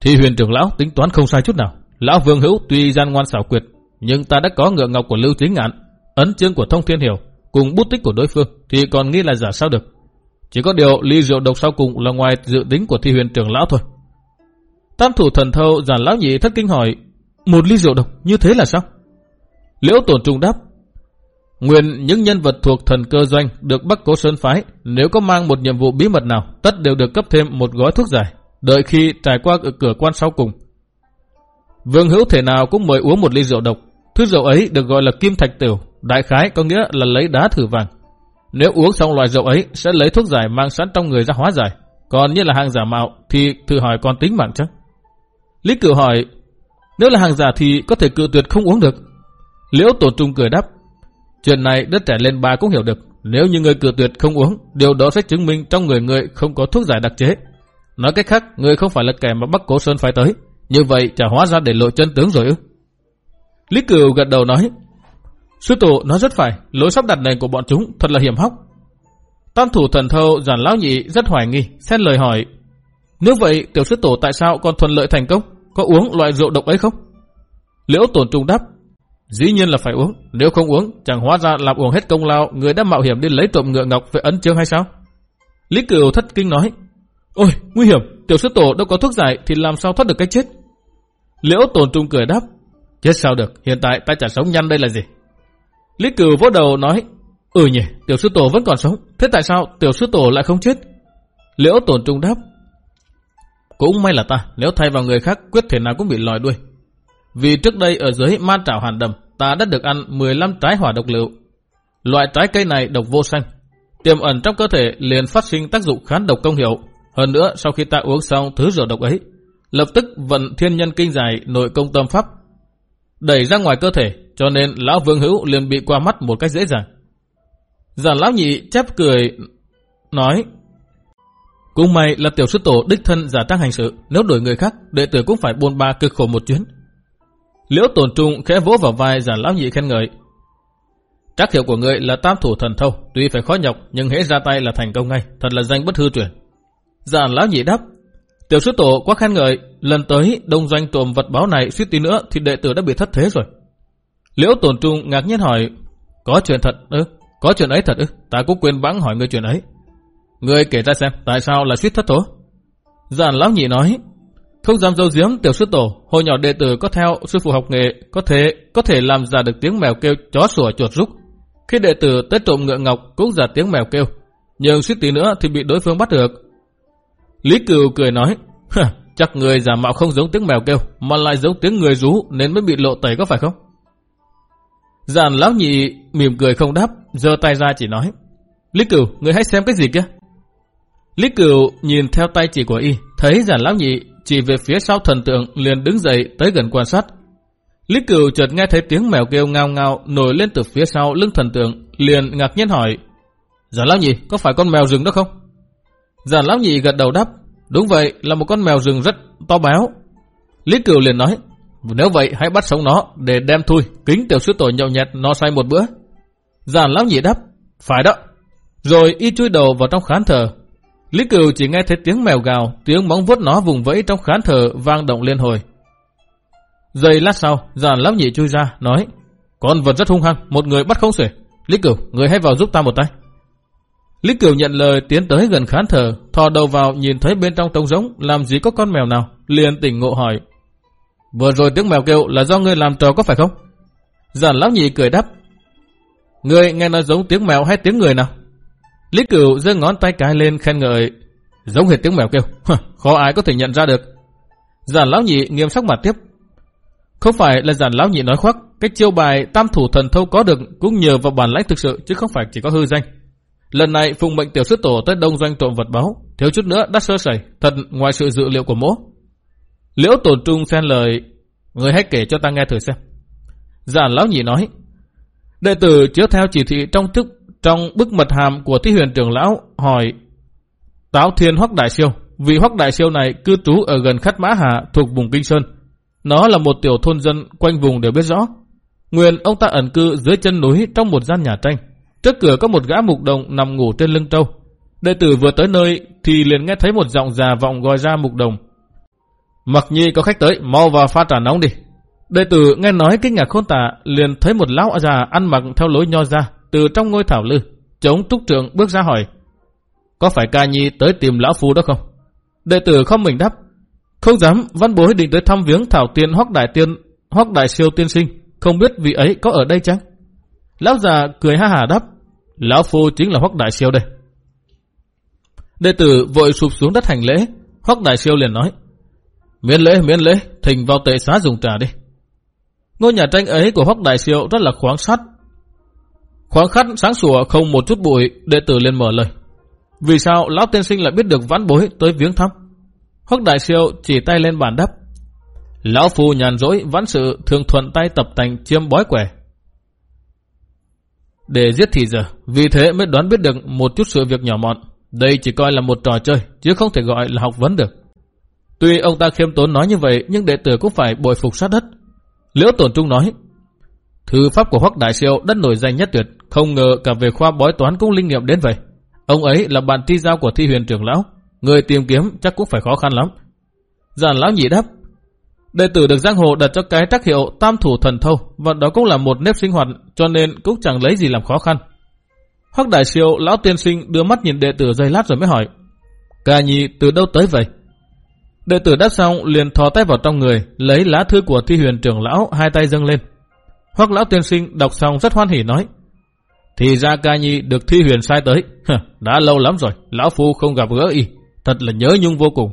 Thì huyền trưởng lão tính toán không sai chút nào. Lão vương hữu tuy gian ngoan xảo quyệt, nhưng ta đã có ngựa ngọc của lưu chính ngạn, ấn chương của thông thiên hiểu, cùng bút tích của đối phương, thì còn nghĩ là giả sao được. Chỉ có điều ly rượu độc sau cùng là ngoài dự tính của thi huyền trưởng lão thôi. Tam thủ thần thâu giản lão nhị thất kinh hỏi, một ly rượu độc như thế là sao? Liễu tổn trung đáp, Nguyên những nhân vật thuộc thần cơ doanh được Bắc Cố Sơn phái, nếu có mang một nhiệm vụ bí mật nào, tất đều được cấp thêm một gói thuốc giải, đợi khi trải qua cửa quan sau cùng. Vương hữu thể nào cũng mời uống một ly rượu độc, thứ rượu ấy được gọi là kim thạch tiểu, đại khái có nghĩa là lấy đá thử vàng. Nếu uống xong loại rượu ấy sẽ lấy thuốc giải mang sẵn trong người ra hóa giải, còn như là hàng giả mạo thì thử hỏi còn tính mạng chắc. Lý cửu hỏi, nếu là hàng giả thì có thể cự tuyệt không uống được. Liễu tổ trung cười đáp, Chuyện này đứa trẻ lên ba cũng hiểu được. Nếu như người cự tuyệt không uống, điều đó sẽ chứng minh trong người người không có thuốc giải đặc chế. Nói cách khác, người không phải là kẻ mà Bắc Cố Sơn phải tới. Như vậy chả hóa ra để lộ chân tướng rồi ư. Lý Cửu gật đầu nói, Sư tổ nói rất phải, lối sắp đặt này của bọn chúng thật là hiểm hóc. Tam thủ thần thâu giản lão nhị rất hoài nghi, xét lời hỏi, nếu vậy tiểu sư tổ tại sao còn thuận lợi thành công, có uống loại rượu độc ấy không? Liễu tổn trung đáp, Dĩ nhiên là phải uống, nếu không uống, chẳng hóa ra làm uống hết công lao, người đã mạo hiểm đi lấy trộm ngựa ngọc về ấn chương hay sao? Lý Cửu thất kinh nói, Ôi, nguy hiểm, tiểu sư tổ đâu có thuốc giải thì làm sao thoát được cái chết? Liễu tổn trung cười đáp, chết sao được, hiện tại ta chả sống nhanh đây là gì? Lý Cửu vỗ đầu nói, Ừ nhỉ, tiểu sư tổ vẫn còn sống, thế tại sao tiểu sư tổ lại không chết? Liễu tổn trung đáp, cũng may là ta, nếu thay vào người khác quyết thể nào cũng bị lòi đuôi. Vì trước đây ở dưới ma trảo hàn đầm, ta đã được ăn 15 trái hỏa độc liệu. Loại trái cây này độc vô xanh, tiềm ẩn trong cơ thể liền phát sinh tác dụng kháng độc công hiệu. Hơn nữa, sau khi ta uống xong thứ rượu độc ấy, lập tức vận thiên nhân kinh dài nội công tâm pháp, đẩy ra ngoài cơ thể, cho nên lão vương hữu liền bị qua mắt một cách dễ dàng. Giản lão nhị chép cười, nói, cũng may là tiểu sư tổ đích thân giả trang hành sự, nếu đổi người khác, đệ tử cũng phải buôn ba cực khổ một chuyến. Liễu tổn trung khẽ vỗ vào vai giả lão nhị khen ngợi. Trác hiệu của người là tam thủ thần thâu, tuy phải khó nhọc nhưng hễ ra tay là thành công ngay, thật là danh bất hư truyền. Giả lão nhị đáp, tiểu sư tổ quá khen ngợi, lần tới đông doanh trộm vật báo này suýt tí nữa thì đệ tử đã bị thất thế rồi. Liễu tổn trung ngạc nhiên hỏi, có chuyện thật ư? Có chuyện ấy thật ư? Ta cũng quên bẵng hỏi người chuyện ấy. Người kể ra xem, tại sao là suýt thất thố? Giản lão nhị nói, không dám dâu giếm tiểu sư tổ, hồi nhỏ đệ tử có theo sư phụ học nghệ, có thể có thể làm ra được tiếng mèo kêu chó sủa chuột rúc. Khi đệ tử tới trộm ngựa ngọc cũng ra tiếng mèo kêu, nhưng suýt tí nữa thì bị đối phương bắt được. Lý Cửu cười nói, chắc người giả mạo không giống tiếng mèo kêu, mà lại giống tiếng người rú nên mới bị lộ tẩy có phải không? Giàn lão nhị mỉm cười không đáp, giơ tay ra chỉ nói. Lý cửu, người hãy xem cái gì kia? Lý cửu nhìn theo tay chỉ của y, thấy giàn lão nhị chỉ về phía sau thần tượng liền đứng dậy tới gần quan sát. Lý cửu chợt nghe thấy tiếng mèo kêu ngao ngao nổi lên từ phía sau lưng thần tượng, liền ngạc nhiên hỏi. Giàn lão nhị, có phải con mèo rừng đó không? Giản lão nhị gật đầu đáp, đúng vậy là một con mèo rừng rất to béo. Lý cửu liền nói, nếu vậy hãy bắt sống nó để đem thui, kính tiểu sư tổ nhậu nhẹt nó say một bữa. Giản lão nhị đáp, phải đó. Rồi y chui đầu vào trong khán thờ. Lý cửu chỉ nghe thấy tiếng mèo gào, tiếng móng vuốt nó vùng vẫy trong khán thờ vang động liên hồi. Giây lát sau, giàn lão nhị chui ra, nói, con vật rất hung hăng, một người bắt không xuể. Lý cửu, người hãy vào giúp ta một tay. Lý cửu nhận lời tiến tới gần khán thờ, thò đầu vào nhìn thấy bên trong trống rỗng, làm gì có con mèo nào, liền tỉnh ngộ hỏi, Vừa rồi tiếng mèo kêu là do ngươi làm trò có phải không? Giản lão nhị cười đáp. Ngươi nghe nói giống tiếng mèo hay tiếng người nào? Lý cửu giơ ngón tay cái lên khen ngợi. Giống hệt tiếng mèo kêu. Khó ai có thể nhận ra được. Giản lão nhị nghiêm sắc mặt tiếp. Không phải là giản lão nhị nói khoác. Cách chiêu bài tam thủ thần thâu có được cũng nhờ vào bản lãnh thực sự chứ không phải chỉ có hư danh. Lần này phùng mệnh tiểu sư tổ tới đông doanh trộm vật báo. Thiếu chút nữa đã sơ sẩy. Thật ngoài sự dự liệu của mỗ. Liễu tổn trung xen lời, người hãy kể cho ta nghe thử xem. Giản lão nhị nói, đệ tử chiếu theo chỉ thị trong thức trong bức mật hàm của thi huyền trưởng lão hỏi Táo thiên hoắc đại siêu, vị hoắc đại siêu này cư trú ở gần khát mã hà thuộc vùng Kinh Sơn. Nó là một tiểu thôn dân quanh vùng đều biết rõ. Nguyên ông ta ẩn cư dưới chân núi trong một gian nhà tranh. Trước cửa có một gã mục đồng nằm ngủ trên lưng trâu. Đệ tử vừa tới nơi thì liền nghe thấy một giọng già vọng gọi ra mục đồng. Mặc nhi có khách tới, mau vào pha trà nóng đi. Đệ tử nghe nói kinh ngạc khôn tả, liền thấy một lão già ăn mặc theo lối nho ra, từ trong ngôi thảo lư, chống túc trưởng bước ra hỏi. Có phải ca nhi tới tìm lão phu đó không? Đệ tử không mình đáp. Không dám, văn bối định tới thăm viếng thảo tiên hoắc đại tiên, hoắc đại siêu tiên sinh, không biết vị ấy có ở đây chăng? Lão già cười ha hà đáp. Lão phu chính là hoắc đại siêu đây. Đệ tử vội sụp xuống đất hành lễ, hoắc đại siêu liền nói. Miễn lễ, miễn lễ, thỉnh vào tệ xá dùng trà đi. Ngôi nhà tranh ấy của Hoắc Đại Siêu rất là khoáng sắt. Khoáng khắc sáng sủa không một chút bụi, đệ tử liền mở lời. Vì sao lão tiên sinh lại biết được vãn bối tới viếng thăm? Hoắc Đại Siêu chỉ tay lên bàn đắp. Lão phu nhàn rỗi vãn sự thường thuận tay tập thành chiêm bói quẻ. Để giết thì giờ, vì thế mới đoán biết được một chút sự việc nhỏ mọn. Đây chỉ coi là một trò chơi, chứ không thể gọi là học vấn được. Tuy ông ta khiêm tốn nói như vậy, nhưng đệ tử cũng phải bồi phục sát đất. Liễu Tổn Trung nói, Thư pháp của Hoắc Đại Siêu đất nổi danh nhất tuyệt, không ngờ cả về khoa bói toán cũng linh nghiệm đến vậy. Ông ấy là bạn thi giao của thi huyền trưởng lão, người tìm kiếm chắc cũng phải khó khăn lắm. Giản lão nhị đáp, đệ tử được giang hồ đặt cho cái tác hiệu tam thủ thần thâu, và đó cũng là một nếp sinh hoạt, cho nên cũng chẳng lấy gì làm khó khăn. Hoắc Đại Siêu, lão tiên sinh đưa mắt nhìn đệ tử giây lát rồi mới hỏi, Ca nhi từ đâu tới vậy? Đệ tử đáp xong liền thò tay vào trong người, lấy lá thư của thi huyền trưởng lão hai tay dâng lên. Hoắc lão tiên sinh đọc xong rất hoan hỉ nói. Thì ra ca nhi được thi huyền sai tới. Đã lâu lắm rồi, lão phu không gặp gỡ y. Thật là nhớ nhung vô cùng.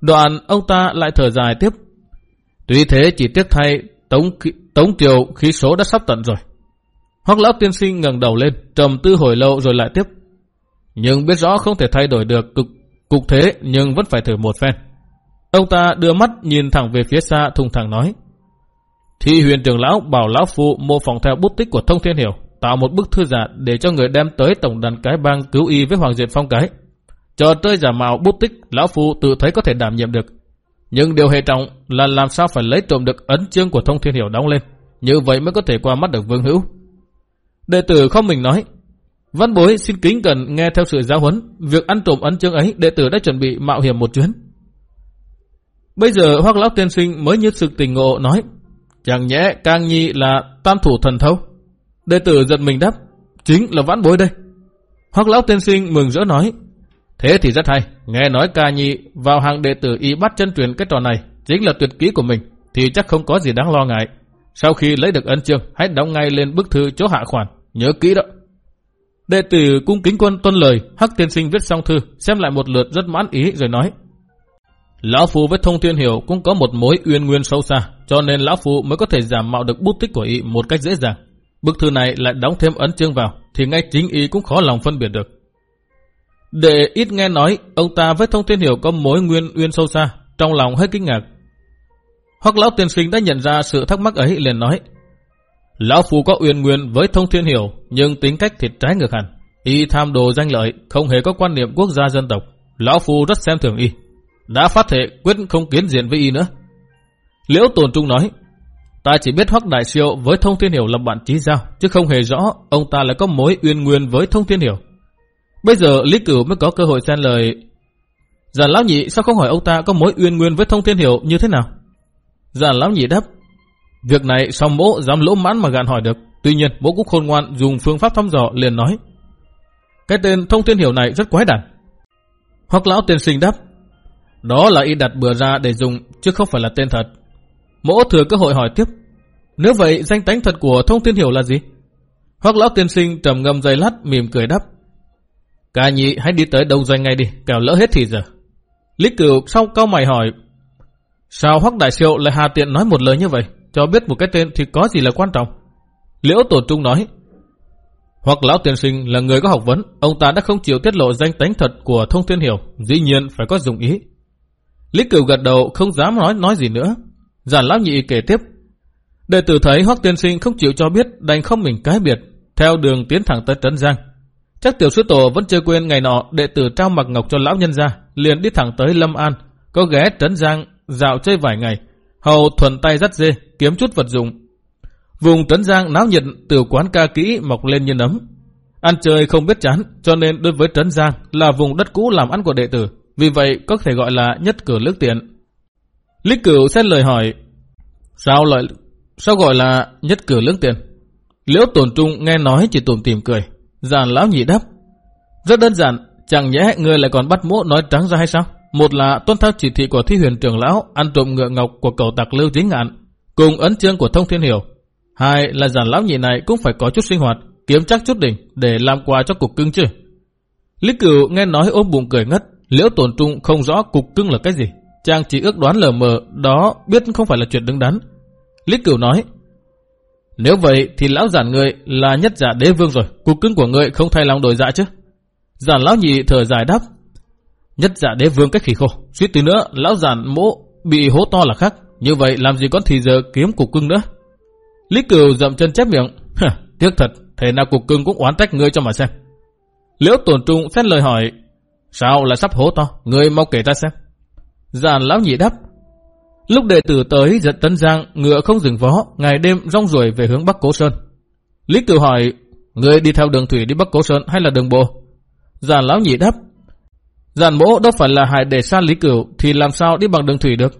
Đoạn ông ta lại thở dài tiếp. Tuy thế chỉ tiếc thay tống, tống triều khí số đã sắp tận rồi. Hoắc lão tiên sinh ngẩng đầu lên, trầm tư hồi lâu rồi lại tiếp. Nhưng biết rõ không thể thay đổi được cực Cục thế nhưng vẫn phải thử một phen. Ông ta đưa mắt nhìn thẳng về phía xa thùng thẳng nói. Thì huyền trưởng lão bảo lão phụ mô phỏng theo bút tích của thông thiên hiểu, tạo một bức thư giả để cho người đem tới tổng đàn cái bang cứu y với Hoàng Diện Phong cái. Chờ chơi giả mạo bút tích, lão phụ tự thấy có thể đảm nhiệm được. Nhưng điều hệ trọng là làm sao phải lấy trộm được ấn chương của thông thiên hiểu đóng lên. Như vậy mới có thể qua mắt được vương hữu. Đệ tử không mình nói, Văn bối xin kính cần nghe theo sự giáo huấn, việc ăn trộm ấn chương ấy đệ tử đã chuẩn bị mạo hiểm một chuyến. Bây giờ Hoắc lão tiên sinh mới như sự tình ngộ nói, chẳng nhẽ Cang Nhi là tam thủ thần thâu. Đệ tử giật mình đáp, chính là vãn bối đây. Hoắc lão tiên sinh mừng rỡ nói, thế thì rất hay, nghe nói Ca Nhi vào hàng đệ tử y bắt chân truyền cái trò này, chính là tuyệt kỹ của mình, thì chắc không có gì đáng lo ngại. Sau khi lấy được ấn chương, hãy đóng ngay lên bức thư chỗ hạ khoản, nhớ kỹ đó. Đệ tử cung kính quân tuân lời, Hắc tiên sinh viết xong thư, xem lại một lượt rất mãn ý rồi nói. Lão Phu với Thông Thiên Hiểu cũng có một mối uyên nguyên sâu xa, cho nên Lão Phu mới có thể giảm mạo được bút tích của y một cách dễ dàng. Bức thư này lại đóng thêm ấn chương vào, thì ngay chính y cũng khó lòng phân biệt được. Để ít nghe nói, ông ta với Thông Thiên Hiểu có mối nguyên uyên sâu xa, trong lòng hơi kinh ngạc. Hoặc lão tiên sinh đã nhận ra sự thắc mắc ấy liền nói, Lão Phu có uyên nguyên với Thông Thiên Hiểu, nhưng tính cách thì trái ngược hẳn. Y tham đồ danh lợi, không hề có quan niệm quốc gia dân tộc. Lão Phu rất xem thường Y. Đã phát thệ quyết không kiến diện với Y nữa. Liễu Tồn Trung nói, Ta chỉ biết Hoắc Đại Siêu với Thông Thiên Hiểu là bạn chí giao, chứ không hề rõ ông ta lại có mối uyên nguyên với Thông Thiên Hiểu. Bây giờ Lý Cửu mới có cơ hội xen lời. Già Lão Nhị sao không hỏi ông ta có mối uyên nguyên với Thông Thiên Hiểu như thế nào? Giản Lão Nhị đáp, việc này sao mỗ dám lỗ mãn mà gạn hỏi được. Tuy nhiên mỗ cũng khôn ngoan dùng phương pháp thăm dò liền nói. Cái tên Thông Thiên Hiểu này rất quái đản. Hoắc Lão tiên sinh đáp, đó là y đặt bừa ra để dùng chứ không phải là tên thật. Mỗ thừa cơ hội hỏi tiếp. Nếu vậy danh tánh thật của thông thiên hiểu là gì? Hoắc lão tiên sinh trầm ngâm dây lát mỉm cười đáp. Cả nhị hãy đi tới đông doanh ngay đi, kẻo lỡ hết thì giờ. Lý cửu sau câu mày hỏi. Sao Hoắc đại siêu lại hà tiện nói một lời như vậy? Cho biết một cái tên thì có gì là quan trọng? Liễu tổ trung nói. Hoặc lão tiên sinh là người có học vấn, ông ta đã không chịu tiết lộ danh tánh thật của thông thiên hiểu, dĩ nhiên phải có dụng ý. Lý cửu gật đầu không dám nói nói gì nữa, Giản lão nhị kể tiếp. Đệ tử thấy Hoắc tiên sinh không chịu cho biết đành không mình cái biệt, theo đường tiến thẳng tới Trấn Giang. Chắc tiểu sư tổ vẫn chưa quên ngày nọ đệ tử trao mặc ngọc cho lão nhân ra, liền đi thẳng tới Lâm An, có ghé Trấn Giang dạo chơi vài ngày, hầu thuần tay dắt dê, kiếm chút vật dụng. Vùng Trấn Giang náo nhiệt từ quán ca kỹ mọc lên như nấm. Ăn chơi không biết chán, cho nên đối với Trấn Giang là vùng đất cũ làm ăn của đệ tử, vì vậy có thể gọi là nhất cử lước tiện. Lý cửu xét lời hỏi, sao lại sao gọi là nhất cử lước tiền? Liễu tổn trung nghe nói chỉ tủm tìm cười, giàn lão nhị đáp. Rất đơn giản, chẳng nhẽ người lại còn bắt mỗ nói trắng ra hay sao? Một là tuân theo chỉ thị của thi huyền trưởng lão ăn trộm ngựa ngọc của cầu tặc lưu chính ngạn, cùng ấn chương của thông thiên hiểu. Hai là giàn lão nhị này cũng phải có chút sinh hoạt, kiếm chắc chút đỉnh để làm quà cho cục cưng chứ. Lý cửu nghe nói ôm bụng cười ngất, liễu tổn trung không rõ cục cưng là cái gì. Chàng chỉ ước đoán lờ mờ, đó biết không phải là chuyện đứng đắn. Lý Cửu nói, nếu vậy thì lão giản người là nhất giả đế vương rồi, cục cưng của người không thay lòng đổi dạ chứ. Giản lão nhị thở dài đáp, nhất giả đế vương cách khỉ khô, suýt tí nữa lão giản mỗ bị hố to là khác, như vậy làm gì có thì giờ kiếm cục cưng nữa. Lý Cửu dậm chân chép miệng, tiếc thật, thế nào cục cưng cũng oán trách ngươi cho mà xem. Liễu tổn trung xét lời hỏi, sao lại sắp hố to, người mau kể ta xem. Giàn lão nhị đáp. Lúc đệ tử tới giật tấn giang, ngựa không dừng vó, ngày đêm rong ruổi về hướng Bắc Cố Sơn. Lý Cửu hỏi, người đi theo đường thủy đi Bắc Cố Sơn hay là đường bộ? Giàn lão nhị đáp. Giàn mỗ đâu phải là hại để xa Lý Cửu thì làm sao đi bằng đường thủy được?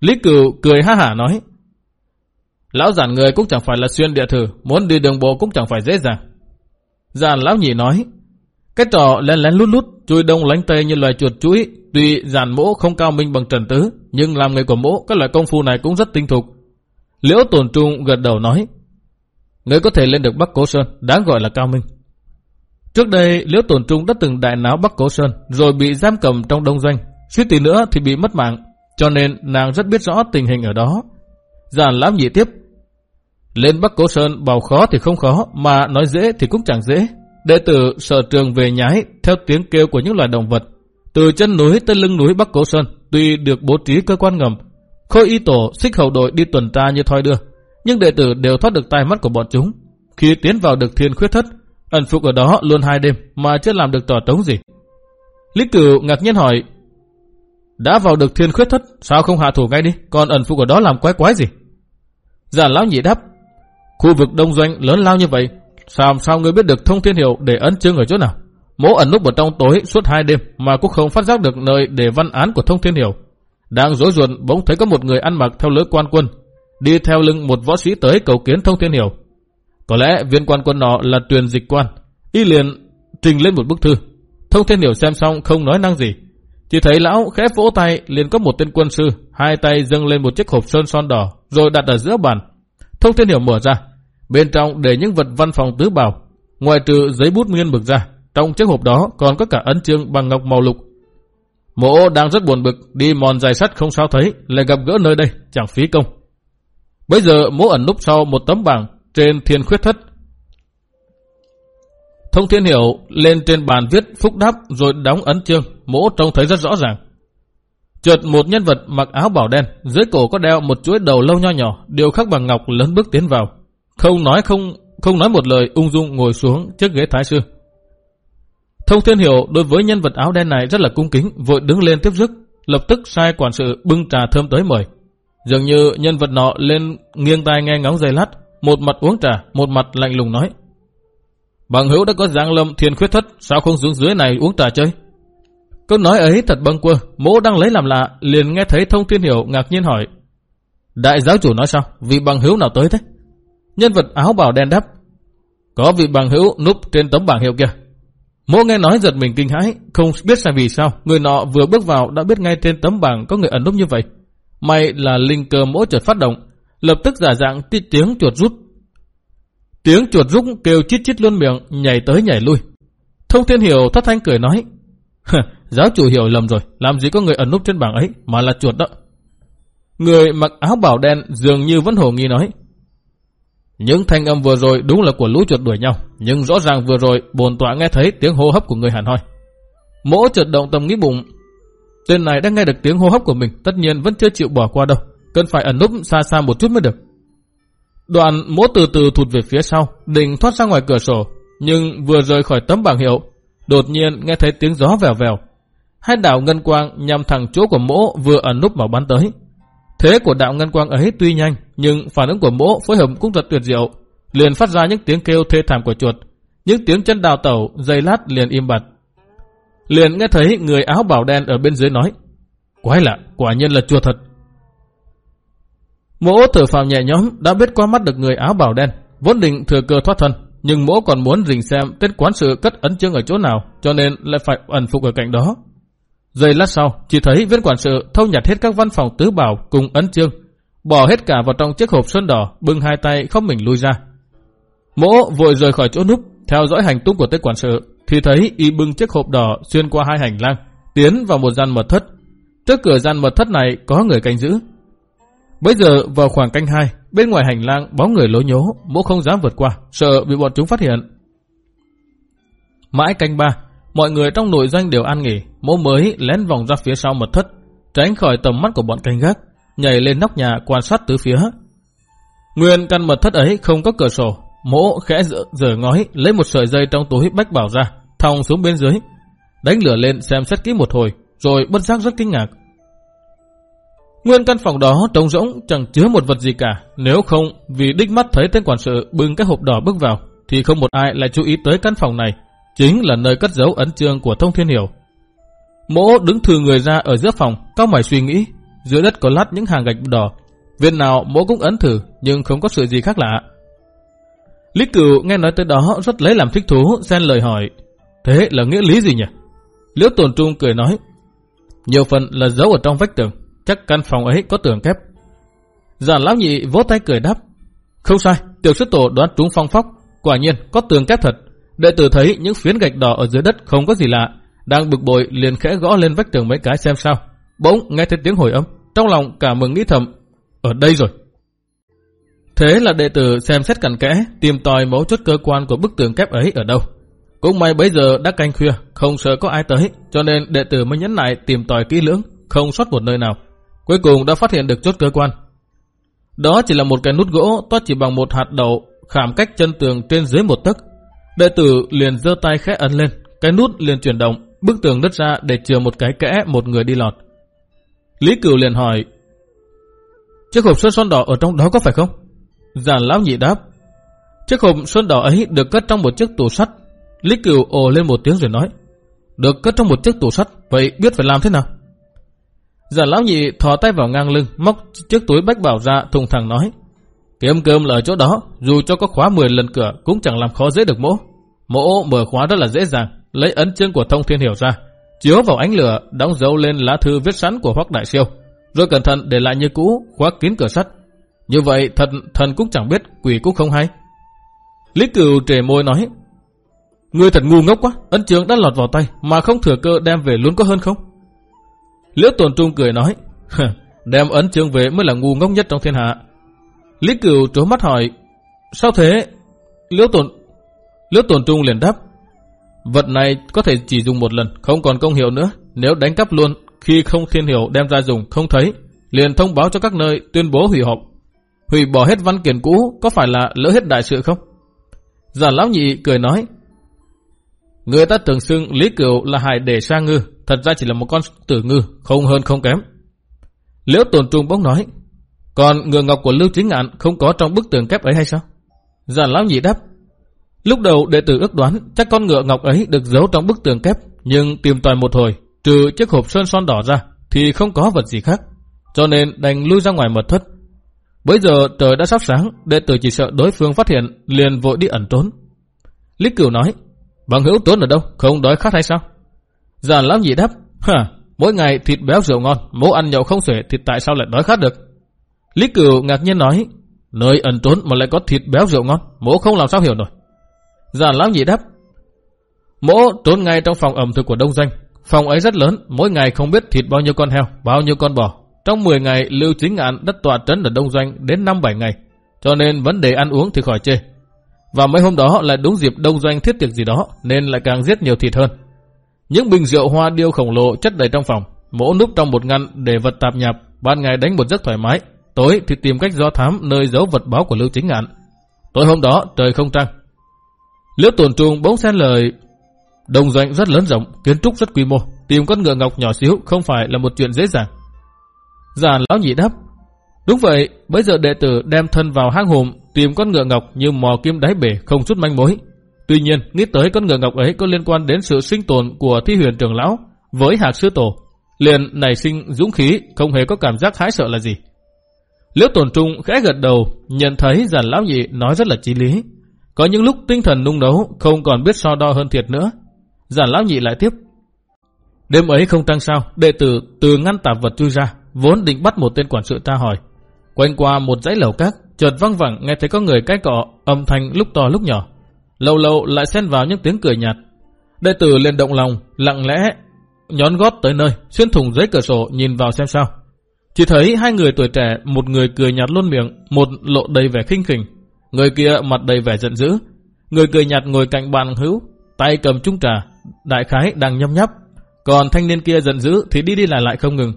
Lý Cửu cười ha hả nói. Lão giản người cũng chẳng phải là xuyên địa thử, muốn đi đường bộ cũng chẳng phải dễ dàng. Giàn lão nhị nói, cái trò lén lén lút lút, chui đông lánh tây như loài chuột chuỗi, tuy giàn mỗ không cao minh bằng trần tứ, nhưng làm nghề của mỗ, các loại công phu này cũng rất tinh thục. Liễu tổn trung gật đầu nói, Người có thể lên được Bắc Cố Sơn, đáng gọi là cao minh. Trước đây, Liễu Tổn Trung đã từng đại náo Bắc Cố Sơn, rồi bị giam cầm trong đông doanh. Suýt tí nữa thì bị mất mạng, cho nên nàng rất biết rõ tình hình ở đó. Giản lãm nhị tiếp. Lên Bắc Cố Sơn bảo khó thì không khó, mà nói dễ thì cũng chẳng dễ. Đệ tử sở trường về nhái theo tiếng kêu của những loài động vật. Từ chân núi tới lưng núi Bắc cổ Sơn, tuy được bố trí cơ quan ngầm, khôi y tổ xích hậu đội đi tuần tra như thoi đưa, nhưng đệ tử đều thoát được tai mắt của bọn chúng. Khi tiến vào được thiên khuyết thất, ẩn phục ở đó luôn hai đêm mà chưa làm được tỏ trống gì. Lý cửu ngạc nhiên hỏi, đã vào được thiên khuyết thất, sao không hạ thủ ngay đi, còn ẩn phục ở đó làm quái quái gì? Giả lão nhị đáp, khu vực đông doanh lớn lao như vậy, Sao sao ngươi biết được thông thiên hiệu để ấn chứng ở chỗ nào? Mỗ ẩn núp ở trong tối suốt hai đêm mà cũng không phát giác được nơi để văn án của thông thiên hiệu. Đang rối ruột bỗng thấy có một người ăn mặc theo lứa quan quân, đi theo lưng một võ sĩ tới cầu kiến thông thiên hiệu. Có lẽ viên quan quân nọ là tuyền dịch quan, y liền trình lên một bức thư. Thông thiên hiệu xem xong không nói năng gì. Chỉ thấy lão khẽ vỗ tay liền có một tên quân sư, hai tay dâng lên một chiếc hộp sơn son đỏ, rồi đặt ở giữa bàn. Thông thiên hiểu mở ra, Bên trong để những vật văn phòng tứ bảo, ngoài trừ giấy bút nguyên bực ra, trong chiếc hộp đó còn có cả ấn chương bằng ngọc màu lục. Mộ đang rất buồn bực, đi mòn dài sắt không sao thấy, lại gặp gỡ nơi đây, chẳng phí công. Bây giờ mộ ẩn núp sau một tấm bảng trên thiên khuyết thất. Thông thiên hiểu lên trên bàn viết phúc đáp rồi đóng ấn chương, mỗ trông thấy rất rõ ràng. Chợt một nhân vật mặc áo bảo đen, dưới cổ có đeo một chuỗi đầu lâu nho nhỏ, điều khắc bằng ngọc lớn bước tiến vào. Không nói không không nói một lời ung dung ngồi xuống trước ghế thái sư. Thông Thiên Hiểu đối với nhân vật áo đen này rất là cung kính, vội đứng lên tiếp rước, lập tức sai quản sự bưng trà thơm tới mời. Dường như nhân vật nọ lên nghiêng tai nghe ngóng dây lát, một mặt uống trà, một mặt lạnh lùng nói. Bằng hữu đã có giang lâm thiên khuyết thất, sao không xuống dưới này uống trà chơi? Câu nói ấy thật bâng quơ, mỗ đang lấy làm lạ, liền nghe thấy thông thiên hiểu ngạc nhiên hỏi. Đại giáo chủ nói sao? Vị bằng hữu nào tới thế? Nhân vật áo bào đen đáp. Có vị bằng hữu núp trên tấm bảng hiệu kia. Mỗ nghe nói giật mình kinh hãi, không biết sai vì sao, người nọ vừa bước vào đã biết ngay trên tấm bảng có người ẩn núp như vậy. May là linh cơ mỗ chợt phát động, lập tức giả dạng tiếng chuột rút. Tiếng chuột rút kêu chít chít luôn miệng, nhảy tới nhảy lui. Thông thiên hiểu thất thanh cười nói, giáo chủ hiểu lầm rồi, làm gì có người ẩn núp trên bảng ấy, mà là chuột đó. Người mặc áo bảo đen dường như vẫn hồ nghi nói, những thanh âm vừa rồi đúng là của lũ chuột đuổi nhau, nhưng rõ ràng vừa rồi bồn tọa nghe thấy tiếng hô hấp của người hẳn hoi. Mỗ chợt động tâm nghĩ bụng, tên này đã nghe được tiếng hô hấp của mình, tất nhiên vẫn chưa chịu bỏ qua đâu, cần phải ẩn núp xa xa một chút mới được. Đoàn mỗ từ từ thụt về phía sau, định thoát ra ngoài cửa sổ, nhưng vừa rời khỏi tấm bảng hiệu, đột nhiên nghe thấy tiếng gió vèo vèo. Hai đạo ngân quang nhằm thẳng chỗ của mỗ vừa ẩn núp mà bắn tới. Thế của đạo ngân quang ấy tuy nhanh, nhưng phản ứng của mỗ phối hợp cũng thật tuyệt diệu, liền phát ra những tiếng kêu thê thảm của chuột, những tiếng chân đào tẩu, dây lát liền im bặt. Liền nghe thấy người áo bảo đen ở bên dưới nói, quái lạ, quả nhiên là chuột thật. Mỗ thở phào nhẹ nhõm đã biết qua mắt được người áo bảo đen, vốn định thừa cơ thoát thân, nhưng mỗ còn muốn rình xem tết quán sự cất ấn chương ở chỗ nào, cho nên lại phải ẩn phục ở cạnh đó. Giây lát sau, chỉ thấy viên quản sự thâu nhặt hết các văn phòng tứ bảo cùng ấn chương, bỏ hết cả vào trong chiếc hộp sơn đỏ, bưng hai tay không mình lui ra. Mỗ vội rời khỏi chỗ núp, theo dõi hành tung của tên quản sự, thì thấy y bưng chiếc hộp đỏ xuyên qua hai hành lang, tiến vào một gian mật thất. Trước cửa gian mật thất này có người canh giữ. Bây giờ vào khoảng canh hai, bên ngoài hành lang bóng người lối nhố, mỗ không dám vượt qua, sợ bị bọn chúng phát hiện. Mãi canh ba, mọi người trong nội doanh đều ăn nghỉ, mỗ mới lén vòng ra phía sau mật thất, tránh khỏi tầm mắt của bọn canh gác, nhảy lên nóc nhà quan sát tứ phía. Nguyên căn mật thất ấy không có cửa sổ, mỗ khẽ dở, dở ngói lấy một sợi dây trong túi bách bảo ra, thòng xuống bên dưới, đánh lửa lên xem xét kỹ một hồi, rồi bất giác rất kinh ngạc. Nguyên căn phòng đó trống rỗng chẳng chứa một vật gì cả, nếu không vì đích mắt thấy tên quản sự bưng cái hộp đỏ bước vào, thì không một ai lại chú ý tới căn phòng này, chính là nơi cất giấu ấn chương của Thông Thiên Hiểu. Mỗ đứng thừa người ra ở giữa phòng, cao mày suy nghĩ, dưới đất có lát những hàng gạch đỏ, viên nào mỗ cũng ấn thử nhưng không có sự gì khác lạ. Lý Cửu nghe nói tới đó rất lấy làm thích thú, xen lời hỏi, thế là nghĩa lý gì nhỉ? Liễu Tồn Trung cười nói, nhiều phần là giấu ở trong vách tường, chắc căn phòng ấy có tường kép. Giản lão nhị vỗ tay cười đáp, không sai, tiểu sư tổ đoán trúng phong phóc, quả nhiên có tường kép thật. Đệ tử thấy những phiến gạch đỏ ở dưới đất không có gì lạ, đang bực bội liền khẽ gõ lên vách tường mấy cái xem sao. Bỗng nghe thấy tiếng hồi âm, trong lòng cả mừng nghĩ thầm, ở đây rồi. Thế là đệ tử xem xét cặn kẽ, tìm tòi mẫu chốt cơ quan của bức tường kép ấy ở đâu. Cũng may bây giờ đã canh khuya, không sợ có ai tới, cho nên đệ tử mới nhấn lại tìm tòi kỹ lưỡng, không sót một nơi nào. Cuối cùng đã phát hiện được chốt cơ quan. Đó chỉ là một cái nút gỗ toát chỉ bằng một hạt đậu, khảm cách chân tường trên dưới một tấc. Đệ tử liền giơ tay khẽ ấn lên, cái nút liền chuyển động, bức tường đất ra để chừa một cái kẽ một người đi lọt. Lý Cửu liền hỏi, chiếc hộp sơn son đỏ ở trong đó có phải không? Giàn lão nhị đáp, chiếc hộp sơn đỏ ấy được cất trong một chiếc tủ sắt. Lý Cửu ồ lên một tiếng rồi nói, được cất trong một chiếc tủ sắt, vậy biết phải làm thế nào? Giàn lão nhị thò tay vào ngang lưng, móc chiếc túi bách bảo ra, thùng thẳng nói, kiếm cơm là ở chỗ đó, dù cho có khóa 10 lần cửa cũng chẳng làm khó dễ được mỗ. Mỗ mở khóa rất là dễ dàng, lấy ấn chương của thông thiên hiểu ra, chiếu vào ánh lửa, đóng dấu lên lá thư viết sẵn của Hoắc Đại Siêu, rồi cẩn thận để lại như cũ, khóa kín cửa sắt. Như vậy thật thần cũng chẳng biết, quỷ cũng không hay. Lý Cửu trề môi nói, Ngươi thật ngu ngốc quá, ấn chương đã lọt vào tay mà không thừa cơ đem về luôn có hơn không? Liễu Tồn Trung cười nói, đem ấn chương về mới là ngu ngốc nhất trong thiên hạ. Lý Cửu trố mắt hỏi, sao thế? Liễu Tồn Liễu Tồn Trung liền đáp, vật này có thể chỉ dùng một lần, không còn công hiệu nữa. Nếu đánh cắp luôn, khi không thiên hiệu đem ra dùng không thấy, liền thông báo cho các nơi tuyên bố hủy họp. Hủy bỏ hết văn kiện cũ có phải là lỡ hết đại sự không? Giả lão nhị cười nói, Người ta tưởng xưng Lý Cửu là hải để sa ngư, thật ra chỉ là một con tử ngư, không hơn không kém. Liễu tồn trung bỗng nói, còn ngựa ngọc của Lưu Chính Ngạn không có trong bức tường kép ấy hay sao? Giản lão nhị đáp, lúc đầu đệ tử ước đoán chắc con ngựa ngọc ấy được giấu trong bức tường kép, nhưng tìm tòi một hồi, trừ chiếc hộp sơn son đỏ ra, thì không có vật gì khác, cho nên đành lui ra ngoài mật thất. Bây giờ trời đã sắp sáng, đệ tử chỉ sợ đối phương phát hiện, liền vội đi ẩn trốn. Lý Cửu nói, Bằng hữu trốn ở đâu? Không đói khát hay sao? Giản lão nhị đáp, hả, mỗi ngày thịt béo rượu ngon, mố ăn nhậu không xuể thì tại sao lại đói khát được? Lý Cửu ngạc nhiên nói, nơi ẩn trốn mà lại có thịt béo rượu ngon, mỗ không làm sao hiểu nổi. Già lão nhị đáp, mỗ trốn ngay trong phòng ẩm thực của đông doanh. Phòng ấy rất lớn, mỗi ngày không biết thịt bao nhiêu con heo, bao nhiêu con bò. Trong 10 ngày, Lưu Chính Ngạn đất tòa trấn ở đông doanh đến 5-7 ngày, cho nên vấn đề ăn uống thì khỏi chê. Và mấy hôm đó lại đúng dịp đông doanh thiết tiệc gì đó nên lại càng giết nhiều thịt hơn. Những bình rượu hoa điêu khổng lồ chất đầy trong phòng, mỗ núp trong một ngăn để vật tạp nhạp, ban ngày đánh một giấc thoải mái, tối thì tìm cách do thám nơi giấu vật báo của Lưu Chính Ngạn. Tối hôm đó trời không trăng. Liễu tuần trung bỗng xen lời đồng doanh rất lớn rộng, kiến trúc rất quy mô, tìm con ngựa ngọc nhỏ xíu không phải là một chuyện dễ dàng. Già lão nhị đáp, đúng vậy, bây giờ đệ tử đem thân vào hang hùm tìm con ngựa ngọc như mò kim đáy bể không chút manh mối. Tuy nhiên, nghĩ tới con ngựa ngọc ấy có liên quan đến sự sinh tồn của thi huyền trưởng lão với hạc sư tổ, liền nảy sinh dũng khí, không hề có cảm giác hãi sợ là gì. Liễu Tồn trung khẽ gật đầu, nhận thấy giàn lão nhị nói rất là chí lý. Có những lúc tinh thần nung đấu, không còn biết so đo hơn thiệt nữa. Giản lão nhị lại tiếp. Đêm ấy không trăng sao, đệ tử từ ngăn tạp vật chui ra, vốn định bắt một tên quản sự tra hỏi. Quanh qua một dãy lầu các, chợt văng vẳng nghe thấy có người cái cọ, âm thanh lúc to lúc nhỏ. Lâu lâu lại xen vào những tiếng cười nhạt. Đệ tử liền động lòng, lặng lẽ nhón gót tới nơi, xuyên thủng giấy cửa sổ nhìn vào xem sao. Chỉ thấy hai người tuổi trẻ, một người cười nhạt luôn miệng, một lộ đầy vẻ khinh khỉnh. Người kia mặt đầy vẻ giận dữ. Người cười nhạt ngồi cạnh bàn hữu, tay cầm chung trà, đại khái đang nhâm nhấp. Còn thanh niên kia giận dữ thì đi đi lại lại không ngừng.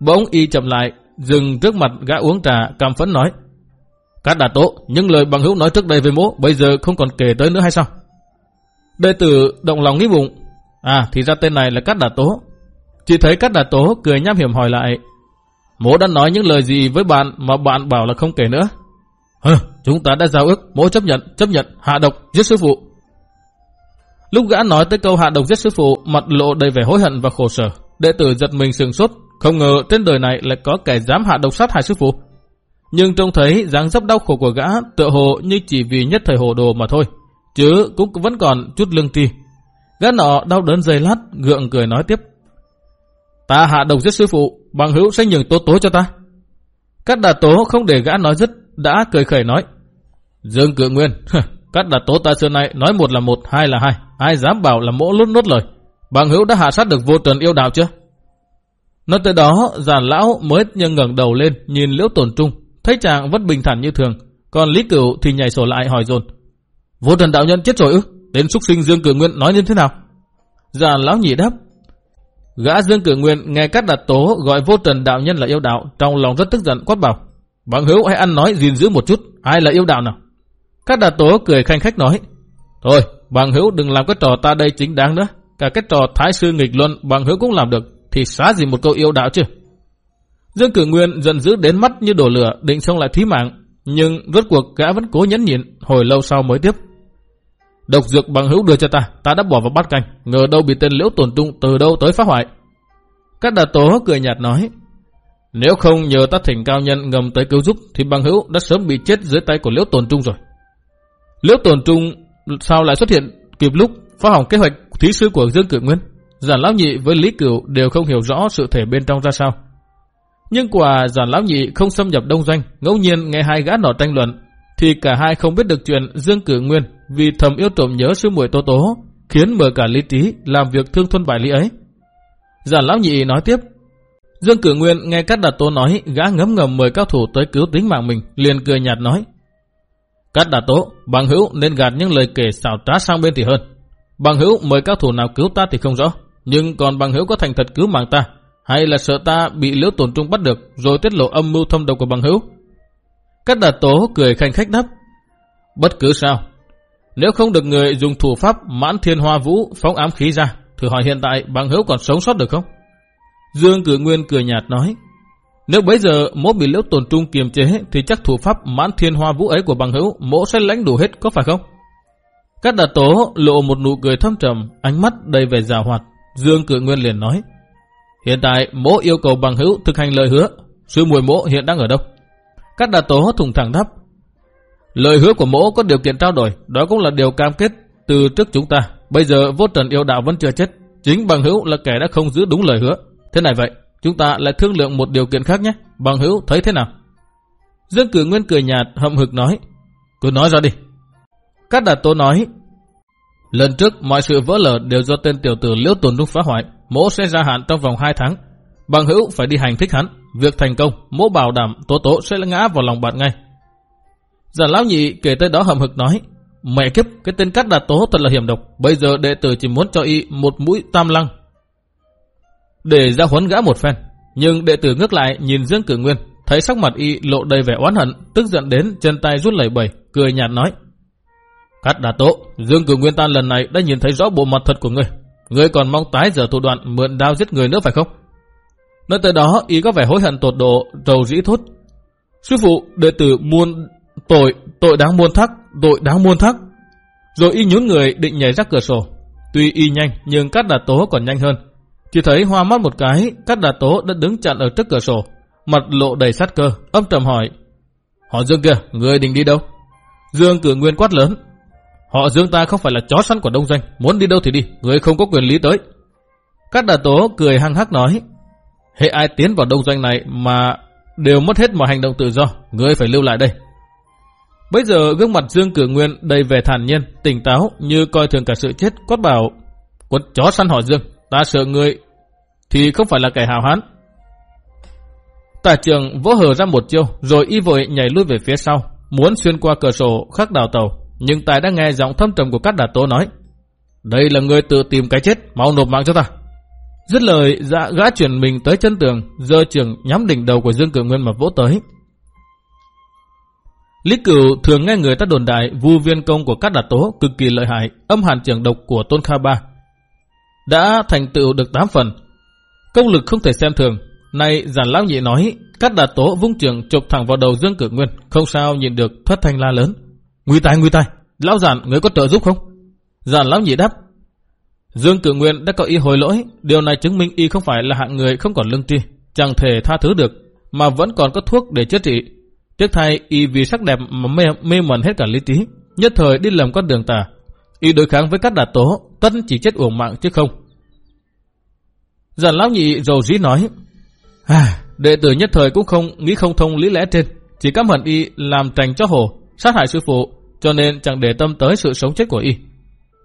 Bỗng y chậm lại, dừng trước mặt gã uống trà, cảm phấn nói. Cát Đà Tố, những lời bằng hữu nói trước đây với mỗ, bây giờ không còn kể tới nữa hay sao? Đệ tử động lòng nghĩ bụng. À, thì ra tên này là Cát Đà Tố. Chỉ thấy Cát Đà Tố cười nham hiểm hỏi lại. Mỗ đã nói những lời gì với bạn mà bạn bảo là không kể nữa? Hừ, chúng ta đã giao ước, mỗ chấp nhận, chấp nhận, hạ độc, giết sư phụ. Lúc gã nói tới câu hạ độc giết sư phụ, mặt lộ đầy vẻ hối hận và khổ sở. Đệ tử giật mình sừng sốt, không ngờ trên đời này lại có kẻ dám hạ độc sát hại sư phụ. Nhưng trông thấy dáng dấp đau khổ của gã tựa hồ như chỉ vì nhất thời hồ đồ mà thôi, chứ cũng vẫn còn chút lương tri. Gã nọ đau đớn dày lát, gượng cười nói tiếp. Ta hạ độc giết sư phụ, bằng hữu sẽ nhường tố tố cho ta. Cát đà tố không để gã nói dứt, đã cười khẩy nói. Dương cự nguyên, cát đà tố ta xưa nay nói một là một, hai là hai, ai dám bảo là mỗ lút nốt lời. Bằng hữu đã hạ sát được vô trần yêu đạo chưa? Nói tới đó, già lão mới nhân ngẩng đầu lên, nhìn liễu tổn trung, thấy chàng vẫn bình thản như thường, còn Lý Cửu thì nhảy sổ lại hỏi dồn. Vô trần đạo nhân chết rồi ư? Đến xúc sinh Dương Cửu Nguyên nói như thế nào? Già lão nhị đáp. Gã Dương cử Nguyên nghe các đặt tố gọi vô trần đạo nhân là yêu đạo, trong lòng rất tức giận quát bảo. Bằng hữu hãy ăn nói gìn giữ một chút, ai là yêu đạo nào? Các đạt tố cười khanh khách nói. Thôi, bằng hữu đừng làm cái trò ta đây chính đáng nữa. Cả cái trò thái sư nghịch luân bằng hữu cũng làm được, thì xá gì một câu yêu đạo chứ? Dương Cử Nguyên giận dữ đến mắt như đổ lửa, định xông lại thí mạng, nhưng rốt cuộc gã vẫn cố nhẫn nhịn, hồi lâu sau mới tiếp. Độc dược bằng hữu đưa cho ta, ta đã bỏ vào bát canh, ngờ đâu bị tên liễu tổn trung từ đâu tới phá hoại. Các đà tố cười nhạt nói, nếu không nhờ ta thỉnh cao nhân ngầm tới cứu giúp, thì bằng hữu đã sớm bị chết dưới tay của liễu tổn trung rồi. Liễu tổn trung sao lại xuất hiện kịp lúc phá hỏng kế hoạch thí sư của Dương Cửu Nguyên? Giản Lão Nhị với Lý Cửu đều không hiểu rõ sự thể bên trong ra sao. Nhưng quả giản lão nhị không xâm nhập đông doanh, ngẫu nhiên nghe hai gã nọ tranh luận, thì cả hai không biết được chuyện Dương Cửu Nguyên vì thầm yêu trộm nhớ sư muội Tố Tố, khiến mở cả lý trí làm việc thương thôn bài lý ấy. Giả lão nhị nói tiếp, Dương Cử Nguyên nghe Cát Đạt Tố nói gã ngấm ngầm mời cao thủ tới cứu tính mạng mình, liền cười nhạt nói. Cát Đạt Tố, bằng hữu nên gạt những lời kể xảo trá sang bên thì hơn. Bằng hữu mời cao thủ nào cứu ta thì không rõ, nhưng còn bằng hữu có thành thật cứu mạng ta, hay là sợ ta bị liễu tổn trung bắt được rồi tiết lộ âm mưu thâm độc của bằng hữu? Cát Đạt Tố cười khanh khách đáp. Bất cứ sao, nếu không được người dùng thủ pháp mãn thiên hoa vũ phóng ám khí ra, thử hỏi hiện tại bằng hữu còn sống sót được không? Dương Cử Nguyên cười nhạt nói, nếu bây giờ mỗ bị liễu tổn trung kiềm chế thì chắc thủ pháp mãn thiên hoa vũ ấy của bằng hữu mỗ sẽ lãnh đủ hết có phải không? Các đà tố lộ một nụ cười thâm trầm, ánh mắt đầy vẻ già hoạt. Dương Cử Nguyên liền nói, hiện tại mỗ yêu cầu bằng hữu thực hành lời hứa, sư mùi mỗ hiện đang ở đâu? Các đà tố thùng thẳng đáp, lời hứa của mỗ có điều kiện trao đổi, đó cũng là điều cam kết từ trước chúng ta. Bây giờ vô trần yêu đạo vẫn chưa chết, chính bằng hữu là kẻ đã không giữ đúng lời hứa. Thế này vậy, chúng ta lại thương lượng một điều kiện khác nhé. Bằng hữu thấy thế nào? Dương Cử Nguyên cười nhạt, hậm hực nói. Cứ nói ra đi. Cát Đạt Tố nói. Lần trước mọi sự vỡ lở đều do tên tiểu tử Liễu Tồn đúc phá hoại. Mỗ sẽ ra hạn trong vòng 2 tháng. Bằng hữu phải đi hành thích hắn. Việc thành công, mỗ bảo đảm Tố Tố sẽ ngã vào lòng bạn ngay. Giản lão nhị kể tới đó hậm hực nói. Mẹ kiếp, cái tên Cát đà Tố thật là hiểm độc. Bây giờ đệ tử chỉ muốn cho y một mũi tam lăng để ra huấn gã một phen. Nhưng đệ tử ngước lại nhìn Dương Cử Nguyên, thấy sắc mặt y lộ đầy vẻ oán hận, tức giận đến chân tay rút lẩy bẩy, cười nhạt nói. Cát đà tố, Dương Cử Nguyên ta lần này đã nhìn thấy rõ bộ mặt thật của ngươi. Ngươi còn mong tái giờ thủ đoạn mượn đao giết người nữa phải không? Nói tới đó, y có vẻ hối hận tột độ, rầu dĩ thốt. Sư phụ, đệ tử muôn tội, tội đáng muôn thắc, tội đáng muôn thắc. Rồi y nhún người định nhảy ra cửa sổ. Tuy y nhanh, nhưng Cát đà tố còn nhanh hơn. Chỉ thấy hoa mắt một cái, Cát Đà Tố đã đứng chặn ở trước cửa sổ, mặt lộ đầy sát cơ, âm trầm hỏi. Họ Dương kìa, người định đi đâu? Dương cử nguyên quát lớn. Họ Dương ta không phải là chó săn của đông doanh, muốn đi đâu thì đi, người không có quyền lý tới. Cát Đà Tố cười hăng hắc nói. Hệ ai tiến vào đông doanh này mà đều mất hết mọi hành động tự do, người phải lưu lại đây. Bây giờ gương mặt Dương Cử Nguyên đầy vẻ thản nhiên, tỉnh táo như coi thường cả sự chết, quát bảo quất chó săn hỏi Dương, ta sợ người thì không phải là kẻ hào hán. Tả trường vỗ hờ ra một chiêu, rồi y vội nhảy lui về phía sau, muốn xuyên qua cửa sổ khắc đào tàu. Nhưng tài đã nghe giọng thâm trầm của các đà tố nói, đây là người tự tìm cái chết, mau nộp mạng cho ta. Dứt lời, dạ gã chuyển mình tới chân tường, dơ trường nhắm đỉnh đầu của Dương cử Nguyên mà vỗ tới. Lý Cửu thường nghe người ta đồn đại vu viên công của các đà tố cực kỳ lợi hại, âm hàn trường độc của Tôn Kha Ba. Đã thành tựu được 8 phần, Công lực không thể xem thường. Này giản lão nhị nói, các đạt tố vung trường chụp thẳng vào đầu Dương Cử Nguyên, không sao nhìn được thất thanh la lớn. Nguy tai, nguy tai, lão giản, người có trợ giúp không? Giản lão nhị đáp. Dương Cử Nguyên đã có ý hồi lỗi, điều này chứng minh y không phải là hạng người không còn lương tri, chẳng thể tha thứ được, mà vẫn còn có thuốc để chữa trị. Tiếc thay, y vì sắc đẹp mà mê, mê mẩn hết cả lý trí, nhất thời đi lầm con đường tà. Y đối kháng với các đạt tố, tất chỉ chết uổng mạng chứ không. Giản lão nhị dầu dĩ nói, à, đệ tử nhất thời cũng không nghĩ không thông lý lẽ trên, chỉ căm hận y làm trành cho hồ, sát hại sư phụ, cho nên chẳng để tâm tới sự sống chết của y.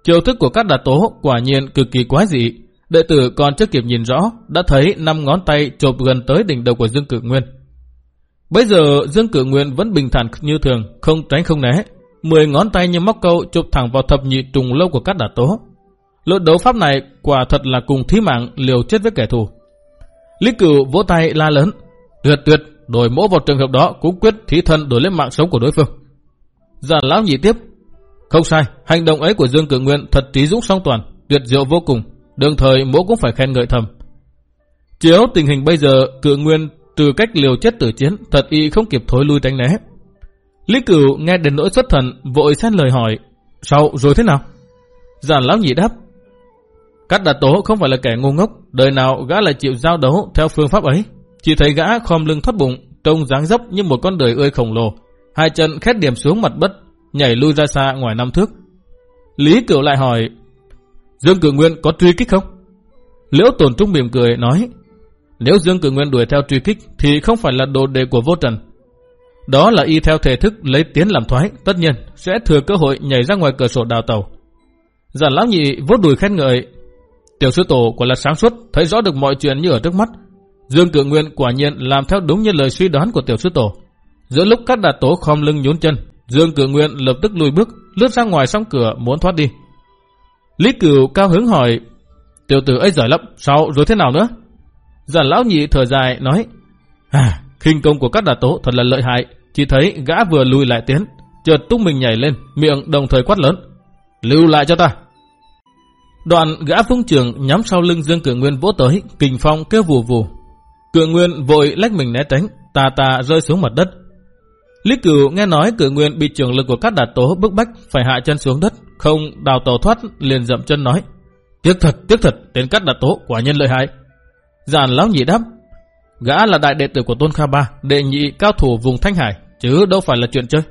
Chiêu thức của các đà tố quả nhiên cực kỳ quái dị, đệ tử còn chưa kịp nhìn rõ, đã thấy năm ngón tay chộp gần tới đỉnh đầu của Dương Cử Nguyên. Bây giờ Dương Cử Nguyên vẫn bình thản như thường, không tránh không né, mười ngón tay như móc câu chụp thẳng vào thập nhị trùng lâu của các đà tố. Lượt đấu pháp này quả thật là cùng thí mạng liều chết với kẻ thù. Lý cửu vỗ tay la lớn. Tuyệt tuyệt, đổi mỗ vào trường hợp đó cũng quyết thí thân đổi lấy mạng sống của đối phương. Giản lão nhị tiếp. Không sai, hành động ấy của Dương Cử Nguyên thật trí dũng song toàn, tuyệt diệu vô cùng. Đồng thời mỗ cũng phải khen ngợi thầm. Chiếu tình hình bây giờ, Cử Nguyên từ cách liều chết tử chiến, thật y không kịp thối lui tránh né. Lý cửu nghe đến nỗi xuất thần, vội xét lời hỏi. Sao rồi thế nào? Giản lão nhị đáp. Cát Đạt Tố không phải là kẻ ngu ngốc, đời nào gã lại chịu giao đấu theo phương pháp ấy. Chỉ thấy gã khom lưng thoát bụng, trông dáng dấp như một con đời ươi khổng lồ, hai chân khét điểm xuống mặt đất, nhảy lui ra xa ngoài năm thước. Lý Cửu lại hỏi, Dương Cửu Nguyên có truy kích không? Liễu Tồn Trung mỉm cười nói, nếu Dương Cử Nguyên đuổi theo truy kích thì không phải là đồ đề của vô trần. Đó là y theo thể thức lấy tiến làm thoái, tất nhiên sẽ thừa cơ hội nhảy ra ngoài cửa sổ đào tàu. Giản lão nhị vốt đùi khen ngợi, Tiểu sư tổ quả là sáng suốt, thấy rõ được mọi chuyện như ở trước mắt. Dương Cự Nguyên quả nhiên làm theo đúng như lời suy đoán của tiểu sư tổ. Giữa lúc các đạt tố khom lưng nhún chân, Dương Cự Nguyên lập tức lùi bước, lướt ra ngoài song cửa muốn thoát đi. Lý Cửu cao hứng hỏi, tiểu tử ấy giỏi lắm, sao rồi thế nào nữa? Giản lão nhị thở dài nói, à, khinh công của các đà tố thật là lợi hại, chỉ thấy gã vừa lùi lại tiến, chợt tung mình nhảy lên, miệng đồng thời quát lớn, lưu lại cho ta. Đoạn gã vung trường nhắm sau lưng Dương Cự Nguyên vỗ tới, kình phong kêu vù vù. Cự Nguyên vội lách mình né tránh, tà tà rơi xuống mặt đất. Lý Cửu nghe nói Cự Nguyên bị trường lực của các đà tố bức bách phải hạ chân xuống đất, không đào tàu thoát liền dậm chân nói. Tiếc thật, tiếc thật, tên cắt đạt tố quả nhân lợi hại. Giản lão nhị đáp, gã là đại đệ tử của Tôn Kha Ba, đệ nhị cao thủ vùng Thanh Hải, chứ đâu phải là chuyện chơi.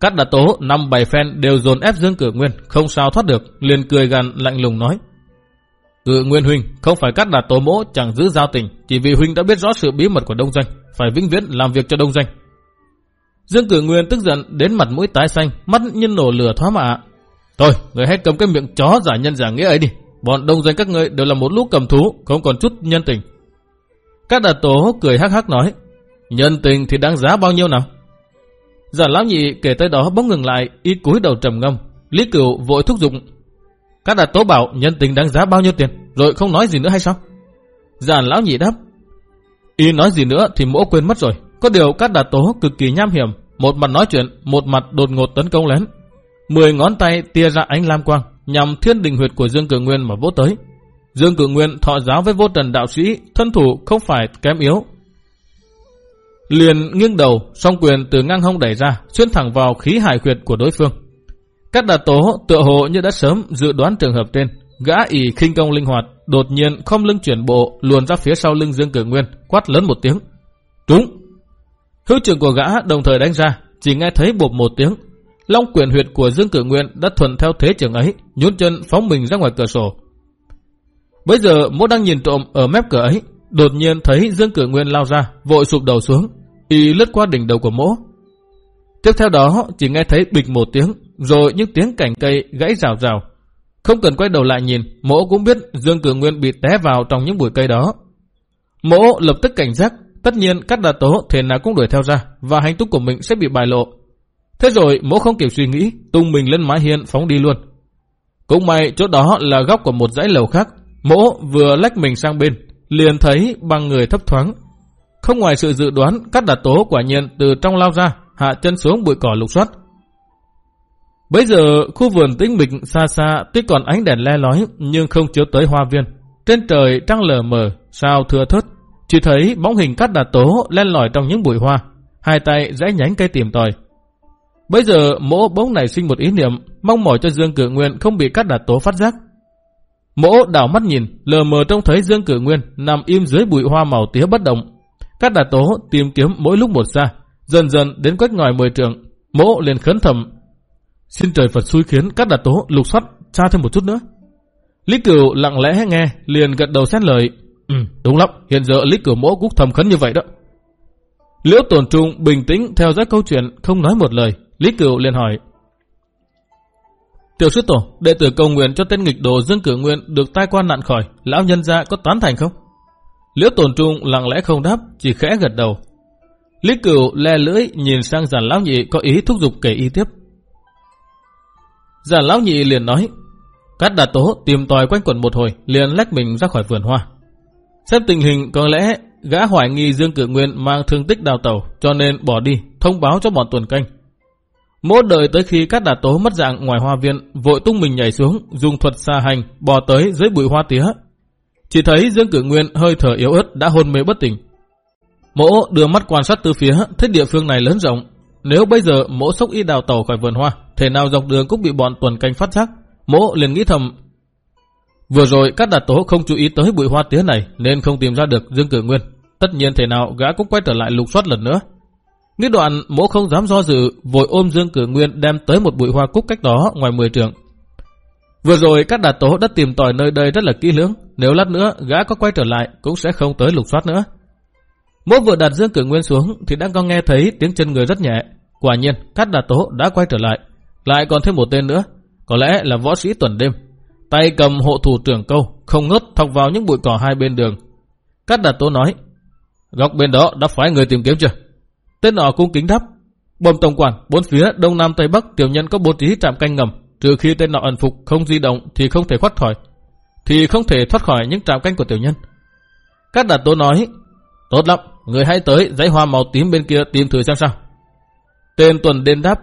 Cát đà tố năm bảy phen đều dồn ép Dương Cử Nguyên, không sao thoát được, liền cười gằn lạnh lùng nói. Cử Nguyên Huynh, không phải cát đà tố mỗ chẳng giữ giao tình, chỉ vì Huynh đã biết rõ sự bí mật của Đông Doanh, phải vĩnh viễn làm việc cho Đông Doanh. Dương Cử Nguyên tức giận đến mặt mũi tái xanh, mắt như nổ lửa thoá mạ. Thôi, người hãy cầm cái miệng chó giả nhân giả nghĩa ấy đi. Bọn Đông Doanh các ngươi đều là một lũ cầm thú, không còn chút nhân tình. Cát đà tố cười hắc hắc nói, nhân tình thì đáng giá bao nhiêu nào? Giả lão nhị kể tới đó bỗng ngừng lại, y cúi đầu trầm ngâm. Lý cửu vội thúc giục. Các đạt tố bảo nhân tình đáng giá bao nhiêu tiền, rồi không nói gì nữa hay sao? Giả lão nhị đáp. Y nói gì nữa thì mỗ quên mất rồi. Có điều các đạt tố cực kỳ nham hiểm, một mặt nói chuyện, một mặt đột ngột tấn công lén. Mười ngón tay tia ra ánh lam quang, nhằm thiên đình huyệt của Dương Cử Nguyên mà vỗ tới. Dương Cử Nguyên thọ giáo với vô trần đạo sĩ, thân thủ không phải kém yếu, liền nghiêng đầu, song quyền từ ngang hông đẩy ra, xuyên thẳng vào khí hải huyệt của đối phương. Các đà tố tựa hồ như đã sớm dự đoán trường hợp trên, gã ỉ khinh công linh hoạt, đột nhiên không lưng chuyển bộ luồn ra phía sau lưng Dương Cử Nguyên, quát lớn một tiếng. Trúng! Hữu trường của gã đồng thời đánh ra, chỉ nghe thấy bột một tiếng. Long quyền huyệt của Dương Cử Nguyên đã thuận theo thế trường ấy, nhún chân phóng mình ra ngoài cửa sổ. Bây giờ Mỗ đang nhìn trộm ở mép cửa ấy, đột nhiên thấy Dương Cử Nguyên lao ra, vội sụp đầu xuống, y lướt qua đỉnh đầu của mỗ. Tiếp theo đó chỉ nghe thấy bịch một tiếng, rồi những tiếng cảnh cây gãy rào rào. Không cần quay đầu lại nhìn, mỗ cũng biết Dương Cử Nguyên bị té vào trong những bụi cây đó. Mỗ lập tức cảnh giác, tất nhiên các đà tố thế nào cũng đuổi theo ra, và hành tung của mình sẽ bị bài lộ. Thế rồi mỗ không kịp suy nghĩ, tung mình lên mái hiên phóng đi luôn. Cũng may chỗ đó là góc của một dãy lầu khác, mỗ vừa lách mình sang bên, liền thấy bằng người thấp thoáng, không ngoài sự dự đoán, cắt đà tố quả nhiên từ trong lao ra, hạ chân xuống bụi cỏ lục soát. Bây giờ, khu vườn tĩnh mịch xa xa tuy còn ánh đèn le lói nhưng không chiếu tới hoa viên. Trên trời trăng lờ mờ, sao thưa thớt, chỉ thấy bóng hình cắt đà tố len lỏi trong những bụi hoa, hai tay rẽ nhánh cây tìm tòi. Bây giờ mỗ bỗng này sinh một ý niệm, mong mỏi cho Dương Cử Nguyên không bị cát đà tố phát giác. Mỗ đảo mắt nhìn, lờ mờ trông thấy Dương Cử Nguyên nằm im dưới bụi hoa màu tía bất động, các đà tố tìm kiếm mỗi lúc một xa, dần dần đến quách ngòi mười trường, mỗ liền khấn thầm. Xin trời Phật xui khiến các đà tố lục soát xa thêm một chút nữa. Lý Cửu lặng lẽ nghe, liền gật đầu xét lời. Ừ, đúng lắm, hiện giờ Lý Cửu mỗ cũng thầm khấn như vậy đó. Liễu Tồn trung bình tĩnh theo dõi câu chuyện, không nói một lời. Lý Cửu liền hỏi. Tiểu sư tổ, đệ tử cầu nguyện cho tên nghịch đồ Dương Cửu Nguyên được tai quan nạn khỏi, lão nhân gia có tán thành không? Liễu tồn trung lặng lẽ không đáp, chỉ khẽ gật đầu. Lý cửu le lưỡi nhìn sang giàn lão nhị có ý thúc giục kể y tiếp. Giản lão nhị liền nói, Cát đà tố tìm tòi quanh quẩn một hồi, liền lách mình ra khỏi vườn hoa. Xem tình hình có lẽ gã hoài nghi Dương Cử Nguyên mang thương tích đào tàu, cho nên bỏ đi, thông báo cho bọn tuần canh. Mỗi đợi tới khi các đà tố mất dạng ngoài hoa viên, vội tung mình nhảy xuống, dùng thuật xa hành, bò tới dưới bụi hoa tía, chỉ thấy Dương Cử Nguyên hơi thở yếu ớt đã hôn mê bất tỉnh. Mỗ đưa mắt quan sát từ phía, thấy địa phương này lớn rộng. Nếu bây giờ mỗ sốc y đào tàu khỏi vườn hoa, thể nào dọc đường cũng bị bọn tuần canh phát giác. Mỗ liền nghĩ thầm, vừa rồi các đạt tố không chú ý tới bụi hoa tía này nên không tìm ra được Dương Cử Nguyên. Tất nhiên thể nào gã cũng quay trở lại lục soát lần nữa. Nghĩ đoạn mỗ không dám do dự, vội ôm Dương Cử Nguyên đem tới một bụi hoa cúc cách đó ngoài 10 trường. Vừa rồi các đạt tố đã tìm tòi nơi đây rất là kỹ lưỡng, nếu lát nữa gã có quay trở lại cũng sẽ không tới lục soát nữa. Mỗ vừa đặt Dương Cử Nguyên xuống thì đã có nghe thấy tiếng chân người rất nhẹ. Quả nhiên, các Đà Tố đã quay trở lại. Lại còn thêm một tên nữa, có lẽ là võ sĩ tuần đêm. Tay cầm hộ thủ trưởng câu, không ngớt thọc vào những bụi cỏ hai bên đường. Cát Đạt Tố nói, góc bên đó đã phải người tìm kiếm chưa? Tên nọ cung kính đáp, bầm tổng quản, bốn phía đông nam tây bắc tiểu nhân có bố trí trạm canh ngầm, trừ khi tên nọ ẩn phục không di động thì không thể thoát khỏi, thì không thể thoát khỏi những trạm canh của tiểu nhân. Cát Đạt Tố nói, tốt lắm, người hãy tới dãy hoa màu tím bên kia tìm thử xem sao. Tên tuần đền đáp,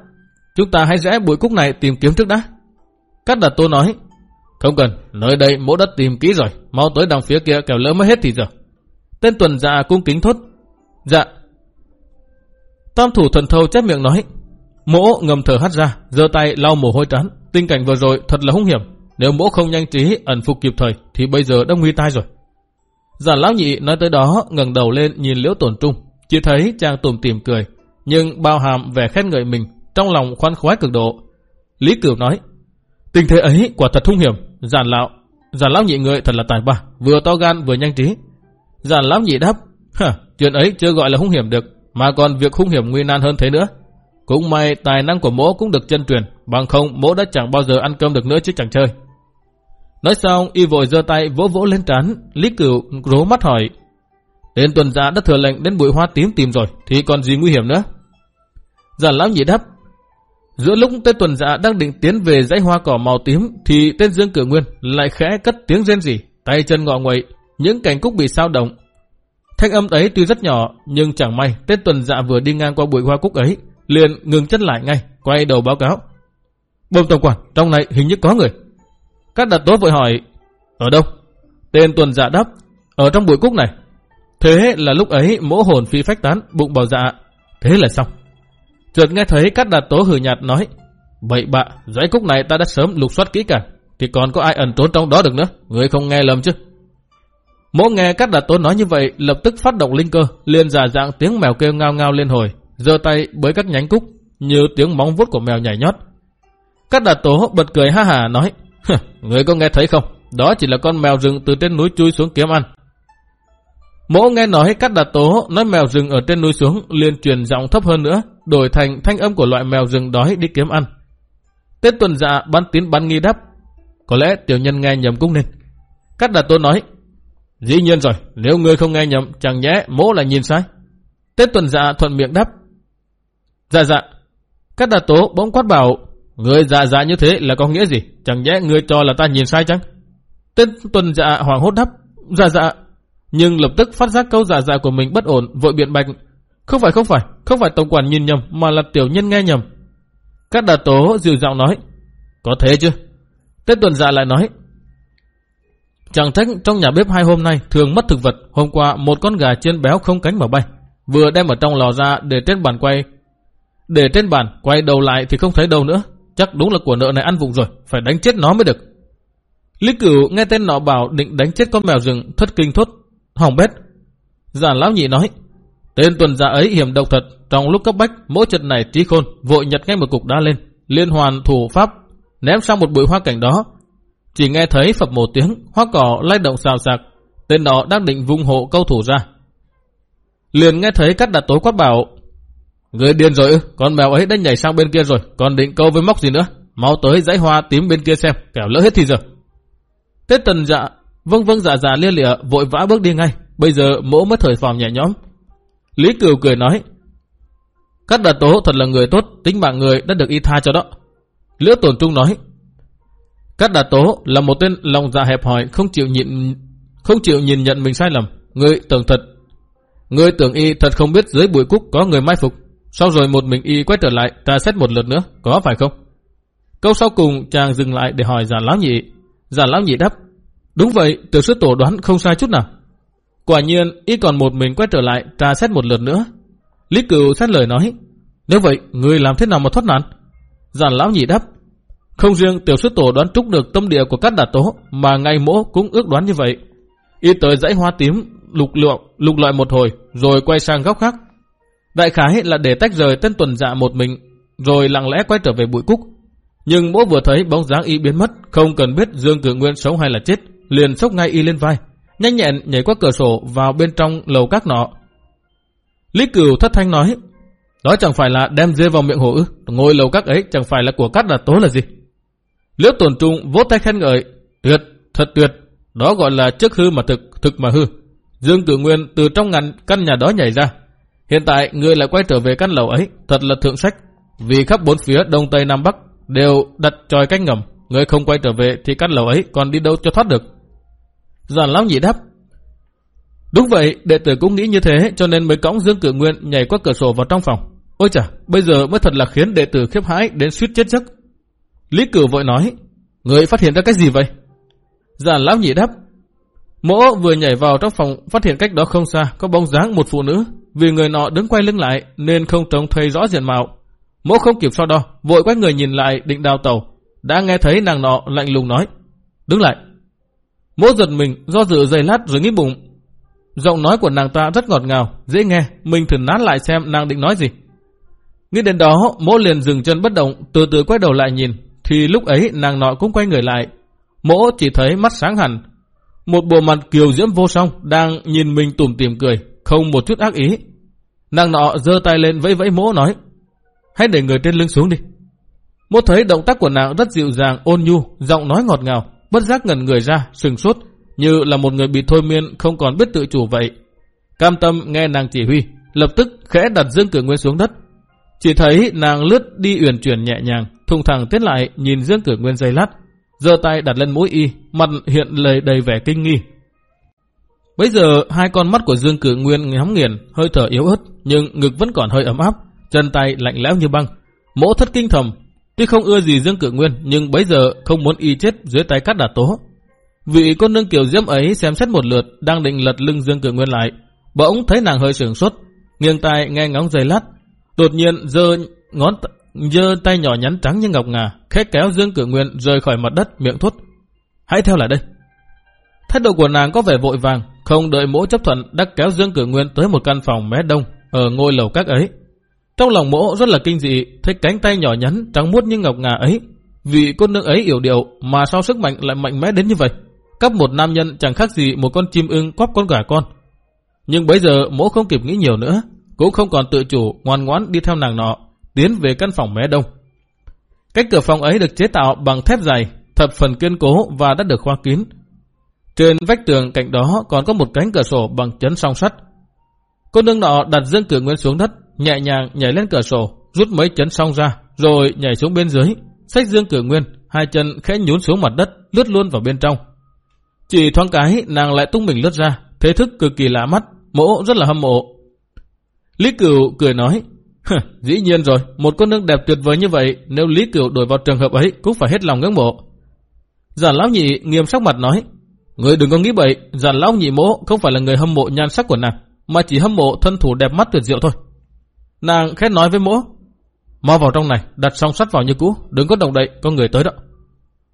chúng ta hãy rẽ bụi cúc này tìm kiếm trước đã. Cát Đạt Tố nói, không cần, nơi đây mỗ đất tìm kỹ rồi, mau tới đằng phía kia kẻo lỡ mất hết thì giờ. Tên tuần dạ cung kính thốt. Dạ. Tam thủ thần thâu chép miệng nói. Mỗ ngầm thở hắt ra, giơ tay lau mồ hôi trán. Tình cảnh vừa rồi thật là hung hiểm. Nếu mỗ không nhanh trí ẩn phục kịp thời thì bây giờ đã nguy tai rồi. Giản lão nhị nói tới đó ngẩng đầu lên nhìn liễu tổn trung. Chỉ thấy chàng tủm tỉm cười. Nhưng bao hàm vẻ khen ngợi mình trong lòng khoan khoái cực độ. Lý Cửu nói. Tình thế ấy quả thật hung hiểm. Giản lão, giản lão nhị người thật là tài ba, vừa to gan vừa nhanh trí. Giản lão nhị đáp, Hả, chuyện ấy chưa gọi là hung hiểm được, mà còn việc hung hiểm nguy nan hơn thế nữa. Cũng may tài năng của mỗ cũng được chân truyền, bằng không mỗ đã chẳng bao giờ ăn cơm được nữa chứ chẳng chơi. Nói xong, y vội giơ tay vỗ vỗ lên trán, Lý Cửu rố mắt hỏi. Tên tuần giả đã thừa lệnh đến bụi hoa tím tìm rồi, thì còn gì nguy hiểm nữa? Giản lão nhị đáp, Giữa lúc tên tuần giả đang định tiến về dãy hoa cỏ màu tím thì tên Dương Cử Nguyên lại khẽ cất tiếng rên rỉ, tay chân ngọ nguậy, những cành cúc bị sao động. Thanh âm ấy tuy rất nhỏ nhưng chẳng may Tết tuần dạ vừa đi ngang qua bụi hoa cúc ấy liền ngừng chân lại ngay, quay đầu báo cáo. Bông tổng quản, trong này hình như có người. Các đặt tố vội hỏi, ở đâu? Tên tuần dạ đáp, ở trong bụi cúc này. Thế là lúc ấy mỗ hồn phi phách tán, bụng bảo dạ. Thế là xong. Chợt nghe thấy Cát Đạt Tố hử nhạt nói, Vậy bạ, dãy cúc này ta đã sớm lục soát kỹ cả, thì còn có ai ẩn trốn trong đó được nữa, người không nghe lầm chứ. Mỗ nghe Cát Đạt tốn nói như vậy, lập tức phát động linh cơ, liền giả dạng tiếng mèo kêu ngao ngao lên hồi, giơ tay bới các nhánh cúc, như tiếng móng vuốt của mèo nhảy nhót. Cát Đạt Tố bật cười ha hà nói, người có nghe thấy không, đó chỉ là con mèo rừng từ trên núi chui xuống kiếm ăn. Mỗ nghe nói Cát Đạt Tố nói mèo rừng ở trên núi xuống liền truyền giọng thấp hơn nữa, đổi thành thanh âm của loại mèo rừng đói đi kiếm ăn. Tết tuần dạ bắn tín bắn nghi đáp. Có lẽ tiểu nhân nghe nhầm cũng nên. Cát Đạt Tố nói. Dĩ nhiên rồi, nếu ngươi không nghe nhầm, chẳng nhẽ mỗ là nhìn sai. Tết tuần dạ thuận miệng đáp. Dạ dạ. Cát đà Tố bỗng quát bảo. Ngươi dạ dạ như thế là có nghĩa gì? Chẳng nhẽ ngươi cho là ta nhìn sai chăng? Tết tuần dạ hoàng hốt đáp. Dạ dạ, nhưng lập tức phát giác câu dạ dạ của mình bất ổn, vội biện bạch. Không phải không phải, không phải tổng quản nhìn nhầm, mà là tiểu nhân nghe nhầm. Các đà tố dịu giọng nói, có thế chứ? Tết tuần dạ lại nói, chẳng trách trong nhà bếp hai hôm nay thường mất thực vật, hôm qua một con gà chiên béo không cánh mà bay, vừa đem ở trong lò ra để trên bàn quay. Để trên bàn, quay đầu lại thì không thấy đâu nữa, chắc đúng là của nợ này ăn vụng rồi, phải đánh chết nó mới được. Lý cửu nghe tên nọ bảo định đánh chết con mèo rừng, thất kinh thốt, Hỏng bét. Giản lão nhị nói, tên tuần giả ấy hiểm độc thật, trong lúc cấp bách, mỗi trận này trí khôn, vội nhặt ngay một cục đá lên, liên hoàn thủ pháp, ném sang một bụi hoa cảnh đó. Chỉ nghe thấy phập một tiếng, hoa cỏ lay động xào xạc, tên đó đang định vung hộ câu thủ ra. Liền nghe thấy cắt đặt tối quát bảo, Người điên rồi ư, con mèo ấy đã nhảy sang bên kia rồi, còn định câu với móc gì nữa. Mau tới dãy hoa tím bên kia xem, kẻo lỡ hết thì giờ. Tết tần dạ Vâng vâng dạ dạ lia lịa vội vã bước đi ngay. Bây giờ mỗ mới thời phòng nhẹ nhõm. Lý Cửu cười nói. Cát đặt tố thật là người tốt, tính mạng người đã được y tha cho đó. lữ Tổn Trung nói. Cát đà tố là một tên lòng dạ hẹp hòi, không chịu nhịn, không chịu nhìn nhận mình sai lầm. Người tưởng thật, người tưởng y thật không biết dưới bụi cúc có người mai phục. Sau rồi một mình y quay trở lại, ta xét một lượt nữa, có phải không? Câu sau cùng chàng dừng lại để hỏi giả lão nhị. Giả lão nhị đáp, Đúng vậy, tiểu sư tổ đoán không sai chút nào. Quả nhiên, y còn một mình quay trở lại tra xét một lượt nữa. Lý cửu xét lời nói, nếu vậy, người làm thế nào mà thoát nạn? Giản lão nhị đáp, không riêng tiểu sư tổ đoán trúc được tâm địa của các đà tố, mà ngay mỗ cũng ước đoán như vậy. Y tới dãy hoa tím, lục lượng, lục loại một hồi, rồi quay sang góc khác. Đại khái là để tách rời tên tuần dạ một mình, rồi lặng lẽ quay trở về bụi cúc. Nhưng mỗ vừa thấy bóng dáng y biến mất, không cần biết Dương Cử Nguyên sống hay là chết, liền sốc ngay y lên vai, nhanh nhẹn nhảy qua cửa sổ vào bên trong lầu các nọ. Lý Cửu thất thanh nói, đó chẳng phải là đem dê vào miệng hổ ư, ngôi lầu các ấy chẳng phải là của cát đà tố là gì. Liễu tổn trung vỗ tay khen ngợi, tuyệt, thật tuyệt, đó gọi là trước hư mà thực, thực mà hư. Dương Tử Nguyên từ trong ngăn căn nhà đó nhảy ra. Hiện tại người lại quay trở về căn lầu ấy, thật là thượng sách. Vì khắp bốn phía đông tây nam bắc đều đặt tròi canh ngầm. Người không quay trở về thì căn lầu ấy còn đi đâu cho thoát được. Giản lão nhị đáp. Đúng vậy, đệ tử cũng nghĩ như thế cho nên mới cõng Dương Cử Nguyên nhảy qua cửa sổ vào trong phòng. Ôi chà, bây giờ mới thật là khiến đệ tử khiếp hãi đến suýt chết giấc. Lý cửu vội nói, người phát hiện ra cái gì vậy? Giản lão nhị đáp, Mỗ vừa nhảy vào trong phòng phát hiện cách đó không xa có bóng dáng một phụ nữ. Vì người nọ đứng quay lưng lại nên không trông thấy rõ diện mạo. Mỗ không kịp so đo, vội quay người nhìn lại định đào tàu. Đã nghe thấy nàng nọ lạnh lùng nói. Đứng lại. Mỗ giật mình do dự dày lát rồi nghĩ bụng. Giọng nói của nàng ta rất ngọt ngào, dễ nghe. Mình thử nát lại xem nàng định nói gì. Nghĩ đến đó, mỗ liền dừng chân bất động, từ từ quay đầu lại nhìn. Thì lúc ấy nàng nọ cũng quay người lại. Mỗ chỉ thấy mắt sáng hẳn, một bộ mặt kiều diễm vô song đang nhìn mình tủm tỉm cười, không một chút ác ý. Nàng nọ giơ tay lên vẫy vẫy mỗ nói, hãy để người trên lưng xuống đi. Mỗ thấy động tác của nàng rất dịu dàng, ôn nhu, giọng nói ngọt ngào, bất giác ngẩn người ra, sừng sốt, như là một người bị thôi miên không còn biết tự chủ vậy. Cam tâm nghe nàng chỉ huy, lập tức khẽ đặt Dương cửa Nguyên xuống đất. Chỉ thấy nàng lướt đi uyển chuyển nhẹ nhàng, thùng thẳng tiến lại nhìn Dương Tử Nguyên dây lát, giơ tay đặt lên mũi y, mặt hiện lời đầy vẻ kinh nghi. Bây giờ hai con mắt của Dương Cử Nguyên ngắm nghiền, hơi thở yếu ớt, nhưng ngực vẫn còn hơi ấm áp, chân tay lạnh lẽo như băng. Mỗ thất kinh thầm, tuy không ưa gì Dương Cử Nguyên, nhưng bây giờ không muốn y chết dưới tay cát đà tố. Vị con nương kiểu diễm ấy xem xét một lượt, đang định lật lưng Dương Cử Nguyên lại, bỗng thấy nàng hơi sửng sốt, nghiêng tai nghe ngóng giây lát, đột nhiên giơ ngón giơ tay nhỏ nhắn trắng như ngọc ngà, khẽ kéo Dương Cử Nguyên rời khỏi mặt đất, miệng thốt. Hãy theo lại đây. Thái độ của nàng có vẻ vội vàng, không đợi mỗ chấp thuận đã kéo Dương Cử Nguyên tới một căn phòng mé đông ở ngôi lầu các ấy. Trong lòng mỗ rất là kinh dị, thấy cánh tay nhỏ nhắn trắng muốt như ngọc ngà ấy. Vì cô nương ấy yểu điệu mà sao sức mạnh lại mạnh mẽ đến như vậy. Cấp một nam nhân chẳng khác gì một con chim ưng quắp con gà con. Nhưng bây giờ mỗ không kịp nghĩ nhiều nữa, cũng không còn tự chủ ngoan ngoãn đi theo nàng nọ, tiến về căn phòng mé đông. Cách cửa phòng ấy được chế tạo bằng thép dày, thập phần kiên cố và đã được khóa kín. Trên vách tường cạnh đó còn có một cánh cửa sổ bằng chấn song sắt. Cô nương nọ đặt dương cửa nguyên xuống đất, nhẹ nhàng nhảy lên cửa sổ, rút mấy chấn song ra, rồi nhảy xuống bên dưới, xách dương cửa nguyên, hai chân khẽ nhún xuống mặt đất, lướt luôn vào bên trong. Chỉ thoáng cái, nàng lại tung mình lướt ra, thế thức cực kỳ lạ mắt, mỗ rất là hâm mộ. Lý Cửu cười nói, Dĩ nhiên rồi, một cô nương đẹp tuyệt vời như vậy, nếu Lý Cửu đổi vào trường hợp ấy cũng phải hết lòng ngưỡng mộ. Giản lão nhị nghiêm sắc mặt nói, Người đừng có nghĩ bậy, giản lão nhị mỗ không phải là người hâm mộ nhan sắc của nàng, mà chỉ hâm mộ thân thủ đẹp mắt tuyệt diệu thôi. Nàng khét nói với mỗ, mau vào trong này, đặt song sắt vào như cũ, đừng có động đậy, có người tới đó.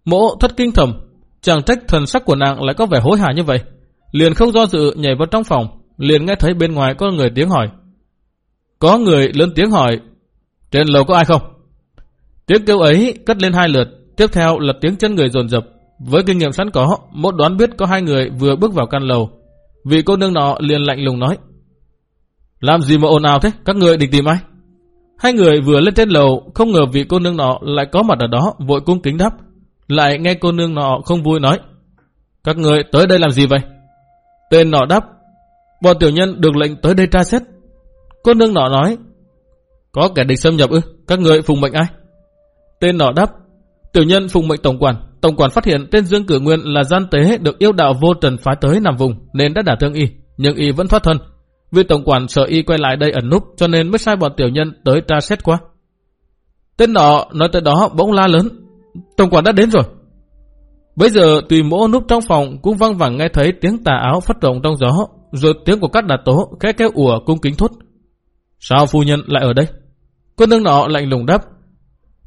Mỗ thất kinh thầm, chẳng trách thần sắc của nàng lại có vẻ hối hả như vậy. Liền không do dự nhảy vào trong phòng, liền nghe thấy bên ngoài có người tiếng hỏi, có người lớn tiếng hỏi, trên lầu có ai không? Tiếng kêu ấy cất lên hai lượt, tiếp theo là tiếng chân người dồn dập. Với kinh nghiệm sẵn có, một đoán biết có hai người vừa bước vào căn lầu. Vị cô nương nọ liền lạnh lùng nói. Làm gì mà ồn ào thế? Các người định tìm ai? Hai người vừa lên trên lầu, không ngờ vị cô nương nọ lại có mặt ở đó, vội cung kính đáp. Lại nghe cô nương nọ không vui nói. Các người tới đây làm gì vậy? Tên nọ đáp. Bọn tiểu nhân được lệnh tới đây tra xét. Cô nương nọ nói, có kẻ địch xâm nhập ư, các người phùng mệnh ai? Tên nọ đáp, tiểu nhân phùng mệnh tổng quản. Tổng quản phát hiện tên Dương Cử Nguyên là gian tế được yêu đạo vô trần phái tới nằm vùng nên đã đả thương y, nhưng y vẫn thoát thân. Vì tổng quản sợ y quay lại đây ẩn núp cho nên mới sai bọn tiểu nhân tới tra xét qua. Tên nọ nói tới đó bỗng la lớn, tổng quản đã đến rồi. Bây giờ tùy mỗ núp trong phòng cũng văng vẳng nghe thấy tiếng tà áo phát rộng trong gió, rồi tiếng của các đà tố khẽ kéo ủa cung kính thốt. Sao phu nhân lại ở đây? Cô nương nọ lạnh lùng đáp.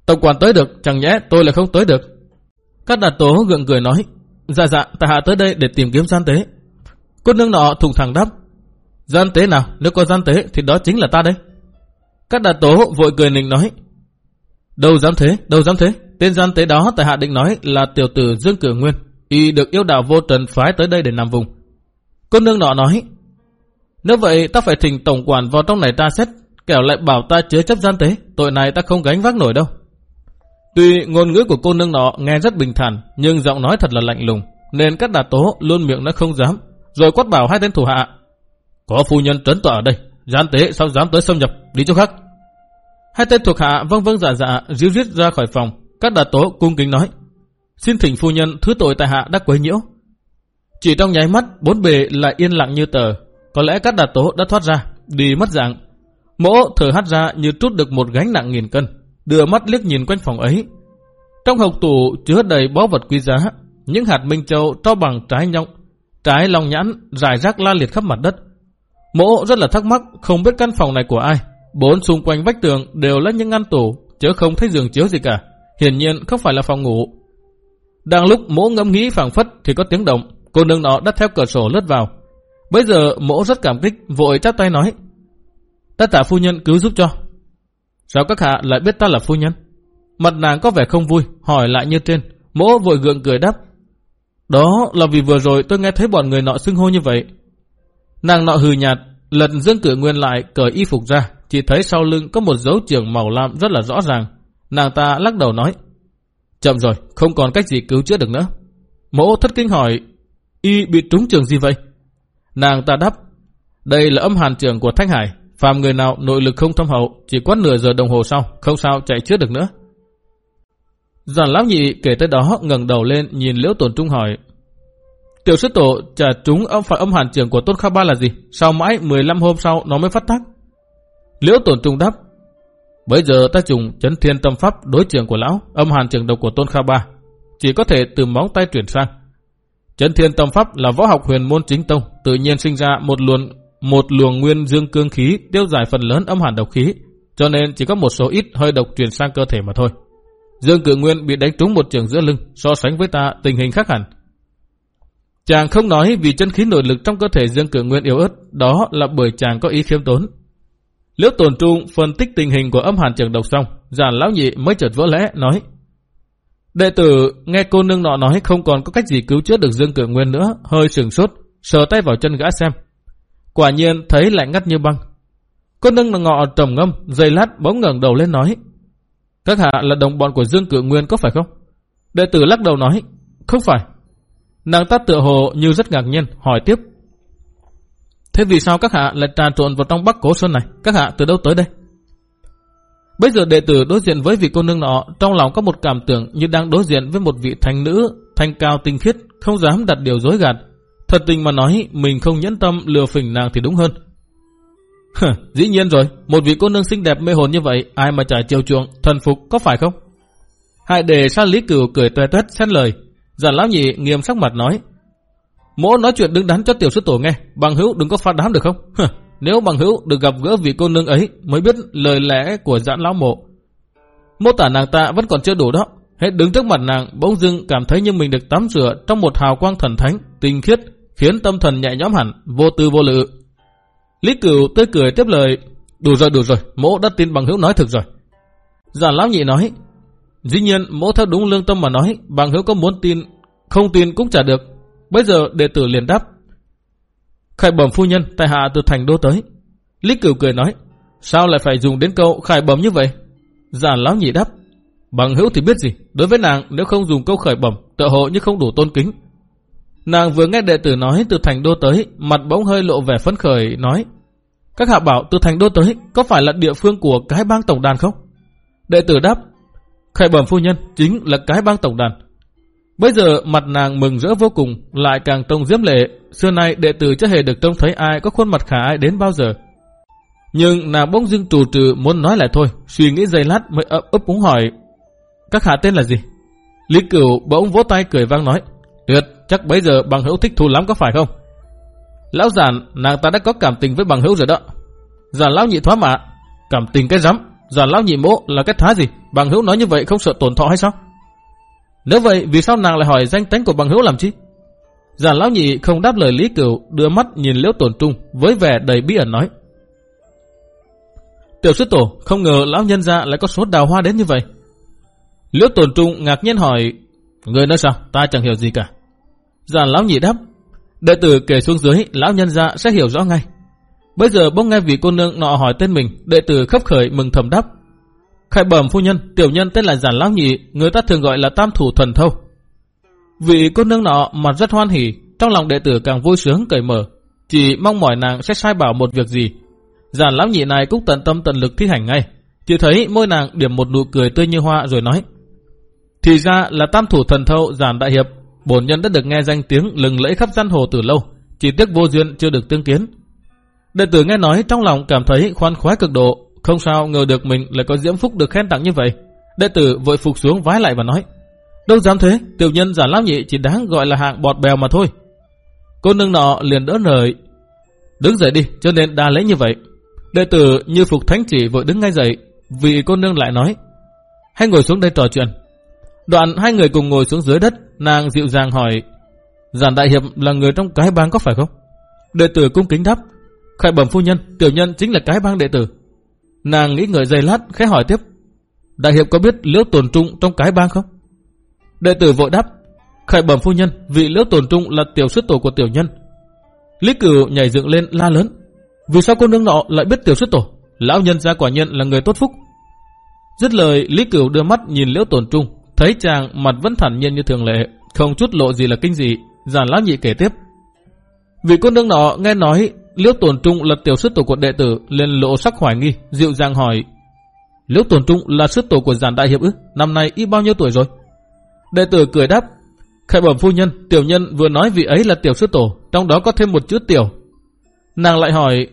Tổng quản tới được, chẳng nhẽ tôi lại không tới được. Các đạt tố gượng cười nói. Dạ dạ, ta hạ tới đây để tìm kiếm gian tế. Cô nương nọ thùng thẳng đáp. Gian tế nào, nếu có gian tế thì đó chính là ta đây. Các đạt tố vội cười nịnh nói. Đâu dám thế, đâu dám thế. Tên gian tế đó tại hạ định nói là tiểu tử Dương Cử Nguyên. Y được yêu đạo vô trần phái tới đây để nằm vùng. Cô nương nọ nói. Nếu vậy ta phải thỉnh tổng quản vào trong này tra xét, kẻo lại bảo ta chứa chấp gian tế, tội này ta không gánh vác nổi đâu. Tuy ngôn ngữ của cô nương nọ nghe rất bình thản, nhưng giọng nói thật là lạnh lùng, nên các đà tố luôn miệng nó không dám, rồi quát bảo hai tên thủ hạ. Có phu nhân trấn tọa ở đây, gian tế sao dám tới xâm nhập, đi chỗ khác. Hai tên thuộc hạ vâng vâng dạ dạ ríu rít ra khỏi phòng, các đà tố cung kính nói. Xin thỉnh phu nhân thứ tội tại hạ đã quấy nhiễu. Chỉ trong nháy mắt, bốn bề lại yên lặng như tờ. Có lẽ các đạt tố đã thoát ra, đi mất dạng. Mỗ thở hắt ra như trút được một gánh nặng nghìn cân, đưa mắt liếc nhìn quanh phòng ấy. Trong hộc tủ chứa đầy báu vật quý giá, những hạt minh châu to bằng trái nhộng, trái lòng nhãn rải rác la liệt khắp mặt đất. Mỗ rất là thắc mắc không biết căn phòng này của ai. Bốn xung quanh vách tường đều là những ngăn tủ, chứ không thấy giường chiếu gì cả. Hiển nhiên không phải là phòng ngủ. Đang lúc mỗ ngẫm nghĩ phảng phất thì có tiếng động, cô nương nọ đã theo cửa sổ lướt vào. Bây giờ mỗ rất cảm kích, vội chắp tay nói. Ta tả phu nhân cứu giúp cho. Sao các hạ lại biết ta là phu nhân? Mặt nàng có vẻ không vui, hỏi lại như trên. Mỗ vội gượng cười đáp. Đó là vì vừa rồi tôi nghe thấy bọn người nọ xưng hô như vậy. Nàng nọ hừ nhạt, lật dương cửa nguyên lại cởi y phục ra, chỉ thấy sau lưng có một dấu trường màu lam rất là rõ ràng. Nàng ta lắc đầu nói. Chậm rồi, không còn cách gì cứu chữa được nữa. Mỗ thất kinh hỏi, y bị trúng trường gì vậy? Nàng ta đáp, đây là âm hàn trường của Thanh Hải, phàm người nào nội lực không thâm hậu, chỉ quát nửa giờ đồng hồ sau, không sao chạy trước được nữa. Giản lão nhị kể tới đó ngẩng đầu lên nhìn liễu tổn trung hỏi, Tiểu sư tổ trả trúng âm phải âm hàn trường của Tôn Kha Ba là gì? Sao mãi 15 hôm sau nó mới phát tác? Liễu tổn trung đáp, Bây giờ ta dùng chấn thiên tâm pháp đối trường của lão, âm hàn trường độc của Tôn Kha Ba. Chỉ có thể từ móng tay chuyển sang. Chấn thiên tâm pháp là võ học huyền môn chính tông, tự nhiên sinh ra một luồng một luồng nguyên dương cương khí tiêu giải phần lớn âm hàn độc khí, cho nên chỉ có một số ít hơi độc truyền sang cơ thể mà thôi. Dương Cự Nguyên bị đánh trúng một trường giữa lưng, so sánh với ta tình hình khác hẳn. Chàng không nói vì chân khí nội lực trong cơ thể Dương Cự Nguyên yếu ớt, đó là bởi chàng có ý khiêm tốn, Liễu tồn trung phân tích tình hình của âm hàn trường độc xong, giàn lão nhị mới chợt vỡ lẽ, nói. Đệ tử nghe cô nương nọ nói không còn có cách gì cứu chữa được Dương Cử Nguyên nữa, hơi sừng sốt, sờ tay vào chân gã xem. Quả nhiên thấy lạnh ngắt như băng. Cô nương ngọ trầm ngâm, giây lát bỗng ngẩng đầu lên nói. Các hạ là đồng bọn của Dương Cử Nguyên có phải không? Đệ tử lắc đầu nói, không phải. Nàng ta tựa hồ như rất ngạc nhiên, hỏi tiếp. Thế vì sao các hạ lại trà trộn vào trong bắc cố sơn này? Các hạ từ đâu tới đây? Bây giờ đệ tử đối diện với vị cô nương nọ, trong lòng có một cảm tưởng như đang đối diện với một vị thanh nữ, thanh cao tinh khiết, không dám đặt điều dối gạt. Thật tình mà nói, mình không nhẫn tâm lừa phỉnh nàng thì đúng hơn. Dĩ nhiên rồi, một vị cô nương xinh đẹp mê hồn như vậy, ai mà trả chiều chuộng, thần phục có phải không? Hai đề sa lý cửu cười toe toét xét lời. Giản lão nhị nghiêm sắc mặt nói, Mỗ nói chuyện đứng đắn cho tiểu sư tổ nghe, bằng hữu đừng có phát đám được không? Nếu bằng hữu được gặp gỡ vị cô nương ấy mới biết lời lẽ của giãn lão mộ. Mô tả nàng ta vẫn còn chưa đủ đó. Hết đứng trước mặt nàng bỗng dưng cảm thấy như mình được tắm rửa trong một hào quang thần thánh, tinh khiết, khiến tâm thần nhẹ nhõm hẳn, vô tư vô lự. Lý cửu tươi cười tiếp lời, đủ rồi đủ rồi, mỗ đã tin bằng hữu nói thực rồi. Giản lão nhị nói, dĩ nhiên mỗ theo đúng lương tâm mà nói, bằng hữu có muốn tin, không tin cũng chả được, Bây giờ đệ tử liền đáp. Khải bẩm phu nhân, tại hạ từ thành đô tới. Lý cửu cười nói, sao lại phải dùng đến câu khải bẩm như vậy? Giản lão nhị đáp, bằng hữu thì biết gì, đối với nàng nếu không dùng câu khải bẩm, tự hộ như không đủ tôn kính. Nàng vừa nghe đệ tử nói từ thành đô tới, mặt bỗng hơi lộ vẻ phấn khởi, nói, các hạ bảo từ thành đô tới, có phải là địa phương của cái bang tổng đàn không? Đệ tử đáp, khải bẩm phu nhân chính là cái bang tổng đàn. Bây giờ mặt nàng mừng rỡ vô cùng, lại càng trông diễm lệ. Xưa nay đệ tử chưa hề được trông thấy ai có khuôn mặt khả ai đến bao giờ. Nhưng nàng bỗng dưng trù trừ muốn nói lại thôi, suy nghĩ giây lát mới ấp ấp úng hỏi. Các hạ tên là gì? Lý cửu bỗng vỗ tay cười vang nói. Tuyệt, chắc bây giờ bằng hữu thích thú lắm có phải không? Lão giản, nàng ta đã có cảm tình với bằng hữu rồi đó. Giản lão nhị thoá mạ. Cảm tình cái rắm. Giản lão nhị mỗ là cái thá gì? Bằng hữu nói như vậy không sợ tổn thọ hay sao? Nếu vậy vì sao nàng lại hỏi danh tánh của bằng hữu làm chi? Giản lão nhị không đáp lời Lý Cửu, đưa mắt nhìn Liễu Tổn Trung với vẻ đầy bí ẩn nói. Tiểu sư tổ, không ngờ lão nhân gia lại có số đào hoa đến như vậy. Liễu Tổn Trung ngạc nhiên hỏi, người nói sao, ta chẳng hiểu gì cả. Giản lão nhị đáp, đệ tử kể xuống dưới, lão nhân gia sẽ hiểu rõ ngay. Bây giờ bỗng nghe vị cô nương nọ hỏi tên mình, đệ tử khấp khởi mừng thầm đáp. Khai bẩm phu nhân, tiểu nhân tên là Giản Lão Nhị, người ta thường gọi là tam thủ thuần thâu. Vị cô nương nọ mặt rất hoan hỉ, trong lòng đệ tử càng vui sướng cởi mở, chỉ mong mỏi nàng sẽ sai bảo một việc gì. Giản lão nhị này cũng tận tâm tận lực thi hành ngay, chỉ thấy môi nàng điểm một nụ cười tươi như hoa rồi nói. Thì ra là tam thủ thần thâu giản đại hiệp, bổn nhân đã được nghe danh tiếng lừng lẫy khắp gian hồ từ lâu, chỉ tiếc vô duyên chưa được tương kiến. Đệ tử nghe nói trong lòng cảm thấy khoan khoái cực độ, không sao ngờ được mình lại có diễm phúc được khen tặng như vậy. Đệ tử vội phục xuống vái lại và nói, đâu dám thế, tiểu nhân giả lão nhị chỉ đáng gọi là hạng bọt bèo mà thôi. Cô nương nọ liền đỡ lời, đứng dậy đi, cho nên đa lễ như vậy. Đệ tử như phục thánh chỉ vội đứng ngay dậy, vì cô nương lại nói, hãy ngồi xuống đây trò chuyện. Đoạn hai người cùng ngồi xuống dưới đất, nàng dịu dàng hỏi, giản đại hiệp là người trong cái bang có phải không? Đệ tử cung kính đáp, khải bẩm phu nhân, tiểu nhân chính là cái bang đệ tử. Nàng nghĩ ngợi giây lát, khẽ hỏi tiếp, đại hiệp có biết liễu tồn trung trong cái bang không? Đệ tử vội đáp, khải bẩm phu nhân, vị liễu tồn trung là tiểu sư tổ của tiểu nhân. Lý cửu nhảy dựng lên la lớn, vì sao cô nương nọ lại biết tiểu sư tổ? Lão nhân gia quả nhân là người tốt phúc. Dứt lời, Lý Cửu đưa mắt nhìn Liễu Tồn Trung, thấy chàng mặt vẫn thản nhiên như thường lệ, không chút lộ gì là kinh dị, giản lão nhị kể tiếp. vị cô nương nọ nghe nói Liễu Tồn Trung là tiểu sư tổ của đệ tử, liền lộ sắc hoài nghi, dịu dàng hỏi: Liễu Tồn Trung là sư tổ của giản đại hiệp ư? Năm nay y bao nhiêu tuổi rồi? Đệ tử cười đáp: Khải bẩm phu nhân, tiểu nhân vừa nói vị ấy là tiểu sư tổ, trong đó có thêm một chữ tiểu. Nàng lại hỏi: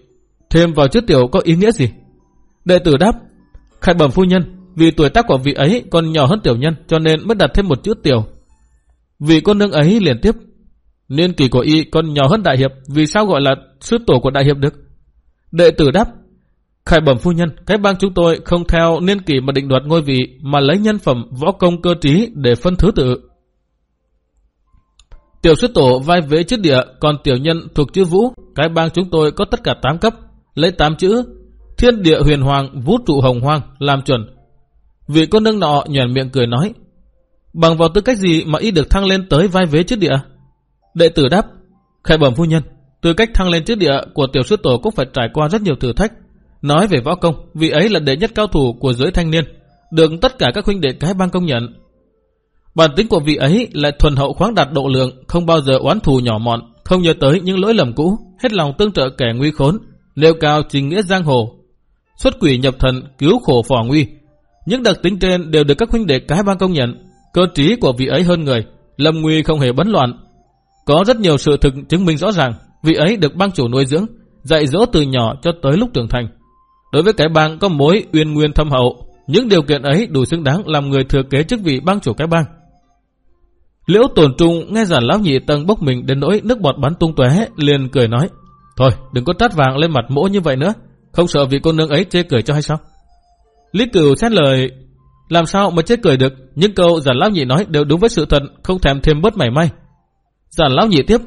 Thêm vào chữ tiểu có ý nghĩa gì? Đệ tử đáp, khai bẩm phu nhân, vì tuổi tác của vị ấy còn nhỏ hơn tiểu nhân cho nên mới đặt thêm một chữ tiểu. vị con nương ấy liền tiếp, niên kỳ của y còn nhỏ hơn đại hiệp, vì sao gọi là sư tổ của đại hiệp được? Đệ tử đáp, khai bẩm phu nhân, cái bang chúng tôi không theo niên kỷ mà định đoạt ngôi vị mà lấy nhân phẩm võ công cơ trí để phân thứ tự. Tiểu sư tổ vai vế chữ địa, còn tiểu nhân thuộc chữ vũ, cái bang chúng tôi có tất cả 8 cấp, lấy 8 chữ Thiên địa huyền hoàng vũ trụ hồng hoang làm chuẩn. Vị cô nương nọ nhuền miệng cười nói Bằng vào tư cách gì mà y được thăng lên tới vai vế trước địa? Đệ tử đáp Khai bẩm phu nhân Tư cách thăng lên trước địa của tiểu sư tổ cũng phải trải qua rất nhiều thử thách Nói về võ công Vị ấy là đệ nhất cao thủ của giới thanh niên Được tất cả các huynh đệ cái bang công nhận Bản tính của vị ấy lại thuần hậu khoáng đạt độ lượng Không bao giờ oán thù nhỏ mọn Không nhớ tới những lỗi lầm cũ Hết lòng tương trợ kẻ nguy khốn nêu cao trình nghĩa giang hồ, xuất quỷ nhập thần, cứu khổ phò nguy. Những đặc tính trên đều được các huynh đệ cái bang công nhận, cơ trí của vị ấy hơn người, lâm nguy không hề bấn loạn. Có rất nhiều sự thực chứng minh rõ ràng, vị ấy được bang chủ nuôi dưỡng, dạy dỗ từ nhỏ cho tới lúc trưởng thành. Đối với cái bang có mối uyên nguyên thâm hậu, những điều kiện ấy đủ xứng đáng làm người thừa kế chức vị bang chủ cái bang. Liễu tổn trung nghe giản lão nhị tầng bốc mình đến nỗi nước bọt bắn tung tóe liền cười nói. Thôi đừng có trát vàng lên mặt mỗ như vậy nữa. Không sợ vị cô nương ấy chê cười cho hay sao? Lý cửu xét lời. Làm sao mà chê cười được? Những câu giản lão nhị nói đều đúng với sự thật, không thèm thêm bớt mảy may. Giản lão nhị tiếp.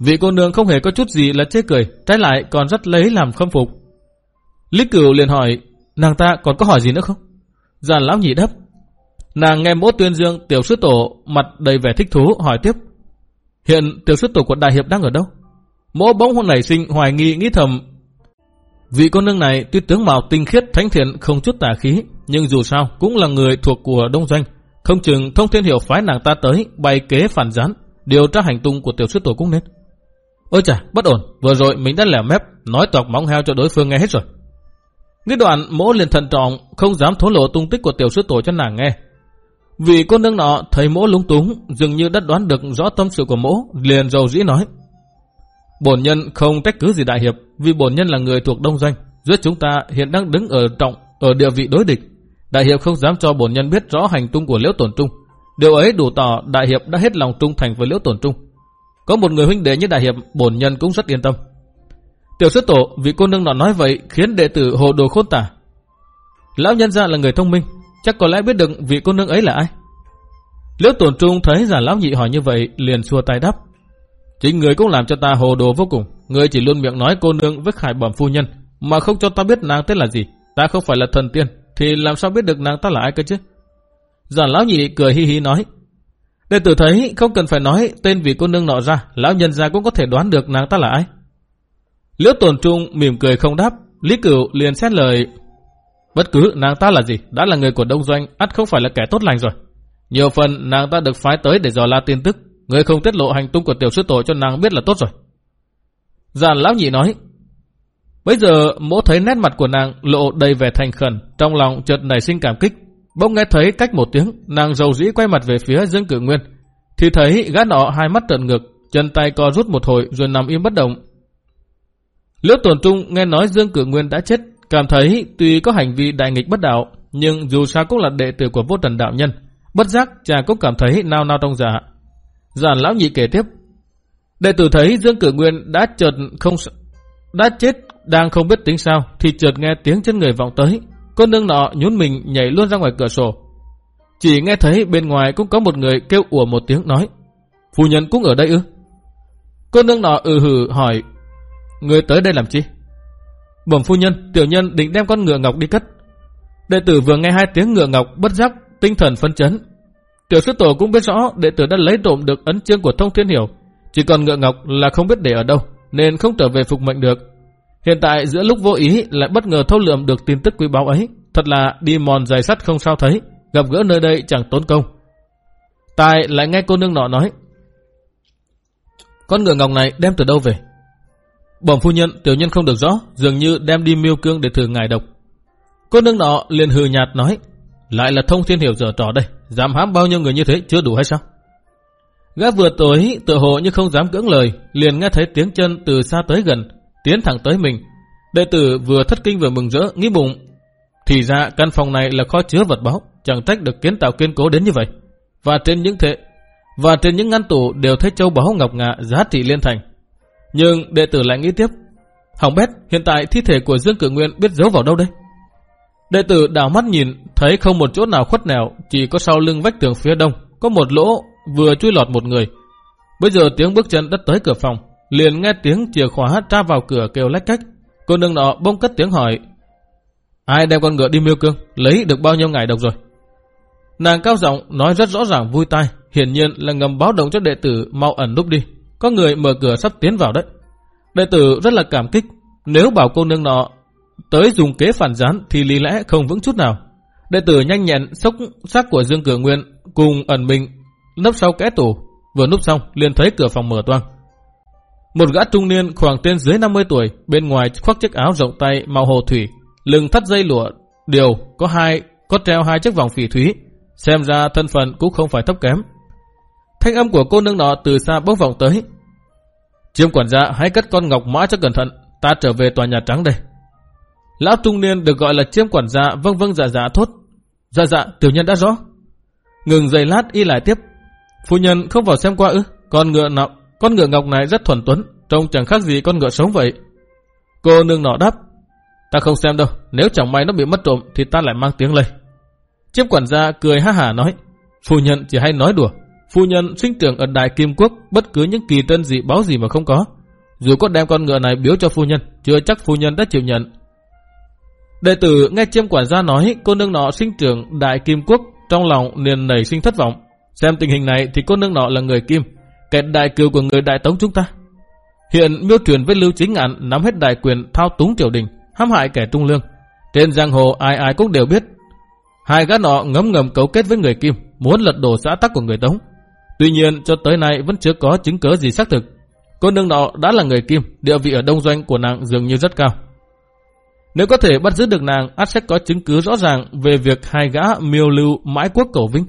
Vị cô nương không hề có chút gì là chê cười, trái lại còn rất lấy làm khâm phục. Lý cửu liền hỏi, nàng ta còn có hỏi gì nữa không? Giàn lão nhị đáp. Nàng nghe mỗ tuyên dương tiểu sư tổ mặt đầy vẻ thích thú hỏi tiếp. Hiện tiểu sư tổ của đại hiệp đang ở đâu? Mỗ bỗng hôm nảy sinh hoài nghi nghĩ thầm. Vị cô nương này tuy tướng mạo tinh khiết thánh thiện không chút tà khí, nhưng dù sao cũng là người thuộc của đông doanh. Không chừng thông thiên hiểu phái nàng ta tới bày kế phản gián, điều tra hành tung của tiểu sư tổ cũng nên. Ôi chà, bất ổn, vừa rồi mình đã lẻo mép, nói toạc móng heo cho đối phương nghe hết rồi. Nghĩ đoạn mỗ liền thận trọng, không dám thổ lộ tung tích của tiểu sư tổ cho nàng nghe. Vì cô nương nọ thấy mỗ lúng túng, dường như đã đoán được rõ tâm sự của mỗ, liền dầu dĩ nói. Bổn nhân không trách cứ gì đại hiệp, vì bổn nhân là người thuộc đông doanh, giữa chúng ta hiện đang đứng ở trọng ở địa vị đối địch. Đại hiệp không dám cho bổn nhân biết rõ hành tung của Liễu Tổn Trung. Điều ấy đủ tỏ đại hiệp đã hết lòng trung thành với Liễu Tổn Trung. Có một người huynh đệ như đại hiệp, bổn nhân cũng rất yên tâm. Tiểu sư tổ, vị cô nương nọ nói vậy khiến đệ tử hồ đồ khôn tả. Lão nhân gia là người thông minh, chắc có lẽ biết được vị cô nương ấy là ai. Liễu Tổn Trung thấy giả lão nhị hỏi như vậy, liền xua tay đáp. Chính người cũng làm cho ta hồ đồ vô cùng. Người chỉ luôn miệng nói cô nương với khải bẩm phu nhân, mà không cho ta biết nàng tên là gì. Ta không phải là thần tiên, thì làm sao biết được nàng ta là ai cơ chứ? Giản lão nhị cười hi hi nói. Đệ tử thấy không cần phải nói tên vị cô nương nọ ra, lão nhân gia cũng có thể đoán được nàng ta là ai. Liễu tồn trung mỉm cười không đáp, Lý Cửu liền xét lời. Bất cứ nàng ta là gì, đã là người của Đông Doanh, ắt không phải là kẻ tốt lành rồi. Nhiều phần nàng ta được phái tới để dò la tin tức, Người không tiết lộ hành tung của tiểu sư tổ cho nàng biết là tốt rồi. Giàn lão nhị nói. Bây giờ mỗ thấy nét mặt của nàng lộ đầy vẻ thành khẩn, trong lòng chợt nảy sinh cảm kích. Bỗng nghe thấy cách một tiếng, nàng dầu dĩ quay mặt về phía Dương Cử Nguyên. Thì thấy gã nọ hai mắt trợn ngược, chân tay co rút một hồi rồi nằm im bất động. Liễu Tồn Trung nghe nói Dương Cử Nguyên đã chết, cảm thấy tuy có hành vi đại nghịch bất đạo, nhưng dù sao cũng là đệ tử của vô trần đạo nhân. Bất giác chàng cũng cảm thấy nao nao trong dạ. Giản lão nhị kể tiếp. Đệ tử thấy Dương Cử Nguyên đã chợt không đã chết đang không biết tính sao thì chợt nghe tiếng chân người vọng tới. Cô nương nọ nhún mình nhảy luôn ra ngoài cửa sổ. Chỉ nghe thấy bên ngoài cũng có một người kêu ủa một tiếng nói. Phu nhân cũng ở đây ư? Cô nương nọ ừ hử hỏi. Người tới đây làm chi? Bẩm phu nhân, tiểu nhân định đem con ngựa ngọc đi cất. Đệ tử vừa nghe hai tiếng ngựa ngọc bất giác, tinh thần phấn chấn. Tiểu sư tổ cũng biết rõ đệ tử đã lấy trộm được ấn chương của thông thiên hiểu. Chỉ còn ngựa ngọc là không biết để ở đâu, nên không trở về phục mệnh được. Hiện tại giữa lúc vô ý lại bất ngờ thâu lượm được tin tức quý báu ấy. Thật là đi mòn dài sắt không sao thấy, gặp gỡ nơi đây chẳng tốn công. Tài lại nghe cô nương nọ nói. Con ngựa ngọc này đem từ đâu về? Bẩm phu nhân, tiểu nhân không được rõ, dường như đem đi miêu cương để thử ngài độc. Cô nương nọ liền hừ nhạt nói, lại là thông thiên hiểu dở trò đây, dám hãm bao nhiêu người như thế chưa đủ hay sao? Gã vừa tối tự hồ nhưng không dám cưỡng lời, liền nghe thấy tiếng chân từ xa tới gần, tiến thẳng tới mình. Đệ tử vừa thất kinh vừa mừng rỡ, nghĩ bụng. Thì ra căn phòng này là kho chứa vật báu, chẳng trách được kiến tạo kiên cố đến như vậy. Và trên những thế, và trên những ngăn tủ đều thấy châu báu ngọc ngà giá trị liên thành. Nhưng đệ tử lại nghĩ tiếp, hỏng bét, hiện tại thi thể của Dương Cử Nguyên biết giấu vào đâu đây? Đệ tử đảo mắt nhìn, thấy không một chỗ nào khuất nào, chỉ có sau lưng vách tường phía đông, có một lỗ vừa chui lọt một người. Bây giờ tiếng bước chân đã tới cửa phòng, liền nghe tiếng chìa khóa tra vào cửa kêu lách cách. Cô nương nọ bông cất tiếng hỏi, ai đem con ngựa đi miêu cương, lấy được bao nhiêu ngày độc rồi? Nàng cao giọng nói rất rõ ràng vui tai, hiển nhiên là ngầm báo động cho đệ tử mau ẩn núp đi. Có người mở cửa sắp tiến vào đấy. Đệ tử rất là cảm kích, nếu bảo cô nương nọ tới dùng kế phản gián thì lý lẽ không vững chút nào. Đệ tử nhanh nhẹn sốc xác của Dương Cửa Nguyên cùng ẩn mình nấp sau kẽ tủ. Vừa núp xong liền thấy cửa phòng mở toang. Một gã trung niên khoảng trên dưới 50 tuổi, bên ngoài khoác chiếc áo rộng tay màu hồ thủy, lưng thắt dây lụa, điều có hai có treo hai chiếc vòng phỉ thúy, xem ra thân phận cũng không phải thấp kém. Thanh âm của cô nương nọ từ xa bốc vọng tới. Chiêm quản gia hãy cất con ngọc mã cho cẩn thận, ta trở về tòa nhà trắng đây. Lão trung niên được gọi là chiêm quản gia vâng vâng dạ dạ thốt. Dạ dạ, tiểu nhân đã rõ. Ngừng giây lát y lại tiếp. Phu nhân không vào xem qua ư, con ngựa nọ, con ngựa ngọc này rất thuần tuấn, trông chẳng khác gì con ngựa sống vậy. Cô nương nọ đáp. Ta không xem đâu, nếu chẳng may nó bị mất trộm thì ta lại mang tiếng lây. Chiêm quản gia cười ha hả nói. Phu nhân chỉ hay nói đùa. Phu nhân sinh trưởng ở Đại Kim Quốc, bất cứ những kỳ tân dị báo gì mà không có. Dù có đem con ngựa này biếu cho phu nhân, chưa chắc phu nhân đã chịu nhận. Đệ tử nghe chiêm quản gia nói cô nương nọ sinh trưởng Đại Kim Quốc, trong lòng liền nảy sinh thất vọng. Xem tình hình này thì cô nương nọ là người Kim, kẻ đại cừu của người Đại Tống chúng ta. Hiện miêu truyền với Lưu Chính Ngạn nắm hết đại quyền thao túng triều đình, hãm hại kẻ trung lương. Trên giang hồ ai ai cũng đều biết. Hai gã nọ ngấm ngầm cấu kết với người Kim, muốn lật đổ xã tắc của người Tống. Tuy nhiên cho tới nay vẫn chưa có chứng cứ gì xác thực. Cô nương nọ đã là người Kim, địa vị ở đông doanh của nàng dường như rất cao. Nếu có thể bắt giữ được nàng, át sẽ có chứng cứ rõ ràng về việc hai gã miêu lưu mãi quốc cầu vinh.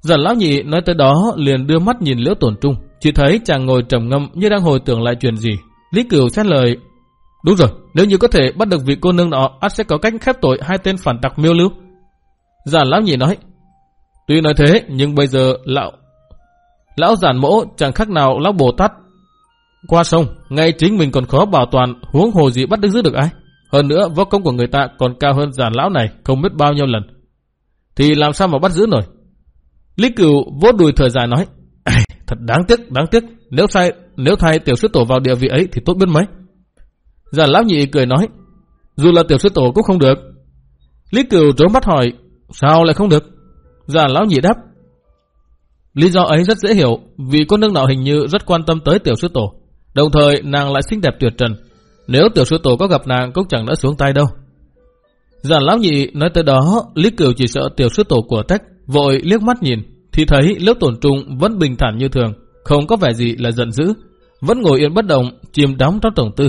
Giản lão nhị nói tới đó liền đưa mắt nhìn liễu tổn trung, chỉ thấy chàng ngồi trầm ngâm như đang hồi tưởng lại chuyện gì. Lý cửu xét lời, đúng rồi, nếu như có thể bắt được vị cô nương nọ, át sẽ có cách khép tội hai tên phản tặc miêu lưu. Giản lão nhị nói, tuy nói thế nhưng bây giờ lão lão giản mỗ chẳng khác nào lão bồ tát qua sông, ngay chính mình còn khó bảo toàn huống hồ gì bắt được giữ được ai. Hơn nữa, võ công của người ta còn cao hơn giàn lão này không biết bao nhiêu lần. Thì làm sao mà bắt giữ nổi? Lý cửu vỗ đùi thời dài nói, thật đáng tiếc, đáng tiếc, nếu thay, nếu thay tiểu sư tổ vào địa vị ấy thì tốt biết mấy. Giản lão nhị cười nói, dù là tiểu sư tổ cũng không được. Lý cửu trốn mắt hỏi, sao lại không được? Già lão nhị đáp, Lý do ấy rất dễ hiểu, vì cô nương nọ hình như rất quan tâm tới tiểu sư tổ. Đồng thời nàng lại xinh đẹp tuyệt trần. Nếu tiểu sư tổ có gặp nàng cũng chẳng đã xuống tay đâu. Già lão nhị nói tới đó, Lý Cửu chỉ sợ tiểu sư tổ của tách vội liếc mắt nhìn, thì thấy lớp Tổn Trung vẫn bình thản như thường, không có vẻ gì là giận dữ, vẫn ngồi yên bất động, chìm đắm trong tổng tư.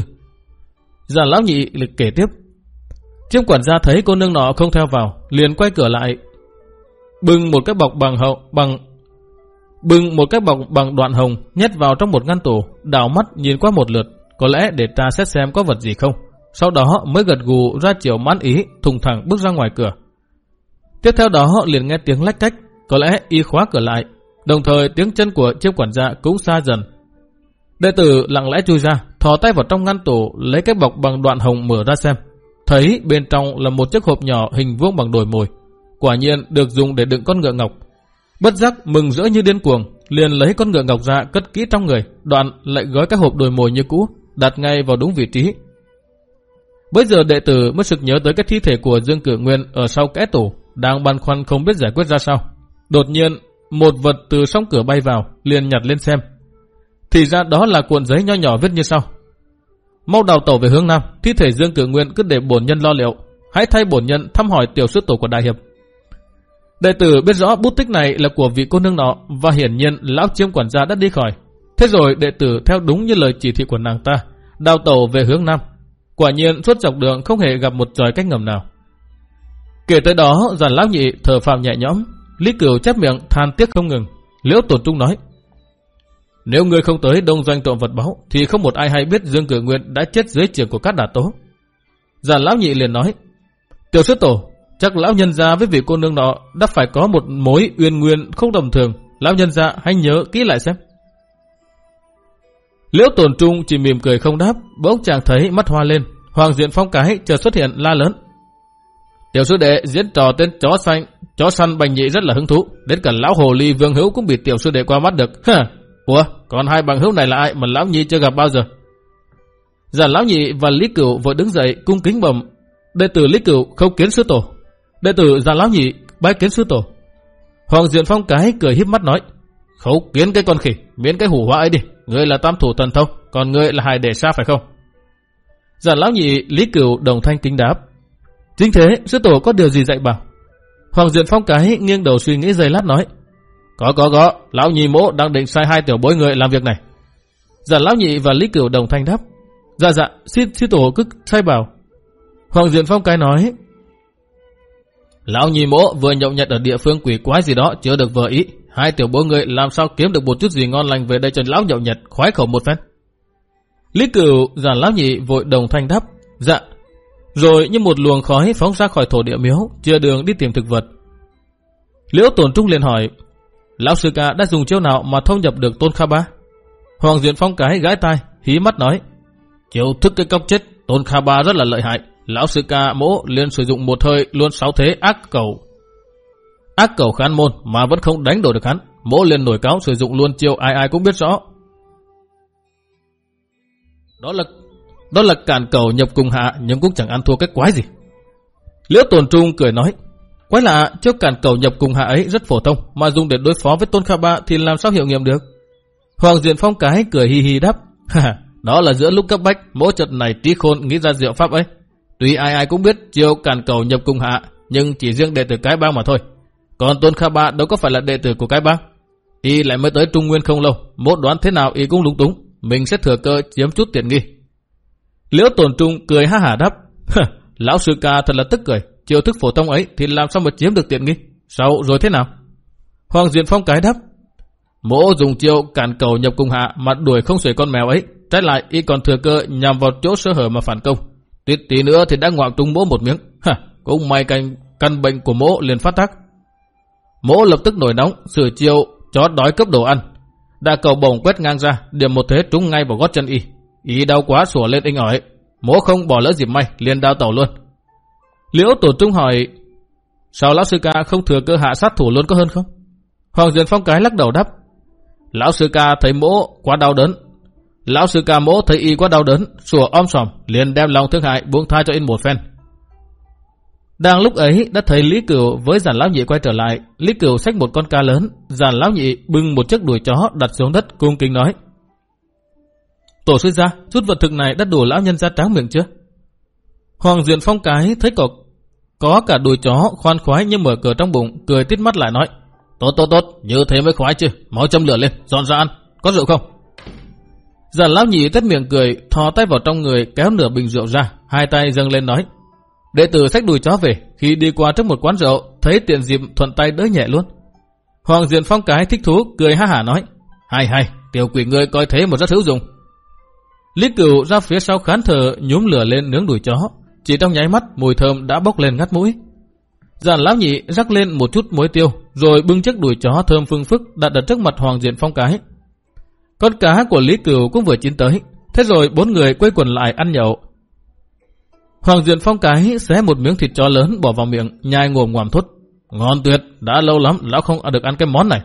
Già lão nhị lịch kể tiếp. Chiêm quản gia thấy cô nương nọ không theo vào, liền quay cửa lại. Bưng một cái bọc bằng hậu bằng bưng một cái bọc bằng đoạn hồng nhét vào trong một ngăn tủ, đảo mắt nhìn qua một lượt, có lẽ để tra xét xem có vật gì không. Sau đó mới gật gù ra chiều mãn ý, thùng thẳng bước ra ngoài cửa. Tiếp theo đó họ liền nghe tiếng lách cách, có lẽ y khóa cửa lại, đồng thời tiếng chân của chiếc quản gia cũng xa dần. Đệ tử lặng lẽ chui ra, thò tay vào trong ngăn tủ lấy cái bọc bằng đoạn hồng mở ra xem. Thấy bên trong là một chiếc hộp nhỏ hình vuông bằng đồi mồi. Quả nhiên được dùng để đựng con ngựa ngọc. Bất giác mừng rỡ như điên cuồng, liền lấy con ngựa ngọc ra cất kỹ trong người, đoạn lại gói các hộp đồi mồi như cũ, đặt ngay vào đúng vị trí. Bây giờ đệ tử mới sực nhớ tới cái thi thể của Dương Cử Nguyên ở sau kẽ tủ, đang băn khoăn không biết giải quyết ra sao. Đột nhiên, một vật từ trong cửa bay vào, liền nhặt lên xem. Thì ra đó là cuộn giấy nho nhỏ viết như sau. Mau đào tẩu về hướng Nam, thi thể Dương Cử Nguyên cứ để bổn nhân lo liệu. Hãy thay bổn nhân thăm hỏi tiểu sư tổ của Đại Hiệp. Đệ tử biết rõ bút tích này là của vị cô nương nọ và hiển nhiên lão chiêm quản gia đã đi khỏi. Thế rồi đệ tử theo đúng như lời chỉ thị của nàng ta, đào tàu về hướng Nam. Quả nhiên suốt dọc đường không hề gặp một tròi cách ngầm nào. Kể tới đó, giàn lão nhị thở phào nhẹ nhõm, Lý Cửu chép miệng than tiếc không ngừng. Liễu Tổn Trung nói, nếu ngươi không tới đông doanh trộm vật báu, thì không một ai hay biết Dương Cử Nguyên đã chết dưới trường của các đà tố. Giàn lão nhị liền nói, tiểu sư tổ, chắc lão nhân gia với vị cô nương đó đã phải có một mối uyên nguyên không đồng thường. Lão nhân gia hãy nhớ kỹ lại xem. Liễu Tổn Trung chỉ mỉm cười không đáp, bỗng chàng thấy mắt hoa lên, Hoàng Diện Phong cái chờ xuất hiện la lớn. Tiểu sư đệ diễn trò tên chó xanh, chó săn bành nhị rất là hứng thú, đến cả lão hồ ly vương hữu cũng bị tiểu sư đệ qua mắt được. Hả? Ủa, còn hai bằng hữu này là ai mà lão nhị chưa gặp bao giờ? Giả lão nhị và Lý Cửu vội đứng dậy cung kính bẩm. Đệ tử Lý Cửu không kiến sư tổ. Đệ tử già lão nhị bái kiến sư tổ. Hoàng Diện Phong cái cười híp mắt nói. Khấu kiến cái con khỉ, miễn cái hủ hóa ấy đi. Ngươi là tam thủ thần thông, còn ngươi là hài đệ xa phải không? Già lão nhị Lý Cửu đồng thanh kính đáp. Chính thế, sư tổ có điều gì dạy bảo? Hoàng Diện Phong cái nghiêng đầu suy nghĩ giây lát nói. Có có có, lão nhị mỗ đang định sai hai tiểu bối người làm việc này. Giả lão nhị và Lý Cửu đồng thanh đáp. Dạ dạ, sư, sư tổ cứ sai bảo. Hoàng Diện Phong cái nói. Lão nhị mỗ vừa nhậu nhật ở địa phương quỷ quái gì đó chưa được vừa ý. Hai tiểu bố người làm sao kiếm được một chút gì ngon lành về đây cho lão nhậu nhật khoái khẩu một phen. Lý cửu giả lão nhị vội đồng thanh đáp. Dạ. Rồi như một luồng khói phóng ra khỏi thổ địa miếu, chia đường đi tìm thực vật. Liễu tổn trung liền hỏi, Lão sư ca đã dùng chiêu nào mà thông nhập được tôn kha ba? Hoàng Diện Phong cái gái tai, hí mắt nói, chiêu thức cái cốc chết, tôn kha ba rất là lợi hại. Lão sư ca mỗ liền sử dụng một hơi luôn sáu thế ác cầu Ác cầu khán môn mà vẫn không đánh đổi được hắn. Mỗ liền nổi cáo sử dụng luôn chiêu ai ai cũng biết rõ. Đó là đó là cản cầu nhập cùng hạ nhưng cũng chẳng ăn thua cái quái gì. Liễu Tồn Trung cười nói, quái lạ, chiêu cản cầu nhập cùng hạ ấy rất phổ thông, mà dùng để đối phó với Tôn Kha Ba thì làm sao hiệu nghiệm được? Hoàng Diện Phong cái cười hi hi đáp, đó là giữa lúc cấp bách, mỗi trận này trí khôn nghĩ ra diệu pháp ấy. Tuy ai ai cũng biết chiêu cản cầu nhập cùng hạ, nhưng chỉ riêng đệ tử cái bang mà thôi. Còn Tôn Kha Ba đâu có phải là đệ tử của cái bang. Y lại mới tới Trung Nguyên không lâu, mốt đoán thế nào y cũng lúng túng. Mình sẽ thừa cơ chiếm chút tiện nghi. Liễu Tồn Trung cười ha hả đáp. Lão sư ca thật là tức cười. Chiêu thức phổ thông ấy thì làm sao mà chiếm được tiện nghi. Sao rồi thế nào? Hoàng Diện Phong cái đáp. Mỗ dùng chiêu cản cầu nhập cung hạ mà đuổi không xuể con mèo ấy. Trái lại y còn thừa cơ nhằm vào chỗ sơ hở mà phản công suýt tí nữa thì đã ngoạm trúng mỗ một miếng. Hả, cũng may canh căn bệnh của mỗ liền phát tác. Mỗ lập tức nổi nóng, sửa chiêu, chó đói cấp đồ ăn. Đà cầu bồng quét ngang ra, điểm một thế trúng ngay vào gót chân y. Y đau quá sủa lên inh ỏi. Mỗ không bỏ lỡ dịp may, liền đao tàu luôn. Liễu tổ trung hỏi, sao lão sư ca không thừa cơ hạ sát thủ luôn có hơn không? Hoàng Duyên Phong cái lắc đầu đáp. Lão sư ca thấy mỗ quá đau đớn. Lão sư ca mỗ thấy y quá đau đớn, sủa om sòm, liền đem lòng thương hại buông tha cho in một phen. Đang lúc ấy đã thấy Lý Cửu với giàn lão nhị quay trở lại. Lý Cửu xách một con ca lớn, giàn lão nhị bưng một chiếc đùi chó đặt xuống đất cung kính nói. Tổ sư gia, chút vật thực này đã đủ lão nhân ra tráng miệng chưa? Hoàng Diện Phong cái thấy cậu có cả đùi chó khoan khoái nhưng mở cửa trong bụng, cười tít mắt lại nói. Tốt tốt tốt, như thế mới khoái chứ. Máu châm lửa lên, dọn ra ăn. Có rượu không? Giản lão nhị tết miệng cười, thò tay vào trong người kéo nửa bình rượu ra, hai tay dâng lên nói. Đệ tử xách đùi chó về, khi đi qua trước một quán rượu, thấy tiện dịp thuận tay đỡ nhẹ luôn. Hoàng Diện Phong cái thích thú, cười ha hả nói. Hay hay, tiểu quỷ ngươi coi thế một rất hữu dụng. Lý cửu ra phía sau khán thờ nhúm lửa lên nướng đùi chó. Chỉ trong nháy mắt mùi thơm đã bốc lên ngắt mũi. Giản lão nhị rắc lên một chút muối tiêu, rồi bưng chiếc đùi chó thơm phương phức đặt đặt trước mặt Hoàng Diện Phong cái. Con cá của Lý Cửu cũng vừa chín tới. Thế rồi bốn người quay quần lại ăn nhậu. Hoàng Diện Phong cái xé một miếng thịt chó lớn bỏ vào miệng, nhai ngồm ngoàm thốt. Ngon tuyệt, đã lâu lắm lão không được ăn cái món này.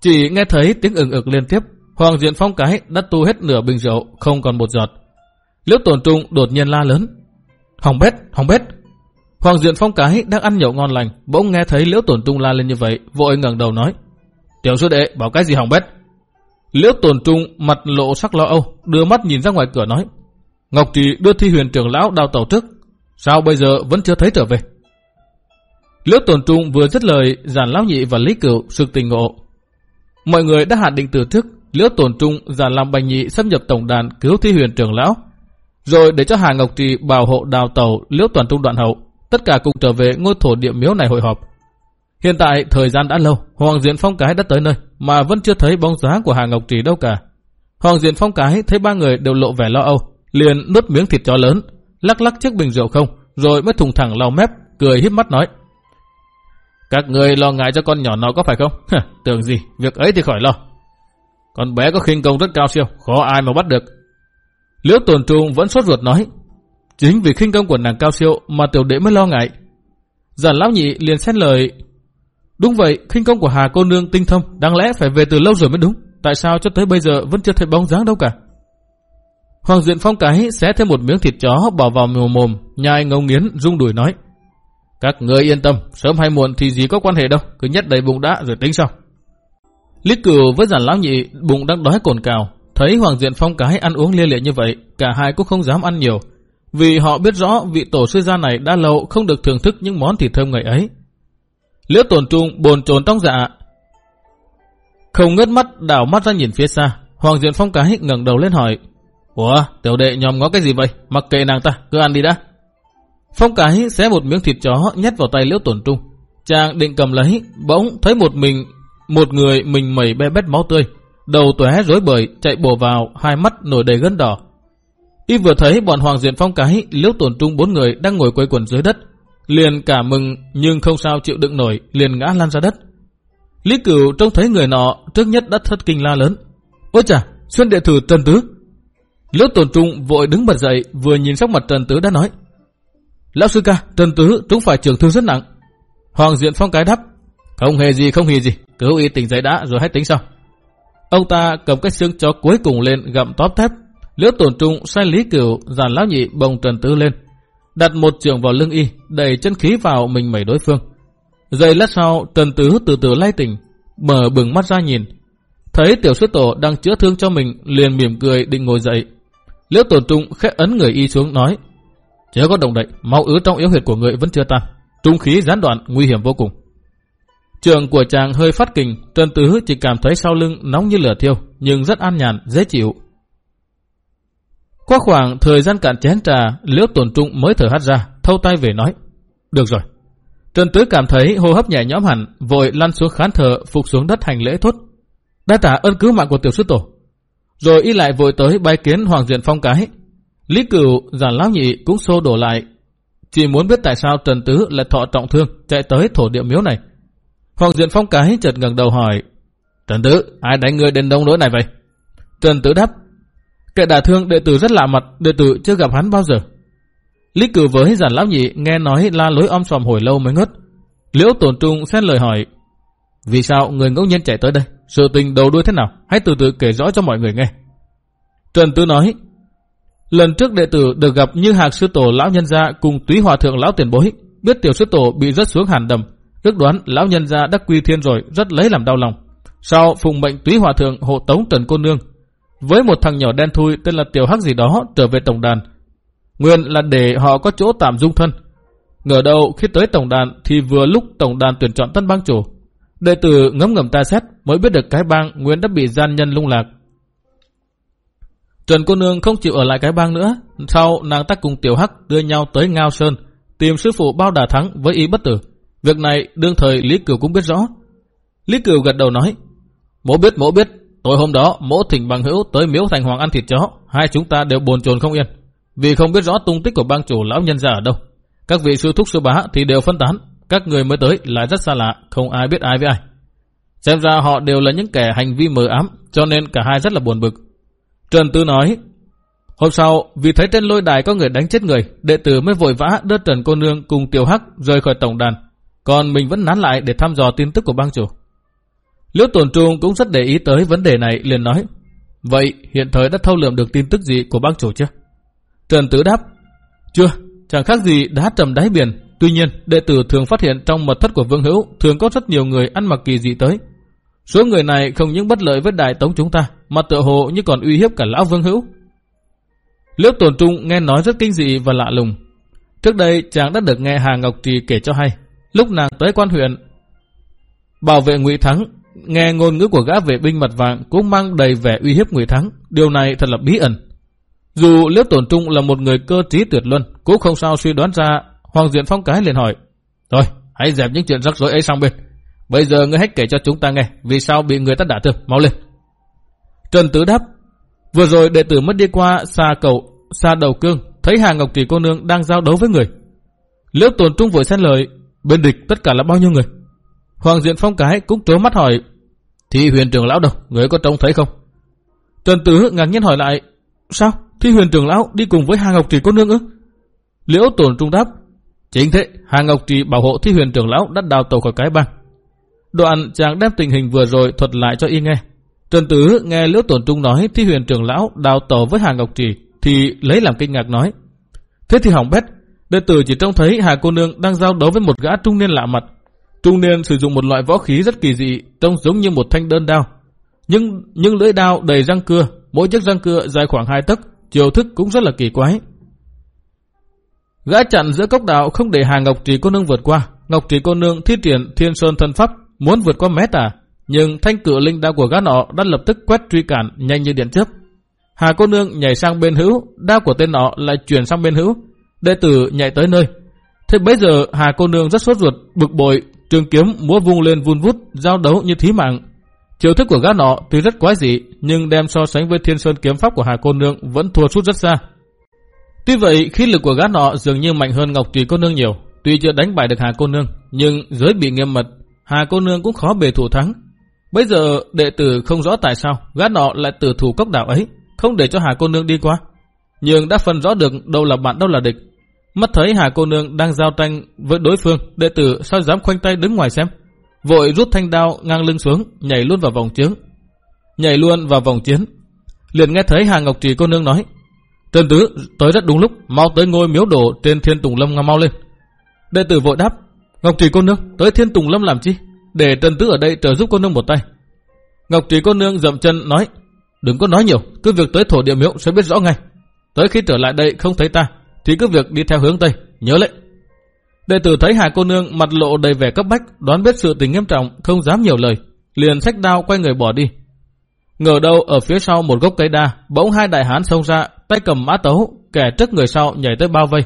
Chỉ nghe thấy tiếng ừng ực liên tiếp, Hoàng Diện Phong cái đã tu hết nửa bình rượu, không còn một giọt. Liễu Tổn Trung đột nhiên la lớn. Hỏng bét, hỏng bét. Hoàng Diện Phong cái đang ăn nhậu ngon lành, bỗng nghe thấy Liễu Tổn Trung la lên như vậy, vội ngẩng đầu nói. Tiểu sư đệ bảo cái gì hỏng bét? Liễu Tồn Trung mặt lộ sắc lo âu, đưa mắt nhìn ra ngoài cửa nói. Ngọc Trì đưa thi huyền trưởng lão đào tàu trước, sao bây giờ vẫn chưa thấy trở về? Liễu Tồn Trung vừa dứt lời, giản lão nhị và Lý Cửu sực tình ngộ. Mọi người đã hạn định từ trước, Liễu Tồn Trung giản làm bành nhị xâm nhập tổng đàn cứu thi huyền trưởng lão, rồi để cho Hà Ngọc Trì bảo hộ đào tàu Liễu Toàn Trung đoạn hậu, tất cả cùng trở về ngôi thổ địa miếu này hội họp. Hiện tại thời gian đã lâu, Hoàng Diện Phong Cái đã tới nơi mà vẫn chưa thấy bóng dáng của Hà Ngọc Trì đâu cả. Hoàng Diện Phong Cái thấy ba người đều lộ vẻ lo âu, liền nuốt miếng thịt chó lớn, lắc lắc chiếc bình rượu không, rồi mới thùng thẳng lau mép, cười híp mắt nói. Các người lo ngại cho con nhỏ nó có phải không? Tưởng gì, việc ấy thì khỏi lo. Con bé có khinh công rất cao siêu, khó ai mà bắt được. Liễu tồn trung vẫn sốt ruột nói. Chính vì khinh công của nàng cao siêu mà tiểu đệ mới lo ngại. Giản lão nhị liền xét lời. Đúng vậy, khinh công của Hà cô nương tinh thông, đáng lẽ phải về từ lâu rồi mới đúng. Tại sao cho tới bây giờ vẫn chưa thấy bóng dáng đâu cả? Hoàng Diện Phong cái xé thêm một miếng thịt chó bỏ vào mồm mồm, nhai ngấu nghiến, rung đùi nói. Các người yên tâm, sớm hay muộn thì gì có quan hệ đâu, cứ nhất đầy bụng đã rồi tính sau. Lý cửu với giản lão nhị bụng đang đói cồn cào, thấy Hoàng Diện Phong cái ăn uống lia lịa như vậy, cả hai cũng không dám ăn nhiều, vì họ biết rõ vị tổ sư gia này đã lâu không được thưởng thức những món thịt thơm ngày ấy. Liễu tổn trung bồn chồn trong dạ, không ngớt mắt đảo mắt ra nhìn phía xa, Hoàng Diện Phong cái ngẩng đầu lên hỏi, Ủa, tiểu đệ nhòm ngó cái gì vậy? Mặc kệ nàng ta, cứ ăn đi đã. Phong cái xé một miếng thịt chó nhét vào tay liễu tổn trung. Chàng định cầm lấy, bỗng thấy một mình, một người mình mẩy be bét máu tươi. Đầu tóe rối bời, chạy bổ vào, hai mắt nổi đầy gân đỏ. Y vừa thấy bọn Hoàng Diện Phong cái, liễu tổn trung bốn người đang ngồi quây quần dưới đất. Liền cả mừng nhưng không sao chịu đựng nổi, liền ngã lăn ra đất. Lý cửu trông thấy người nọ trước nhất đã thất kinh la lớn. Ôi chà, xuân đệ thử Trần Tứ. Liễu tổn trung vội đứng bật dậy, vừa nhìn sắc mặt Trần Tứ đã nói. Lão sư ca, Trần Tứ chúng phải trường thương rất nặng. Hoàng Diện Phong cái đáp. Không hề gì, không hề gì. Cứu y tỉnh dậy đã rồi hãy tính sau. Ông ta cầm cái xương chó cuối cùng lên gặm tóp thép. Liễu tổn trung sai lý cửu giàn lão nhị bồng Trần Tứ lên. Đặt một trường vào lưng y, đẩy chân khí vào mình mẩy đối phương. Giây lát sau, Trần Tứ từ từ lay tỉnh, mở bừng mắt ra nhìn. Thấy tiểu sư tổ đang chữa thương cho mình, liền mỉm cười định ngồi dậy. Liễu tổ trung khẽ ấn người y xuống nói. Chớ có động đậy, máu ứ trong yếu huyệt của người vẫn chưa tan. Trung khí gián đoạn, nguy hiểm vô cùng. Trường của chàng hơi phát kình, Trần Tứ chỉ cảm thấy sau lưng nóng như lửa thiêu, nhưng rất an nhàn, dễ chịu. Qua khoảng thời gian cạn chén trà, Liễu Tồn Trung mới thở hắt ra, thâu tay về nói. Được rồi. Trần Tứ cảm thấy hô hấp nhẹ nhõm hẳn, vội lăn xuống khán thờ, phục xuống đất hành lễ thốt. Đa tả ơn cứu mạng của tiểu sư tổ. Rồi y lại vội tới bái kiến Hoàng Diện Phong cái, Lý Cửu, giản lão nhị cũng xô đổ lại. Chỉ muốn biết tại sao Trần Tứ lại thọ trọng thương chạy tới thổ địa miếu này. Hoàng Diện Phong cái chợt ngẩng đầu hỏi. Trần Tứ, ai đánh ngươi đến đông nỗi này vậy? Trần Tứ đáp. Kẻ đả thương đệ tử rất lạ mặt, đệ tử chưa gặp hắn bao giờ. Lý Cửu với giản lão nhị nghe nói la lối om sòm hồi lâu mới ngất. Liễu tổn trung xét lời hỏi. Vì sao người ngẫu nhiên chạy tới đây? Sự tình đầu đuôi thế nào? Hãy từ từ kể rõ cho mọi người nghe. Trần tư nói, Lần trước đệ tử được gặp như hạc sư tổ lão nhân gia cùng túy hòa thượng lão tiền bối, biết tiểu sư tổ bị rớt xuống hàn đầm, ước đoán lão nhân gia đắc quy thiên rồi, rất lấy làm đau lòng. Sau phùng mệnh túy hòa thượng hộ tống trần cô nương, với một thằng nhỏ đen thui tên là tiểu hắc gì đó trở về tổng đàn. Nguyên là để họ có chỗ tạm dung thân. Ngờ đâu khi tới tổng đàn thì vừa lúc tổng đàn tuyển chọn tân bang chủ. Đệ tử ngấm ngầm ta xét mới biết được cái bang Nguyên đã bị gian nhân lung lạc. Trần cô nương không chịu ở lại cái bang nữa. Sau nàng ta cùng Tiểu Hắc đưa nhau tới Ngao Sơn, tìm sư phụ bao đà thắng với ý bất tử. Việc này đương thời Lý Cửu cũng biết rõ. Lý Cửu gật đầu nói Mỗ biết mỗ biết Tối hôm đó, mỗ thỉnh bằng hữu tới miếu thành hoàng ăn thịt chó Hai chúng ta đều buồn chồn không yên. Vì không biết rõ tung tích của bang chủ lão nhân gia ở đâu. Các vị sư thúc sư bá thì đều phân tán. Các người mới tới lại rất xa lạ, Không ai biết ai với ai. Xem ra họ đều là những kẻ hành vi mờ ám, Cho nên cả hai rất là buồn bực. Trần Tư nói, Hôm sau, vì thấy trên lôi đài có người đánh chết người, Đệ tử mới vội vã đưa Trần Cô Nương cùng Tiểu Hắc rời khỏi tổng đàn. Còn mình vẫn nán lại để thăm dò tin tức của bang chủ. Liễu Tồn Trung cũng rất để ý tới vấn đề này liền nói Vậy hiện thời đã thâu lượm được tin tức gì của bác chủ chưa? Trần Tử đáp Chưa, chẳng khác gì đá trầm đáy biển Tuy nhiên, đệ tử thường phát hiện trong mật thất của Vương Hữu thường có rất nhiều người ăn mặc kỳ dị tới. Số người này không những bất lợi với đại tống chúng ta, mà tựa hồ như còn uy hiếp cả lão Vương Hữu. Liễu Tồn Trung nghe nói rất kinh dị và lạ lùng. Trước đây chàng đã được nghe Hà Ngọc Trì kể cho hay. Lúc nàng tới quan huyện, bảo vệ Ngụy Thắng, nghe ngôn ngữ của gã vệ binh mặt vàng cũng mang đầy vẻ uy hiếp người Thắng. Điều này thật là bí ẩn. Dù Liễu tổn Trung là một người cơ trí tuyệt luân, cũng không sao suy đoán ra Hoàng Diện Phong cái liền hỏi. Thôi, hãy dẹp những chuyện rắc rối ấy sang bên. Bây giờ ngươi hãy kể cho chúng ta nghe vì sao bị người ta đả thương. Mau lên. Trần Tứ đáp. Vừa rồi đệ tử mất đi qua xa cầu, xa đầu cương, thấy Hà Ngọc Trì cô nương đang giao đấu với người. Liễu tổn Trung vội xen lời, bên địch tất cả là bao nhiêu người? Hoàng Diện Phong cái cũng trố mắt hỏi. Thi huyền trưởng lão đâu, người có trông thấy không? Trần Tử ngạc nhiên hỏi lại. Sao? Thi huyền trưởng lão đi cùng với Hà Ngọc Trì cô nương ư? Liễu Tồn Trung đáp. Chính thế, Hà Ngọc Trì bảo hộ thi huyền trưởng lão đã đào tàu khỏi cái băng. Đoạn chàng đem tình hình vừa rồi thuật lại cho y nghe. Trần Tử nghe Liễu Tổn Trung nói thi huyền trưởng lão đào tàu với Hà Ngọc Trì thì lấy làm kinh ngạc nói. Thế thì hỏng bét, đệ tử chỉ trông thấy Hà cô nương đang giao đấu với một gã trung niên lạ mặt. Trung niên sử dụng một loại võ khí rất kỳ dị, trông giống như một thanh đơn đao. Nhưng những lưỡi đao đầy răng cưa, mỗi chiếc răng cưa dài khoảng 2 tấc, chiều thức cũng rất là kỳ quái. Gã chặn giữa cốc đạo không để Hà Ngọc Trì cô nương vượt qua. Ngọc Trì cô nương thi triển thiên sơn thân pháp muốn vượt qua mét à. Nhưng thanh cự linh đao của gã nọ đã lập tức quét truy cản nhanh như điện chớp. Hà cô nương nhảy sang bên hữu, đao của tên nọ lại chuyển sang bên hữu. Đệ tử nhảy tới nơi. Thế bây giờ Hà cô nương rất sốt ruột, bực bội, trường kiếm múa vung lên vun vút, giao đấu như thí mạng. Chiều thức của gã nọ tuy rất quái dị, nhưng đem so sánh với thiên sơn kiếm pháp của Hà cô nương vẫn thua sút rất xa. Tuy vậy, khí lực của gã nọ dường như mạnh hơn Ngọc Trì cô nương nhiều. Tuy chưa đánh bại được Hà cô nương, nhưng giới bị nghiêm mật, Hà cô nương cũng khó bề thủ thắng. Bây giờ đệ tử không rõ tại sao gã nọ lại tử thủ cốc đảo ấy, không để cho Hà cô nương đi qua. Nhưng đã phân rõ được đâu là bạn đâu là địch. Mắt thấy Hà cô nương đang giao tranh với đối phương, đệ tử sao dám khoanh tay đứng ngoài xem. Vội rút thanh đao ngang lưng xuống, nhảy luôn vào vòng chiến Nhảy luôn vào vòng chiến. Liền nghe thấy Hà Ngọc Trì cô nương nói, Trần Tứ tới rất đúng lúc, mau tới ngôi miếu đổ trên Thiên Tùng Lâm mau lên. Đệ tử vội đáp, Ngọc Trì cô nương tới Thiên Tùng Lâm làm chi? Để Trần Tứ ở đây trợ giúp cô nương một tay. Ngọc Trì cô nương dậm chân nói, đừng có nói nhiều, cứ việc tới thổ địa miếu sẽ biết rõ ngay. Tới khi trở lại đây không thấy ta, thì cứ việc đi theo hướng Tây, nhớ lệnh. Đệ tử thấy Hà cô nương mặt lộ đầy vẻ cấp bách, đoán biết sự tình nghiêm trọng, không dám nhiều lời, liền sách đao quay người bỏ đi. Ngờ đâu ở phía sau một gốc cây đa, bỗng hai đại hán xông ra, tay cầm mã tấu, kẻ trước người sau nhảy tới bao vây.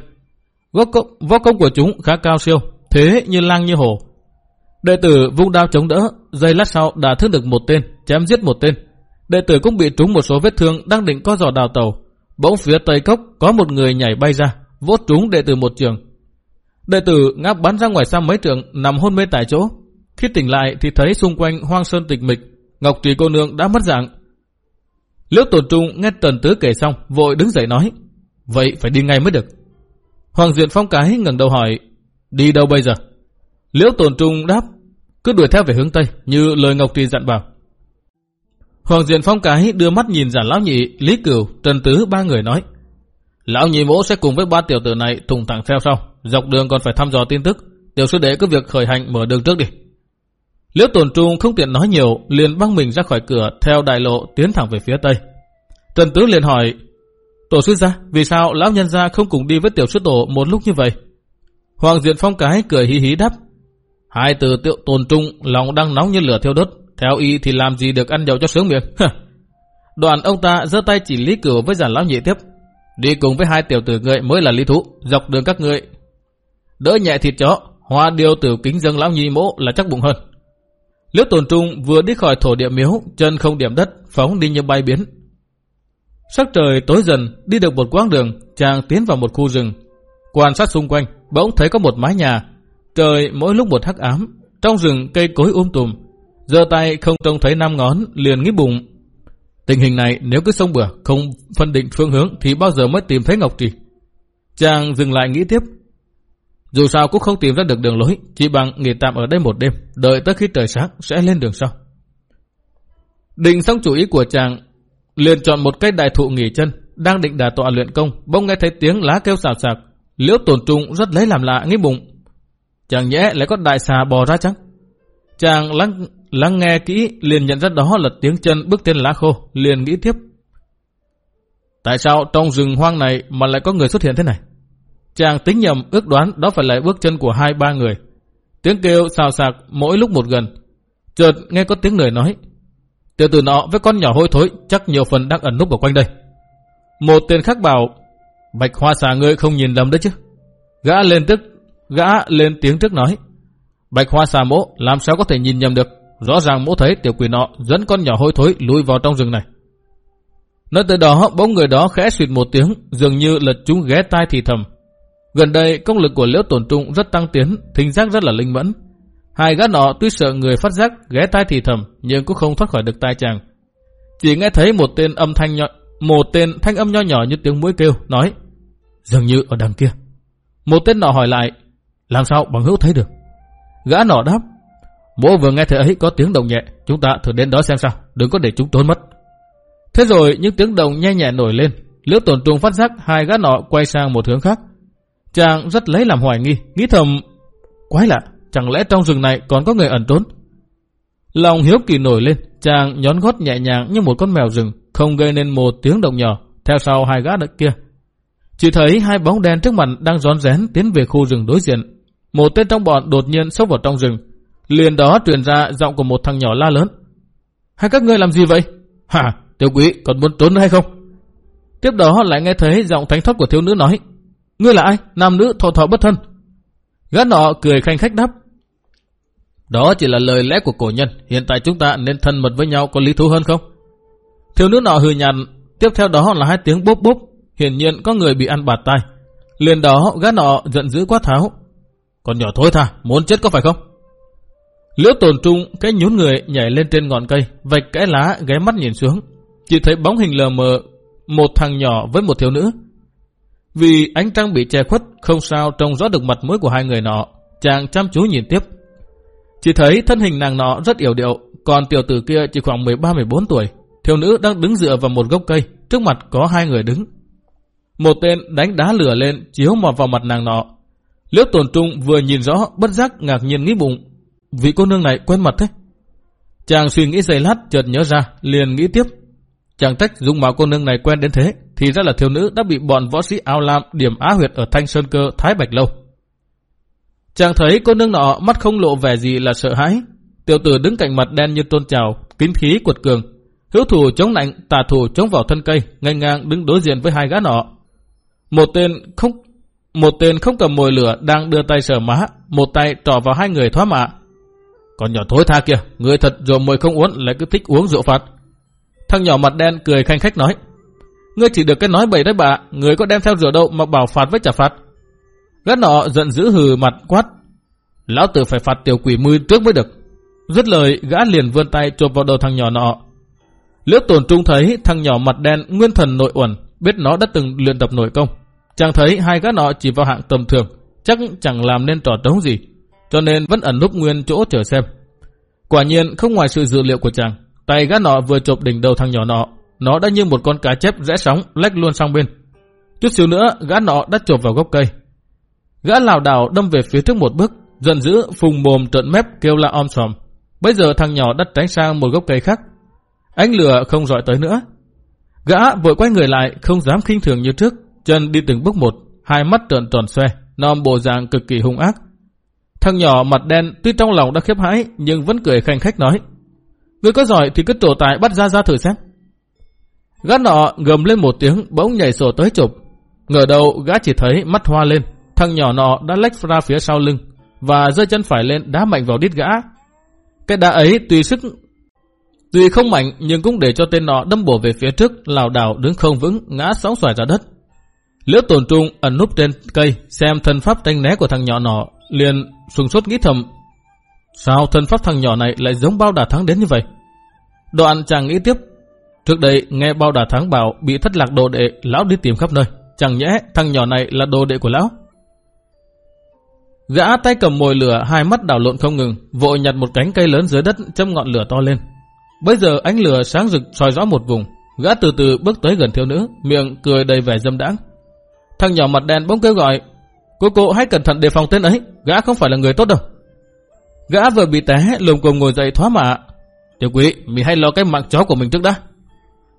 gốc công, võ công của chúng khá cao siêu, thế như lang như hổ. Đệ tử vung đao chống đỡ, giây lát sau đã thương được một tên, chém giết một tên. Đệ tử cũng bị trúng một số vết thương đang định có giò đào tàu. Bỗng phía tây cốc có một người nhảy bay ra, vỗ trúng đệ tử một trường. Đệ tử ngáp bắn ra ngoài xa mấy trường, nằm hôn mê tại chỗ. Khi tỉnh lại thì thấy xung quanh hoang sơn tịch mịch, Ngọc Trì cô nương đã mất dạng. Liễu tổn Trung nghe Trần Tứ kể xong, vội đứng dậy nói, vậy phải đi ngay mới được. Hoàng Duyện Phong cái ngẩng đầu hỏi, đi đâu bây giờ? Liễu tổn Trung đáp, cứ đuổi theo về hướng Tây, như lời Ngọc Trì dặn bảo. Hoàng Diện Phong cái đưa mắt nhìn giả lão nhị, Lý Cửu, Trần Tứ ba người nói, lão nhị mỗ sẽ cùng với ba tiểu tử này thùng thẳng theo sau, dọc đường còn phải thăm dò tin tức, tiểu sư đệ cứ việc khởi hành mở đường trước đi. Liễu Tồn Trung không tiện nói nhiều, liền băng mình ra khỏi cửa theo đại lộ tiến thẳng về phía tây. Trần Tứ liền hỏi, Tổ sư gia, vì sao lão nhân gia không cùng đi với tiểu sư tổ một lúc như vậy? Hoàng Diện Phong cái cười hí hí đáp, Hai từ tiệu tồn trung, lòng đang nóng như lửa thiêu đốt. Theo y thì làm gì được ăn nhậu cho sướng miệng. Đoàn ông ta giơ tay chỉ Lý Cửu với giản lão nhị tiếp. Đi cùng với hai tiểu tử người mới là lý thú, dọc đường các người. Đỡ nhẹ thịt chó, hoa điều tử kính dâng lão nhị mỗ là chắc bụng hơn. Liễu tồn trung vừa đi khỏi thổ địa miếu, chân không điểm đất, phóng đi như bay biến. Sắc trời tối dần, đi được một quãng đường, chàng tiến vào một khu rừng. Quan sát xung quanh, bỗng thấy có một mái nhà. Trời mỗi lúc một hắc ám, trong rừng cây cối um tùm giơ tay không trông thấy năm ngón, liền nghĩ bụng. Tình hình này nếu cứ sông bừa, không phân định phương hướng thì bao giờ mới tìm thấy Ngọc Trì. Chàng dừng lại nghĩ tiếp. Dù sao cũng không tìm ra được đường lối, chỉ bằng nghỉ tạm ở đây một đêm, đợi tới khi trời sáng sẽ lên đường sau. Định xong chủ ý của chàng, liền chọn một cây đại thụ nghỉ chân, đang định đà tọa luyện công, bỗng nghe thấy tiếng lá kêu xào xạc, liễu tổn trung rất lấy làm lạ nghĩ bụng. Chàng nhẽ lại có đại xà bò ra chăng? Chàng lắng, lắng nghe kỹ liền nhận ra đó là tiếng chân bước trên lá khô, liền nghĩ tiếp. Tại sao trong rừng hoang này mà lại có người xuất hiện thế này? Chàng tính nhầm ước đoán đó phải là bước chân của hai ba người. Tiếng kêu xào xạc mỗi lúc một gần. Chợt nghe có tiếng người nói. Tiểu tử nọ với con nhỏ hôi thối chắc nhiều phần đang ẩn núp ở quanh đây. Một tên khác bảo Bạch hoa xà ngươi không nhìn lầm đấy chứ. Gã lên tức, gã lên tiếng trước nói. Bạch hoa xà mỗ làm sao có thể nhìn nhầm được. Rõ ràng mỗ thấy tiểu quỷ nọ dẫn con nhỏ hôi thối lùi vào trong rừng này. Nói từ đó bóng người đó khẽ xịt một tiếng dường như lật chúng ghé tai thì thầm Gần đây công lực của liễu tổn trung rất tăng tiến, thính giác rất là linh mẫn. Hai gã nọ tuy sợ người phát giác ghé tai thì thầm nhưng cũng không thoát khỏi được tai chàng. Chỉ nghe thấy một tên âm thanh nhỏ, một tên thanh âm nho nhỏ như tiếng mũi kêu nói dường như ở đằng kia. Một tên nọ hỏi lại làm sao bằng hữu thấy được. Gã nọ đáp bố vừa nghe thấy ấy có tiếng động nhẹ chúng ta thử đến đó xem sao đừng có để chúng trốn mất. Thế rồi những tiếng động nhẹ nhẹ nổi lên liễu tổn trung phát giác hai gã nọ quay sang một hướng khác Chàng rất lấy làm hoài nghi, nghĩ thầm, quái lạ, chẳng lẽ trong rừng này còn có người ẩn trốn? Lòng hiếu kỳ nổi lên, chàng nhón gót nhẹ nhàng như một con mèo rừng, không gây nên một tiếng động nhỏ, theo sau hai gã đợt kia. Chỉ thấy hai bóng đen trước mặt đang rón rén tiến về khu rừng đối diện. Một tên trong bọn đột nhiên xốc vào trong rừng. Liền đó truyền ra giọng của một thằng nhỏ la lớn. Hai các ngươi làm gì vậy? Hả, tiểu quý còn muốn trốn nữa hay không? Tiếp đó lại nghe thấy giọng thánh thoát của thiếu nữ nói. Ngươi là ai? Nam nữ thọ thọ bất thân. Gã nọ cười khanh khách đáp. Đó chỉ là lời lẽ của cổ nhân. Hiện tại chúng ta nên thân mật với nhau có lý thú hơn không? Thiếu nữ nọ hừ nhàn. Tiếp theo đó là hai tiếng bốp bốp. Hiển nhiên có người bị ăn bạt tay. Liền đó gã nọ giận dữ quá tháo. Còn nhỏ thôi thà muốn chết có phải không? Liễu tồn trung cái nhún người nhảy lên trên ngọn cây, vạch cái lá ghé mắt nhìn xuống. Chỉ thấy bóng hình lờ mờ, một thằng nhỏ với một thiếu nữ. Vì ánh trăng bị che khuất, không sao trông rõ được mặt mũi của hai người nọ. Chàng chăm chú nhìn tiếp. Chỉ thấy thân hình nàng nọ rất yếu điệu, còn tiểu tử kia chỉ khoảng 13-14 tuổi. Thiếu nữ đang đứng dựa vào một gốc cây, trước mặt có hai người đứng. Một tên đánh đá lửa lên, chiếu mọt vào mặt nàng nọ. Liễu tồn trung vừa nhìn rõ, bất giác ngạc nhiên nghĩ bụng. Vị cô nương này quen mặt thế. Chàng suy nghĩ giây lát, chợt nhớ ra, liền nghĩ tiếp. chàng trách dung mạo cô nương này quen đến thế, thì ra là thiếu nữ đã bị bọn võ sĩ ao lam điểm á huyệt ở Thanh Sơn Cơ Thái Bạch Lâu. Chàng thấy cô nương nọ mắt không lộ vẻ gì là sợ hãi. Tiểu tử đứng cạnh mặt đen như tôn trào, kín khí quật cường. Hữu thủ chống lạnh, tà thủ chống vào thân cây, ngang ngang đứng đối diện với hai gã nọ. Một tên không một tên không cầm mồi lửa đang đưa tay sờ má, một tay trỏ vào hai người thoá mạ. Còn nhỏ thối tha kia, người thật rồi mồi không uống lại cứ thích uống rượu phạt. Thằng nhỏ mặt đen cười khanh khách nói. Ngươi chỉ được cái nói bậy đấy bà, người có đem theo rượu đâu mà bảo phạt với trả phạt. Gắt nọ giận dữ hừ mặt quát. Lão tử phải phạt tiểu quỷ mươi trước mới được. Dứt lời, gã liền vươn tay chộp vào đầu thằng nhỏ nọ. Liễu tổn trung thấy thằng nhỏ mặt đen nguyên thần nội uẩn, biết nó đã từng luyện tập nội công. Chàng thấy hai gã nọ chỉ vào hạng tầm thường, chắc chẳng làm nên trò trống gì, cho nên vẫn ẩn núp nguyên chỗ chờ xem. Quả nhiên không ngoài sự dự liệu của chàng, tay gã nọ vừa chộp đỉnh đầu thằng nhỏ nọ, nó đã như một con cá chép rẽ sóng lách luôn sang bên. Chút xíu nữa, gã nọ đã chộp vào gốc cây. Gã lảo đảo đâm về phía trước một bước, giận dữ phùng mồm trợn mép kêu la om sòm. Bây giờ thằng nhỏ đã tránh sang một gốc cây khác. Ánh lửa không dọi tới nữa. Gã vội quay người lại, không dám khinh thường như trước, chân đi từng bước một, hai mắt trợn tròn xoe, nom bộ dạng cực kỳ hung ác. Thằng nhỏ mặt đen tuy trong lòng đã khiếp hãi nhưng vẫn cười khanh khách nói. Người có giỏi thì cứ trổ tài bắt ra ra thử xem. Gã nọ gầm lên một tiếng bỗng nhảy sổ tới chụp. Ngờ đầu gã chỉ thấy mắt hoa lên. Thằng nhỏ nọ đã lách ra phía sau lưng và rơi chân phải lên đá mạnh vào đít gã. Cái đá ấy tùy sức Tuy không mạnh nhưng cũng để cho tên nọ đâm bổ về phía trước, lảo đảo đứng không vững, ngã sóng xoài ra đất. Liễu tổn trung ẩn núp trên cây xem thân pháp tranh né của thằng nhỏ nọ, liền sùng sốt nghĩ thầm. Sao thân pháp thằng nhỏ này lại giống bao đà thắng đến như vậy? Đoạn chàng nghĩ tiếp. Trước đây nghe bao đà thắng bảo bị thất lạc đồ đệ, lão đi tìm khắp nơi. Chẳng nhẽ thằng nhỏ này là đồ đệ của lão? Gã tay cầm mồi lửa, hai mắt đảo lộn không ngừng, vội nhặt một cánh cây lớn dưới đất châm ngọn lửa to lên. Bây giờ ánh lửa sáng rực soi rõ một vùng, gã từ từ bước tới gần thiếu nữ, miệng cười đầy vẻ dâm đãng. Thằng nhỏ mặt đen bỗng kêu gọi, cô cô hãy cẩn thận đề phòng tên ấy, gã không phải là người tốt đâu. Gã vừa bị té, lùm cùng ngồi dậy thoá mạ. Tiểu quý, mình hãy lo cái mạng chó của mình trước đã.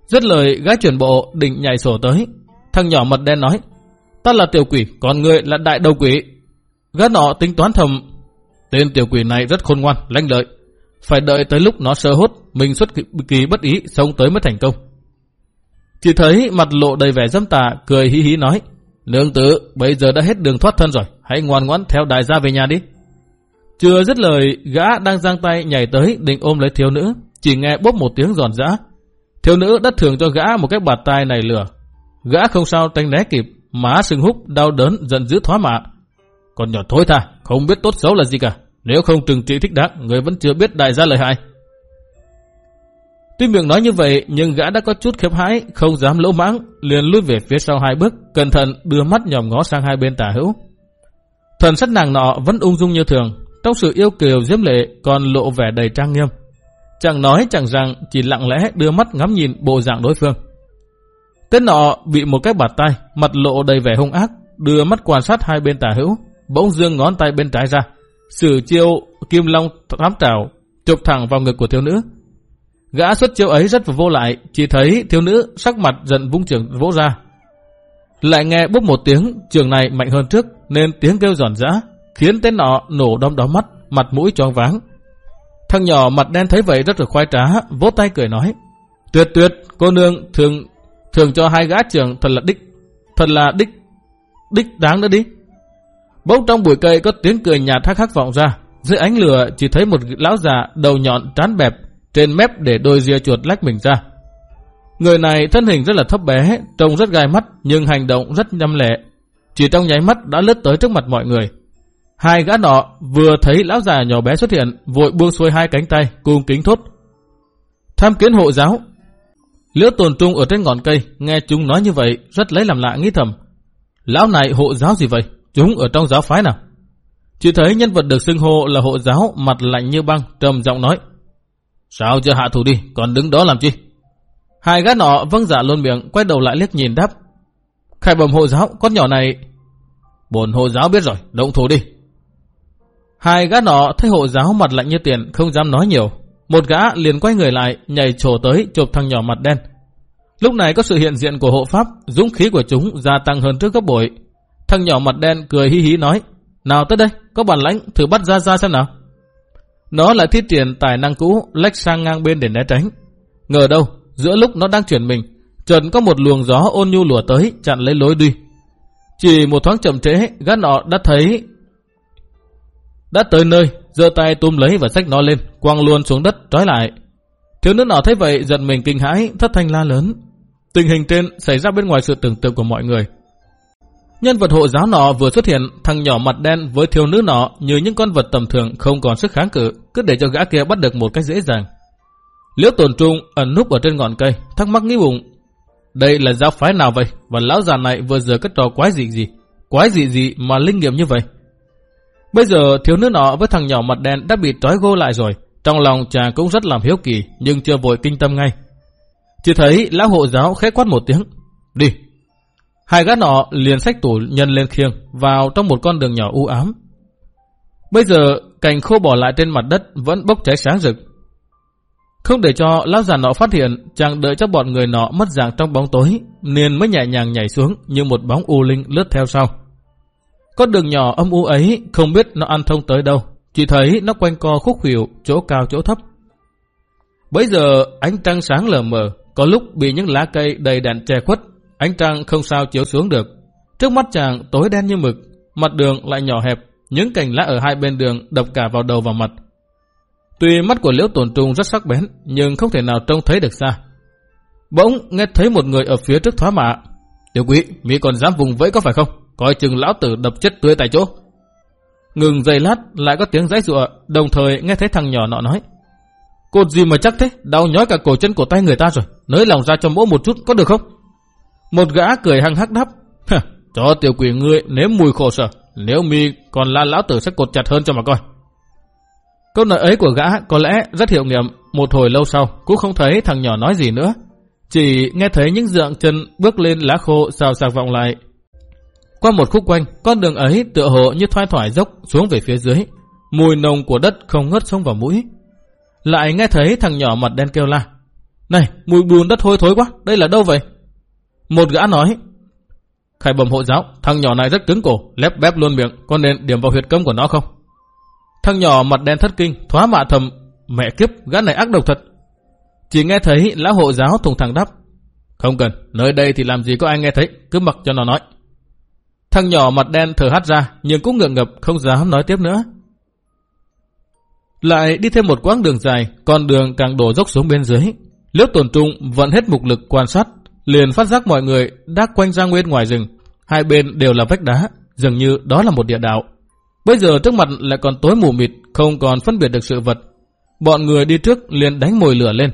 Rất lời, gã chuyển bộ, định nhảy sổ tới. Thằng nhỏ mặt đen nói, ta là tiểu quỷ, còn người là đại đầu quỷ. Gã nọ tính toán thầm, tên tiểu quỷ này rất khôn ngoan, lanh lợi. Phải đợi tới lúc nó sơ hốt, mình xuất kỳ bất ý, sống tới mới thành công. Chỉ thấy mặt lộ đầy vẻ dâm tà, cười hí hí nói, Nương tử, bây giờ đã hết đường thoát thân rồi, hãy ngoan ngoãn theo đại gia về nhà đi. Chưa dứt lời, gã đang giang tay nhảy tới định ôm lấy thiếu nữ, chỉ nghe bốp một tiếng giòn giã. Thiếu nữ đã thường cho gã một cái bạt tay này lửa. Gã không sao tránh né kịp, má sưng húp, đau đớn, giận dữ thoá mạ. Còn nhỏ thối tha, không biết tốt xấu là gì cả. Nếu không trừng trị thích đáng, người vẫn chưa biết đại gia lợi hại. Tuy miệng nói như vậy, nhưng gã đã có chút khiếp hãi, không dám lỗ mãng, liền lùi về phía sau hai bước, cẩn thận đưa mắt nhòm ngó sang hai bên tả hữu. Thần sắc nàng nọ vẫn ung dung như thường, trong sự yêu kiều diễm lệ còn lộ vẻ đầy trang nghiêm. Chẳng nói chẳng rằng, chỉ lặng lẽ đưa mắt ngắm nhìn bộ dạng đối phương. Tên nọ bị một cái bạt tay, mặt lộ đầy vẻ hung ác, đưa mắt quan sát hai bên tả hữu, bỗng dương ngón tay bên trái ra, sử chiêu kim long thám trào, chụp thẳng vào ngực của thiếu nữ. Gã xuất chiêu ấy rất vô lại, chỉ thấy thiếu nữ sắc mặt giận vung trường vỗ ra. Lại nghe bốc một tiếng, trường này mạnh hơn trước, nên tiếng kêu giòn giã, khiến tên nọ nổ đom đóm mắt, mặt mũi tròn váng. Thằng nhỏ mặt đen thấy vậy rất là khoái trá, vỗ tay cười nói. Tuyệt tuyệt, cô nương thường thường cho hai gã trường thật là đích, thật là đích, đích đáng nữa đi. Bỗng trong bụi cây có tiếng cười nhạt hắc hắc vọng ra. Dưới ánh lửa chỉ thấy một lão già đầu nhọn trán bẹp, trên mép để đôi ria chuột lách mình ra. Người này thân hình rất là thấp bé, trông rất gai mắt nhưng hành động rất nhăm lẻ. Chỉ trong nháy mắt đã lướt tới trước mặt mọi người. Hai gã nọ vừa thấy lão già nhỏ bé xuất hiện, vội buông xuôi hai cánh tay, cung kính thốt. Tham kiến hộ giáo. Liễu tồn trung ở trên ngọn cây, nghe chúng nói như vậy, rất lấy làm lạ nghĩ thầm. Lão này hộ giáo gì vậy? Chúng ở trong giáo phái nào? Chỉ thấy nhân vật được xưng hô là hộ giáo mặt lạnh như băng, trầm giọng nói. Sao chưa hạ thủ đi, còn đứng đó làm chi? Hai gã nọ vâng dạ luôn miệng, quay đầu lại liếc nhìn đáp. Khai bầm hộ giáo, con nhỏ này... Bồn hộ giáo biết rồi, động thủ đi. Hai gã nọ thấy hộ giáo mặt lạnh như tiền, không dám nói nhiều. Một gã liền quay người lại, nhảy trổ tới chụp thằng nhỏ mặt đen. Lúc này có sự hiện diện của hộ pháp, dũng khí của chúng gia tăng hơn trước gấp bội, Thằng nhỏ mặt đen cười hí hí nói, nào tới đây, có bản lãnh, thử bắt ra ra xem nào. Nó lại thiết triển tài năng cũ, lách sang ngang bên để né tránh. Ngờ đâu, giữa lúc nó đang chuyển mình, trần có một luồng gió ôn nhu lùa tới, chặn lấy lối đi. Chỉ một thoáng chậm trễ, gã nọ đã thấy... Đã tới nơi, giơ tay túm lấy và xách nó lên, quăng luôn xuống đất, trói lại. Thiếu nữ nọ thấy vậy, giận mình kinh hãi, thất thanh la lớn. Tình hình trên xảy ra bên ngoài sự tưởng tượng của mọi người. Nhân vật hộ giáo nọ vừa xuất hiện, thằng nhỏ mặt đen với thiếu nữ nọ như những con vật tầm thường không còn sức kháng cự, cứ để cho gã kia bắt được một cách dễ dàng. Liễu tồn trung ẩn núp ở trên ngọn cây, thắc mắc nghĩ bụng. Đây là giáo phái nào vậy? Và lão già này vừa giờ cất trò quái gì gì? Quái gì gì mà linh nghiệm như vậy? Bây giờ thiếu nữ nọ với thằng nhỏ mặt đen đã bị trói gô lại rồi. Trong lòng chàng cũng rất làm hiếu kỳ, nhưng chưa vội kinh tâm ngay. Chỉ thấy lão hộ giáo khẽ quát một tiếng. Đi, Hai gã nọ liền sách tủ nhân lên khiêng vào trong một con đường nhỏ u ám. Bây giờ cành khô bỏ lại trên mặt đất vẫn bốc cháy sáng rực. Không để cho lão già nọ phát hiện, chàng đợi cho bọn người nọ mất dạng trong bóng tối, nên mới nhẹ nhàng nhảy xuống như một bóng u linh lướt theo sau. Con đường nhỏ âm u ấy không biết nó ăn thông tới đâu, chỉ thấy nó quanh co khúc khuỷu, chỗ cao chỗ thấp. Bây giờ ánh trăng sáng lờ mờ, có lúc bị những lá cây đầy đạn che khuất, ánh trăng không sao chiếu xuống được. Trước mắt chàng tối đen như mực, mặt đường lại nhỏ hẹp, những cành lá ở hai bên đường đập cả vào đầu và mặt. Tuy mắt của liễu Tồn trung rất sắc bén, nhưng không thể nào trông thấy được xa. Bỗng nghe thấy một người ở phía trước thoá mạ. Tiểu quý, Mỹ còn dám vùng vẫy có phải không? Coi chừng lão tử đập chết tươi tại chỗ. Ngừng giây lát lại có tiếng giãy giụa, đồng thời nghe thấy thằng nhỏ nọ nói. Cột gì mà chắc thế, đau nhói cả cổ chân cổ tay người ta rồi, nới lòng ra cho mỗi một chút có được không? Một gã cười hăng hắc đắp. cho tiểu quỷ ngươi nếm mùi khổ sở, nếu mi còn là lão tử sẽ cột chặt hơn cho mà coi. Câu nói ấy của gã có lẽ rất hiệu nghiệm, một hồi lâu sau cũng không thấy thằng nhỏ nói gì nữa. Chỉ nghe thấy những dượng chân bước lên lá khô xào xạc vọng lại. Qua một khúc quanh, con đường ấy tựa hồ như thoai thoải dốc xuống về phía dưới. Mùi nồng của đất không ngớt xông vào mũi. Lại nghe thấy thằng nhỏ mặt đen kêu la. Này, mùi bùn đất hôi thối quá, đây là đâu vậy? Một gã nói. Khải bẩm hộ giáo, thằng nhỏ này rất cứng cổ, lép bép luôn miệng, có nên điểm vào huyệt cấm của nó không? Thằng nhỏ mặt đen thất kinh, thoá mạ thầm, mẹ kiếp, gã này ác độc thật. Chỉ nghe thấy lão hộ giáo thùng thẳng đáp. Không cần, nơi đây thì làm gì có ai nghe thấy, cứ mặc cho nó nói. Thằng nhỏ mặt đen thở hắt ra, nhưng cũng ngượng ngập, không dám nói tiếp nữa. Lại đi thêm một quãng đường dài, con đường càng đổ dốc xuống bên dưới. Liễu tổn trung vẫn hết mục lực quan sát, liền phát giác mọi người đã quanh ra nguyên ngoài rừng. Hai bên đều là vách đá, dường như đó là một địa đạo. Bây giờ trước mặt lại còn tối mù mịt, không còn phân biệt được sự vật. Bọn người đi trước liền đánh mồi lửa lên.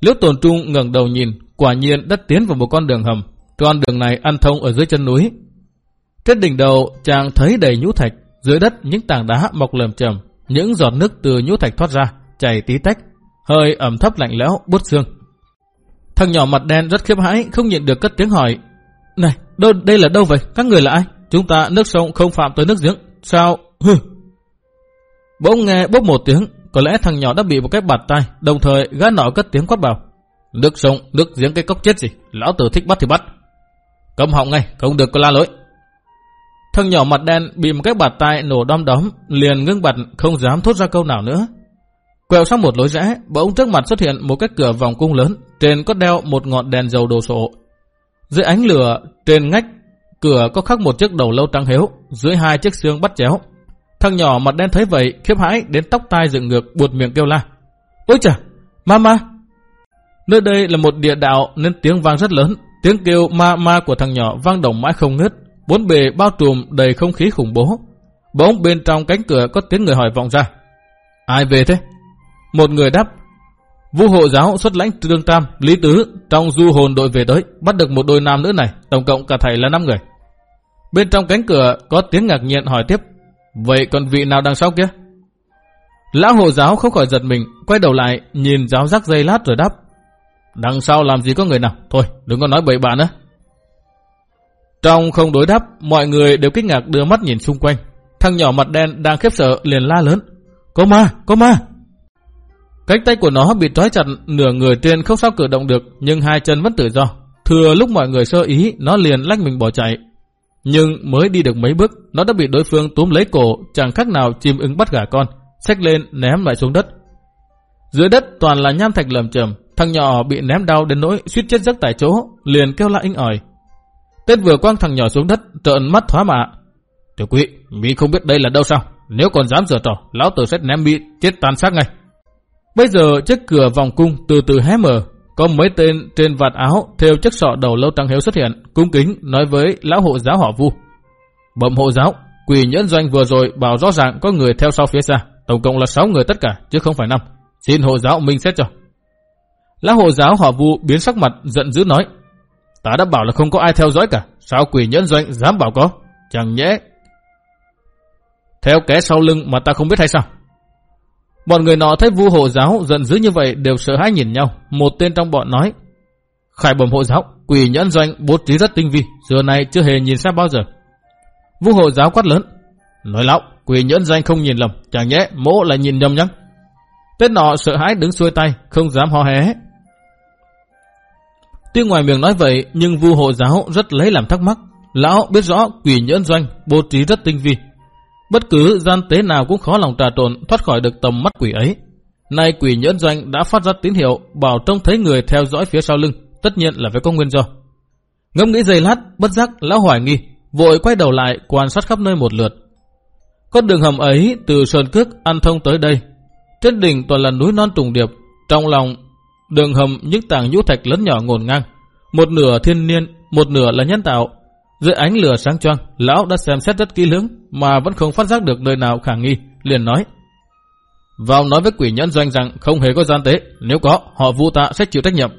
Liễu tồn trung ngẩng đầu nhìn, quả nhiên đất tiến vào một con đường hầm. Con đường này ăn thông ở dưới chân núi. Trên đỉnh đầu chàng thấy đầy nhũ thạch, dưới đất những tảng đá mọc lởm chởm, những giọt nước từ nhũ thạch thoát ra, chảy tí tách, hơi ẩm thấp lạnh lẽo, bút xương. Thằng nhỏ mặt đen rất khiếp hãi, không nhịn được cất tiếng hỏi. Này, đâu đây là đâu vậy? Các người là ai? Chúng ta nước sông không phạm tới nước giếng. Sao? Hừ. Bỗng nghe bốc một tiếng, có lẽ thằng nhỏ đã bị một cái bạt tay, đồng thời gã nọ cất tiếng quát bảo. Nước sông, nước giếng cái cốc chết gì, lão tử thích bắt thì bắt. cầm họng ngay, không được có la lỗi. Thằng nhỏ mặt đen bị một cái bạt tay nổ đom đóm, liền ngưng bặt không dám thốt ra câu nào nữa. Quẹo sang một lối rẽ, bỗng trước mặt xuất hiện một cái cửa vòng cung lớn, trên có đeo một ngọn đèn dầu đồ sộ. Dưới ánh lửa, trên ngách cửa có khắc một chiếc đầu lâu trắng héo, dưới hai chiếc xương bắt chéo. Thằng nhỏ mặt đen thấy vậy, khiếp hãi đến tóc tai dựng ngược, buột miệng kêu la. Ôi chà, mama! Nơi đây là một địa đạo nên tiếng vang rất lớn. Tiếng kêu ma ma của thằng nhỏ vang đồng mãi không ngớt. Bốn bề bao trùm đầy không khí khủng bố. Bỗng bên trong cánh cửa có tiếng người hỏi vọng ra. Ai về thế? Một người đáp. Vu hộ giáo xuất lãnh Trương Tam, Lý Tứ trong du hồn đội về tới, bắt được một đôi nam nữ này, tổng cộng cả thầy là 5 người. Bên trong cánh cửa có tiếng ngạc nhiên hỏi tiếp. Vậy còn vị nào đằng sau kia? Lão hộ giáo không khỏi giật mình, quay đầu lại, nhìn giáo giác dây lát rồi đáp. Đằng sau làm gì có người nào? Thôi, đừng có nói bậy bạ nữa. Trong không đối đáp, mọi người đều kinh ngạc đưa mắt nhìn xung quanh. Thằng nhỏ mặt đen đang khiếp sợ liền la lớn. Có ma, có ma. Cánh tay của nó bị trói chặt, nửa người trên không sao cử động được, nhưng hai chân vẫn tự do. Thừa lúc mọi người sơ ý, nó liền lách mình bỏ chạy. Nhưng mới đi được mấy bước, nó đã bị đối phương túm lấy cổ, chẳng khác nào chim ứng bắt gà con, xách lên ném lại xuống đất. Dưới đất toàn là nham thạch lầm chầm, thằng nhỏ bị ném đau đến nỗi suýt chết giấc tại chỗ, liền kêu la inh ỏi. Tết vừa quăng thằng nhỏ xuống đất, trợn mắt thoá mạ. Tiểu quý, Mỹ không biết đây là đâu sao? Nếu còn dám giở trò, lão tử sẽ ném Mỹ chết tan xác ngay. Bây giờ chiếc cửa vòng cung từ từ hé mở, có mấy tên trên vạt áo theo chiếc sọ đầu lâu trắng hiếu xuất hiện, cung kính nói với lão hộ giáo họ Vu. Bẩm hộ giáo, quỷ nhẫn doanh vừa rồi bảo rõ ràng có người theo sau phía xa, tổng cộng là 6 người tất cả, chứ không phải 5. Xin hộ giáo minh xét cho. Lão hộ giáo họ Vu biến sắc mặt giận dữ nói, ta đã bảo là không có ai theo dõi cả, sao quỷ nhẫn doanh dám bảo có? Chẳng nhẽ theo kẻ sau lưng mà ta không biết hay sao? Bọn người nọ thấy vu hộ giáo giận dữ như vậy đều sợ hãi nhìn nhau. Một tên trong bọn nói, Khải bẩm hộ giáo, quỷ nhẫn doanh bố trí rất tinh vi, giờ này chưa hề nhìn sát bao giờ. Vu hộ giáo quát lớn, nói lão, quỷ nhẫn doanh không nhìn lầm, chẳng nhẽ mỗ lại nhìn nhầm nhá. Tên nọ sợ hãi đứng xuôi tay, không dám ho hé. Tuy ngoài miệng nói vậy, nhưng vu hộ giáo rất lấy làm thắc mắc. lão biết rõ quỷ nhẫn doanh bố trí rất tinh vi. Bất cứ gian tế nào cũng khó lòng trà trộn thoát khỏi được tầm mắt quỷ ấy. Nay quỷ nhẫn doanh đã phát ra tín hiệu bảo trông thấy người theo dõi phía sau lưng, tất nhiên là phải có nguyên do. Ngẫm nghĩ giây lát, bất giác lão hoài nghi, vội quay đầu lại quan sát khắp nơi một lượt. Con đường hầm ấy từ Sơn Cước ăn thông tới đây. Trên đỉnh toàn là núi non trùng điệp, trong lòng đường hầm những tảng nhũ thạch lớn nhỏ ngổn ngang. Một nửa thiên niên, một nửa là nhân tạo. Dưới ánh lửa sáng choang, lão đã xem xét rất kỹ lưỡng mà vẫn không phát giác được nơi nào khả nghi, liền nói. Vào nói với quỷ nhẫn doanh rằng không hề có gian tế, nếu có, họ vu tạ sẽ chịu trách nhiệm.